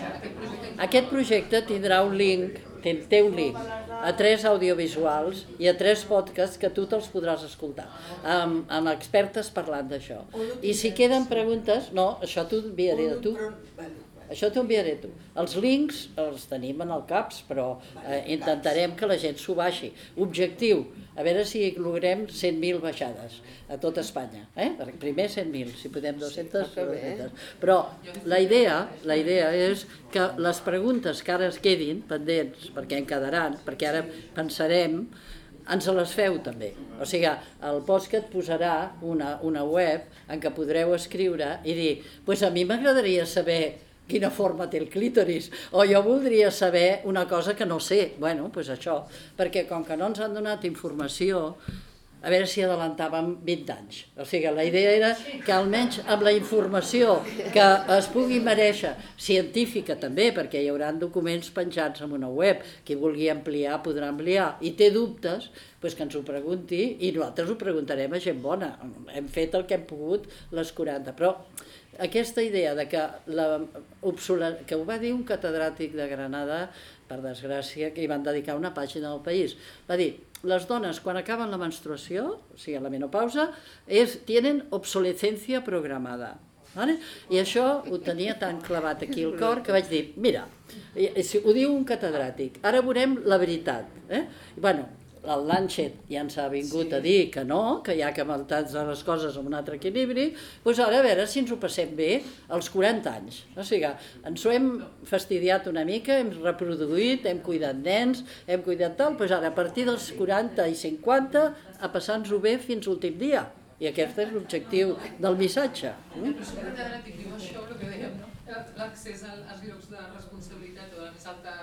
Aquest projecte tindrà un link, té un link a tres audiovisuals i a tres podcasts que tu te'ls podràs escoltar, amb, amb expertes parlant d'això. I si queden preguntes, no, això t'ho enviaré de tu. Això t'ho enviaré tu. Els links els tenim en el CAPS, però eh, intentarem que la gent s'ho baixi. Objectiu, a veure si logrem 100.000 baixades a tot Espanya. Eh? Primer 100.000, si podem 200, 200. Però la idea, la idea és que les preguntes que ara es quedin pendents, perquè en quedaran, perquè ara pensarem, ens les feu també. O sigui, el podcast posarà una, una web en què podreu escriure i dir, pues a mi m'agradaria saber quina forma té el clítoris, o jo voldria saber una cosa que no sé, bueno, doncs pues això, perquè com que no ens han donat informació, a veure si adelantàvem 20 anys. O sigui, la idea era que almenys amb la informació que es pugui mereixer, científica també, perquè hi haurà documents penjats en una web, qui vulgui ampliar podrà ampliar, i té dubtes, doncs que ens ho pregunti i nosaltres ho preguntarem a gent bona. Hem fet el que hem pogut les 40, però aquesta idea de que, la, que ho va dir un catedràtic de Granada, per desgràcia, que hi van dedicar una pàgina al país, va dir, les dones quan acaben la menstruació, o sigui, la menopausa, és, tenen obsolescència programada. Vale? I això ho tenia tan clavat aquí al cor que vaig dir, mira, ho diu un catedràtic, ara veurem la veritat. Eh? Bueno, el Lancet ja ens ha vingut sí. a dir que no, que hi ha que mantenir les coses amb un altre equilibri, doncs ara a veure si ens ho passem bé als 40 anys. O sigui, ens ho hem fastidiat una mica, hem reproduït, hem cuidat nens, hem cuidat tal, doncs ara a partir dels 40 i 50 a passar-nos-ho bé fins l'últim dia. I aquest és l'objectiu del missatge. Mm? L'accés als llocs de responsabilitat o de la més alta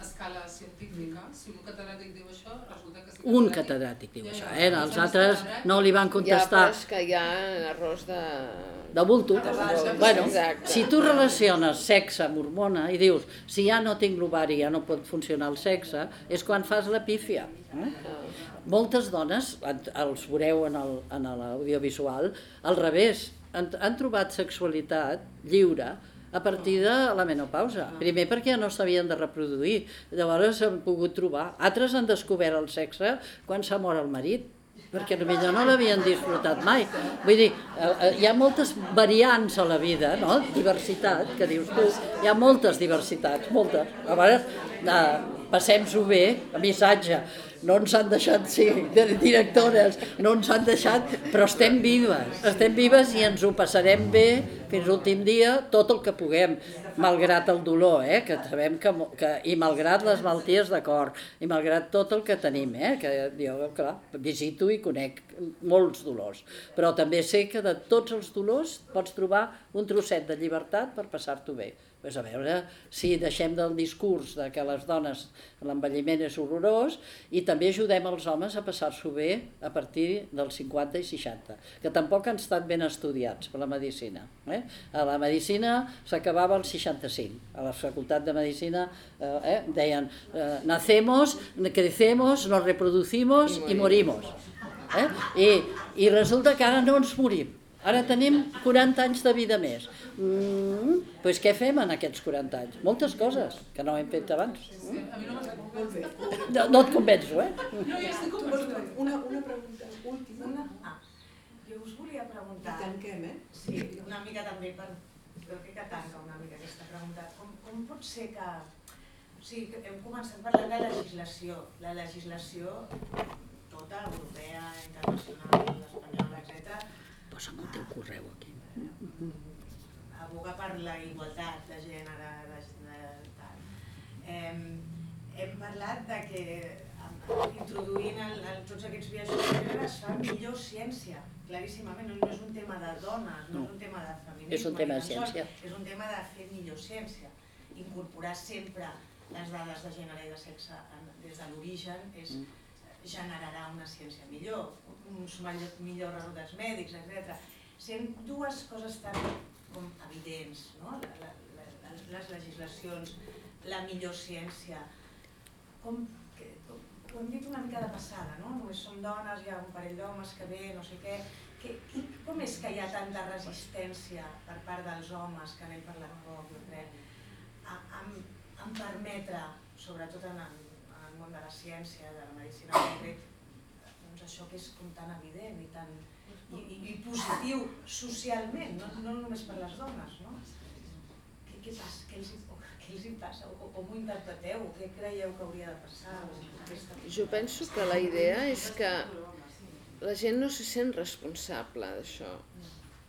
escala científica, si un catedràtic diu això, resulta que... Si un catedràtic diu això, eh? Els altres no li van contestar. Ja, però és que hi ha arròs de... De bulto. Bueno, si tu relaciones sexe amb hormona i dius, si ja no tinc l'ovari, ja no pot funcionar el sexe, és quan fas la pífia. Eh? Moltes dones, els veureu en l'audiovisual, al revés, han, han trobat sexualitat lliure a partir de la menopausa. Primer perquè ja no s'havien de reproduir, llavors s'han pogut trobar. Altres han descobert el sexe quan s'ha mort el marit, perquè potser no l'havien disfrutat mai. Vull dir, eh, eh, hi ha moltes variants a la vida, no? Diversitat, que dius tu, hi ha moltes diversitats, moltes. A vegades eh, passem-s'ho bé, missatge, no ens han deixat ser directores, no ens han deixat, però estem vives, estem vives i ens ho passarem bé fins l'últim dia, tot el que puguem, malgrat el dolor, eh, que sabem que, que i malgrat les malalties de cor, i malgrat tot el que tenim, eh, que jo, clar, visito i conec molts dolors, però també sé que de tots els dolors pots trobar un trosset de llibertat per passar-t'ho bé pues a veure si deixem del discurs de que les dones l'envelliment és horrorós i també ajudem els homes a passar-s'ho bé a partir dels 50 i 60, que tampoc han estat ben estudiats per la medicina. Eh? A la medicina s'acabava al 65, a la facultat de medicina eh, eh, deien eh, nacemos, crecemos, nos reproducimos i morimos. Eh? I, I resulta que ara no ens morim, ara tenim 40 anys de vida més. Mm, pues què fem en aquests 40 anys? Moltes coses que no hem fet abans. Sí, a mi no no, no et convenço, eh? No, ja estic convençuda. Una, una pregunta última. Una, ah, jo us volia preguntar... I tanquem, eh? Sí, una mica també per... Jo crec que tanca una mica aquesta pregunta. Com, com pot ser que... O sigui, que hem començat parlant de legislació. La legislació tota, europea, internacional, espanyola, etc. Posa'm el teu correu aquí. Aboga per la igualtat de gènere, de, de, tal. Hem, hem parlat de que introduint el, el, tots aquests viatges de gènere es fa millor ciència, claríssimament, no, no és un tema de dones, no, no és un tema de feminisme, és un tema de ciència. és un tema de fer millor ciència, incorporar sempre les dades de gènere i de sexe en, des de l'origen és mm. generarà una ciència millor, uns millors resultats mèdics, etc. Sent dues coses tan com evidents, no? la, la, la, les legislacions, la millor ciència, com, que, com, ho hem dit una mica de passada, no? només som dones, hi ha un parell d'homes que ve, no sé què, que, com és que hi ha tanta resistència per part dels homes, que n'hem parlat poc, jo crec, a, a, a permetre, sobretot en el, en el món de la ciència, de la medicina concret, doncs això que és com tan evident i tan, i, i, positiu socialment, no, no només per les dones, no? Què, què, passa? Què, els, què els hi passa? O, com ho interpreteu? Què creieu que hauria de passar? Jo penso que la idea és que la gent no se sent responsable d'això,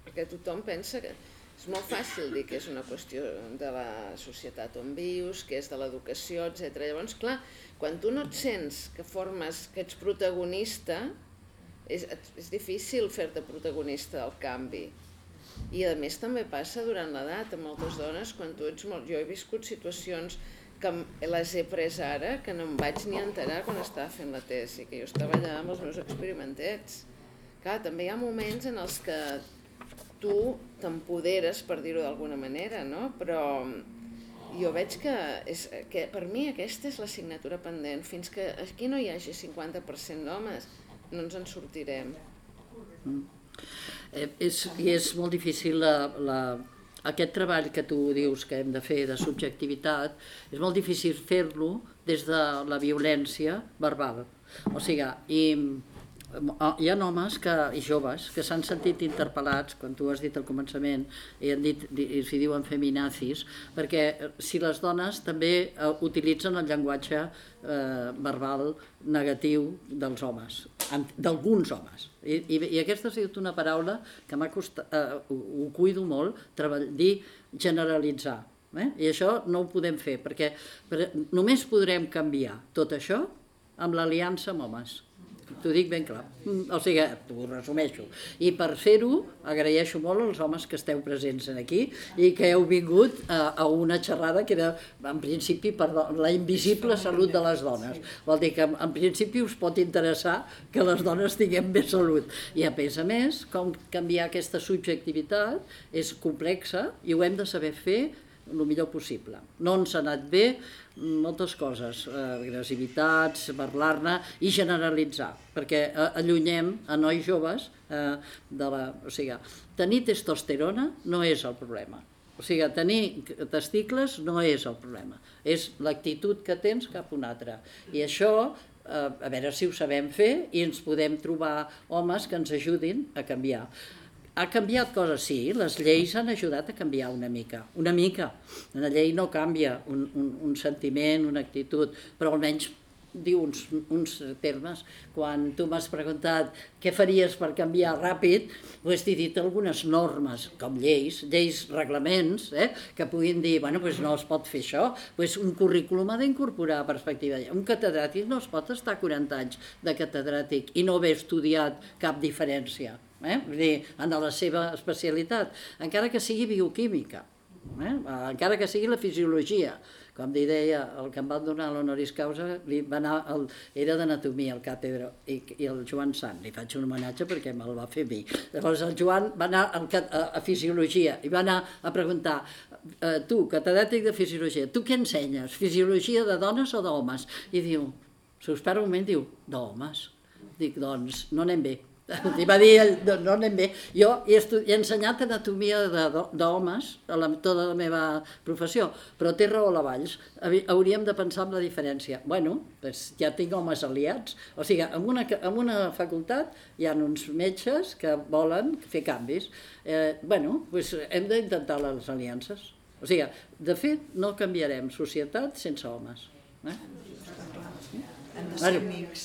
perquè tothom pensa que és molt fàcil dir que és una qüestió de la societat on vius, que és de l'educació, etc. Llavors, clar, quan tu no et sents que formes, que ets protagonista, és, és difícil fer-te protagonista del canvi. I a més també passa durant l'edat, a moltes dones, quan tu ets molt... Jo he viscut situacions que les he pres ara, que no em vaig ni enterar quan estava fent la tesi, que jo estava allà amb els meus experimentets. Clar, també hi ha moments en els que tu t'empoderes, per dir-ho d'alguna manera, no? Però jo veig que, és, que per mi aquesta és l'assignatura pendent. Fins que aquí no hi hagi 50% d'homes, no ens en sortirem. Mm. Eh, és, I és molt difícil la, la, aquest treball que tu dius que hem de fer de subjectivitat, és molt difícil fer-lo des de la violència verbal. O sigui, i hi ha homes que, i joves que s'han sentit interpel·lats, quan tu has dit al començament, i, han dit, i s'hi diuen feminazis, perquè eh, si les dones també eh, utilitzen el llenguatge eh, verbal negatiu dels homes, d'alguns homes. I, i, I aquesta ha sigut una paraula que m'ha costat, eh, ho, ho cuido molt, treball, dir generalitzar. Eh? I això no ho podem fer, perquè per, només podrem canviar tot això amb l'aliança amb homes T'ho dic ben clar. Mm, o sigui, t'ho resumeixo. I per fer-ho, agraeixo molt als homes que esteu presents aquí i que heu vingut a, a una xerrada que era, en principi, per la invisible salut de les dones. Vol dir que, en principi, us pot interessar que les dones tinguem més salut. I, a més a més, com canviar aquesta subjectivitat és complexa i ho hem de saber fer el millor possible. No ens ha anat bé moltes coses, eh, agressivitats, parlar-ne i generalitzar, perquè eh, allunyem a nois joves eh, de la... O sigui, tenir testosterona no és el problema. O sigui, tenir testicles no és el problema, és l'actitud que tens cap a un altre. I això, eh, a veure si ho sabem fer i ens podem trobar homes que ens ajudin a canviar. Ha canviat coses, sí, les lleis han ajudat a canviar una mica, una mica. Una llei no canvia un, un, un sentiment, una actitud, però almenys diu uns, uns termes. Quan tu m'has preguntat què faries per canviar ràpid, doncs t'he dit algunes normes, com lleis, lleis, reglaments, eh, que puguin dir, bueno, doncs no es pot fer això, doncs un currículum ha d'incorporar perspectiva. Un catedràtic no es pot estar 40 anys de catedràtic i no haver estudiat cap diferència eh? Vull dir, en la seva especialitat, encara que sigui bioquímica, eh? encara que sigui la fisiologia, com li deia, el que em van donar l'honoris causa li va anar el, era d'anatomia, el càtedre, i, i el Joan Sant, li faig un homenatge perquè me'l va fer a mi. Llavors el Joan va anar al, a, a fisiologia i va anar a preguntar, eh, tu, catedràtic de fisiologia, tu què ensenyes? Fisiologia de dones o d'homes? I diu, s'ho espera un moment, diu, d'homes. Dic, doncs, no anem bé. I va dir ell, no, no anem bé. Jo he, he ensenyat anatomia d'homes a la, tota la meva professió, però té raó la Valls. Hauríem de pensar en la diferència. Bueno, pues ja tinc homes aliats. O sigui, en una, en una facultat hi ha uns metges que volen fer canvis. Eh, bueno, pues hem d'intentar les aliances. O sigui, de fet, no canviarem societat sense homes. Eh? Bueno,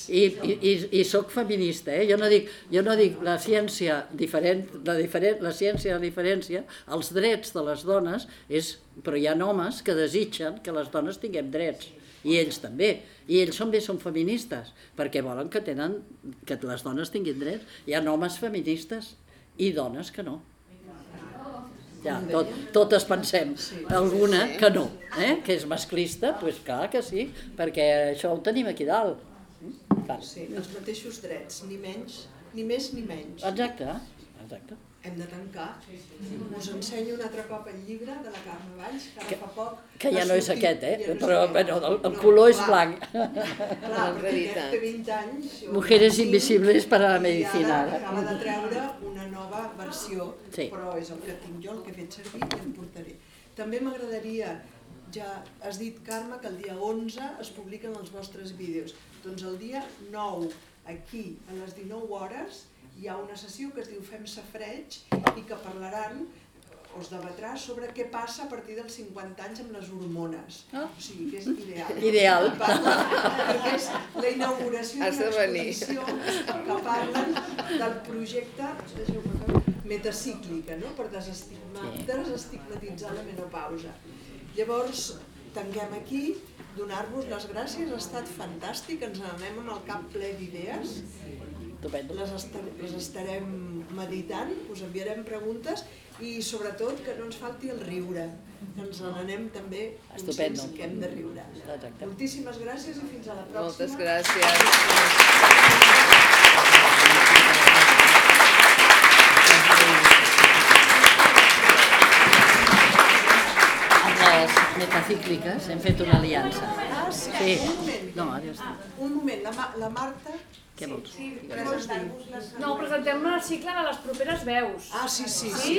I, i, i, i sóc feminista, eh? jo, no dic, jo no dic la ciència diferent, la, diferent, la ciència de diferència, els drets de les dones, és, però hi ha homes que desitgen que les dones tinguem drets, i ells també, i ells també són feministes, perquè volen que, tenen, que les dones tinguin drets. Hi ha homes feministes i dones que no. Ja, tot, totes pensem, alguna que no, eh? que és masclista, doncs clar que sí, perquè això ho tenim aquí dalt. Clar. Sí, els mateixos drets, ni menys, ni més ni menys. Exacte, exacte. Hem de tancar. Us ensenyo un altre cop el llibre de la Carme Valls, que ara fa poc... Que ja no és aquest, eh? Ja no Però bueno, el, el color és blanc. Clar, perquè té 20 anys... Mujeres invisibles para la medicina. Acaba de treure una nova versió, sí. però és el que tinc jo, el que he fet servir i em portaré. També m'agradaria, ja has dit, Carme, que el dia 11 es publiquen els vostres vídeos. Doncs el dia 9, aquí, a les 19 hores, hi ha una sessió que es diu Fem Safreig i que parlaran o es debatrà sobre què passa a partir dels 50 anys amb les hormones. Oh. O sigui, que és ideal. Ideal. Perquè és la inauguració d'una exposició que parlen del projecte metacíclica, no? per desestigma, desestigmatitzar la menopausa. Llavors, tanquem aquí, donar-vos les gràcies, ha estat fantàstic, ens n'anem amb el cap ple d'idees les, estar, les estarem meditant, us enviarem preguntes i sobretot que no ens falti el riure, que ens n'anem també Estupendo. que hem de riure. Exacte. Moltíssimes gràcies i fins a la pròxima. Moltes gràcies. Amb les metacícliques hem fet una aliança. Ah, sí? sí. No, està. Un moment, la, la Marta Què vols? Sí, No, presentem el cicle de les properes veus. Ah, sí, sí, Sí?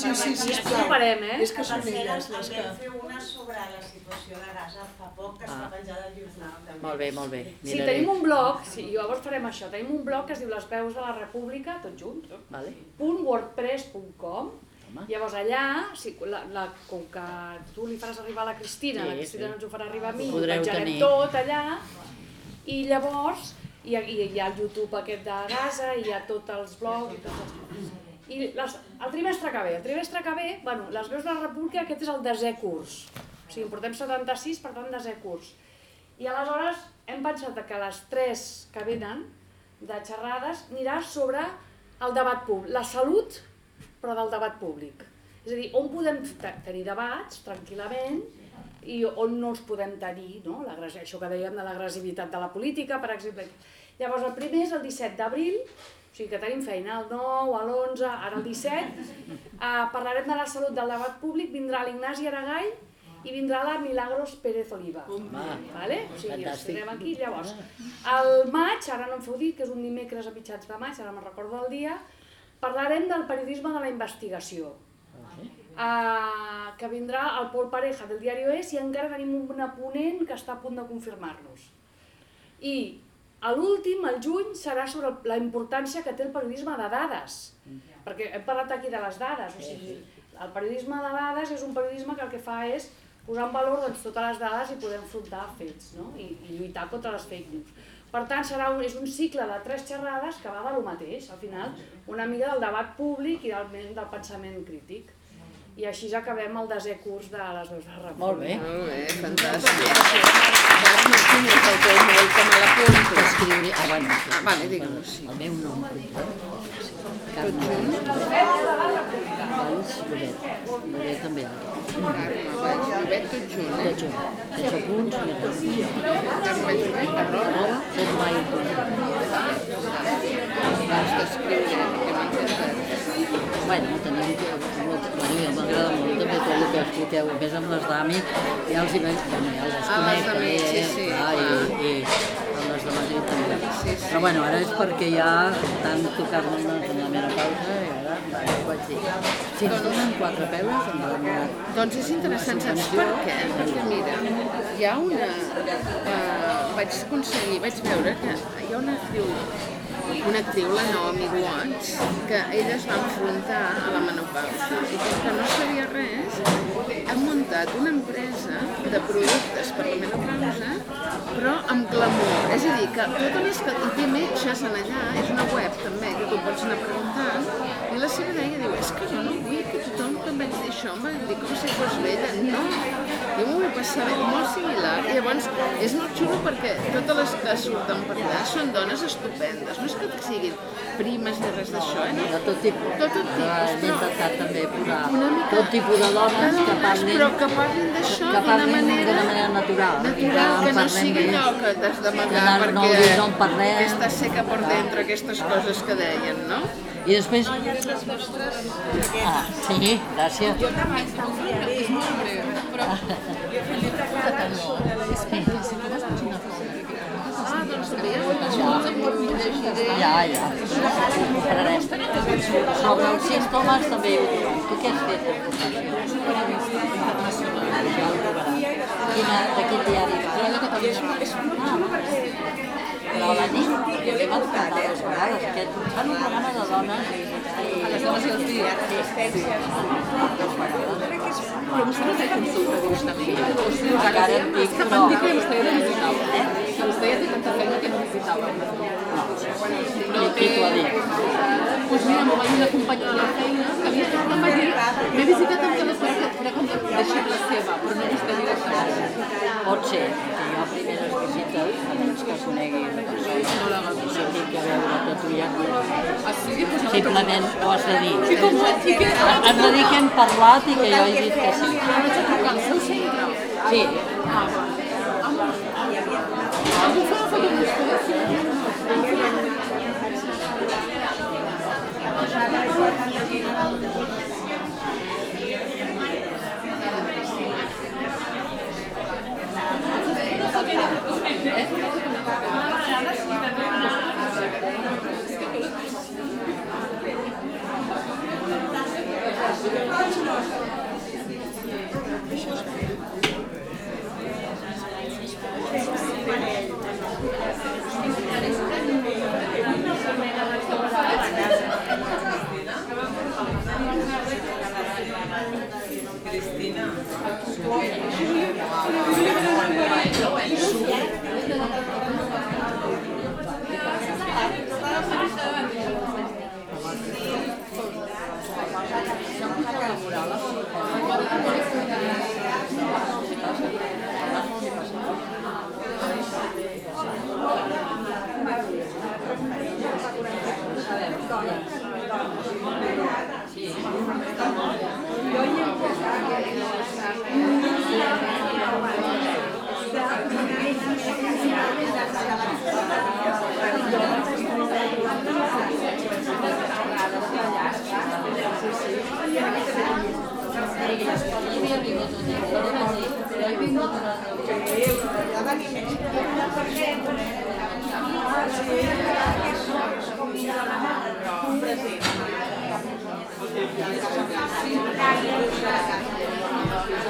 sí. Sí, sí, ho farem, eh? És que són elles les que... vam fer una sobre la situació de Gaza fa poc, que Ah. està penjada al YouTube. també. Molt bé, molt bé. Sí, Miraré. tenim un blog, sí, llavors farem això, tenim un blog que es diu Les veus de la república, tot junt, Vale. .wordpress.com. Llavors allà, si, la, la, com que tu li faràs arribar a la Cristina, Sí, la Cristina sí. ens ho farà arribar a mi, Ho podreu penjarem tenir. tot allà, i llavors hi ha, hi, ha el YouTube aquest de Gaza, hi ha tots els blogs i tots els... I les, el trimestre que ve, el trimestre que ve, bueno, les veus de la República, aquest és el desè curs. O sigui, portem 76, per tant, desè curs. I aleshores hem pensat que les tres que venen de xerrades anirà sobre el debat públic, la salut, però del debat públic. És a dir, on podem te- tenir debats tranquil·lament i on no els podem tenir, no? Això que dèiem de l'agressivitat de la política, per exemple. Llavors, el primer és el 17 d'abril, o sigui que tenim feina el 9, a l'11, ara el 17. Uh, parlarem de la salut del debat públic, vindrà l'Ignasi Aragall i vindrà la Milagros Pérez Oliva. Vale? O sigui, Fantàstic. tindrem aquí. Llavors, al maig, ara no em feu dir, que és un dimecres a mitjans de maig, ara me'n recordo el dia, parlarem del periodisme de la investigació. Uh, que vindrà el Pol Pareja del diari OES i encara tenim una ponent que està a punt de confirmar-nos. I a l'últim, al juny, serà sobre la importància que té el periodisme de dades. Perquè hem parlat aquí de les dades, o sigui, el periodisme de dades és un periodisme que el que fa és posar en valor doncs, totes les dades i poder enfrontar fets no? I, i lluitar contra les fake news. Per tant, serà un, és un cicle de tres xerrades que va de lo mateix, al final, una mica del debat públic i del, del pensament crític. I així ja acabem el desè curs de les veus de República. Molt bé. Molt bé, fantàstic. Doncs el teu com a. Escriure... Ah, bueno. Ah, vale, sí. El meu nom. Carme Valls Llobet. Llobet també. Carme Valls tot junt, eh? Tot junt. Sense punts ni res. Carme Llobet, arroba. Arroba, hotmail.com. Vas d'escriure, que m'ha encantat. Bueno, tenim que... Bueno, ja m'agrada molt també tot el que expliqueu. A més, amb les d'AMI ja els hi veig... Bueno, ja els Ah, conec també, sí, sí, clar, clar. i, i amb les de Madrid també. Sí, sí. Però bueno, ara és perquè ja tant tocar-me en la meva pausa i ara va, vaig dir. Si ens donen quatre peles, em donen Doncs és interessant, saps per què? Perquè mira, hi ha una... Eh, vaig aconseguir, vaig veure que hi ha una actriu, una actriu, la Naomi Watts, que ella es va enfrontar a la menopausa i com que no sabia res, han muntat una empresa de productes per la menopausa, però amb glamour. És a dir, que tot el que i té metges allà, és una web també, que tu pots anar preguntant, i la seva deia diu, és que jo no vull que tothom que em vaig dir això em va dir com si fos vella. No, jo m'ho vull passar molt similar. I llavors és molt xulo perquè totes les que surten per allà són dones estupendes. No és que siguin primes ni res d'això, eh? No? de tot tipus. Tot, tot tipus, Hem però intentat també posar una mica tot tipus de dones de que parlin, però que parlin d'això que d'una manera, d'una manera natural. natural, en que no sigui allò que t'has d'amagar Que no- no perquè dir, no en parlem. aquesta seca per dentro, aquestes coses que deien, no? I després... Ah, sí, gràcies. Jo també t'enviaré, però jo he fet una clara sobre la Ah, doncs llegiré. Ja, ja. Esperarem. Sobre els símptomes també ho diuen. Tu què has fet de formació? Ja ho trobaràs. Quina, de quin diari? Però la nit, jo l'he mancat dues vegades, que fan un programa de dones i... A les dones i els dies. Sí. Dues vegades. Però no té consulta directament. O sigui, Encara ara et dic, no. em dic que vostè ja no visitava. Eh? Que vostè ja té tanta feina que no visitava. T'ho ha dit? Doncs mira, m'ho va dir una companya de la feina que havia fet una manera. M'he visitat amb per com de deixible seva, però no vostè directament. Pot ser, que jo a primeres visites, a menys que conegui la persona, sé qui que veure que tu ja no Simplement ho has de dir. I i? Has de dir que hem parlat i que jo he dit que sí. Ara vaig a trucar al seu centre. Sí,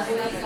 Gracias.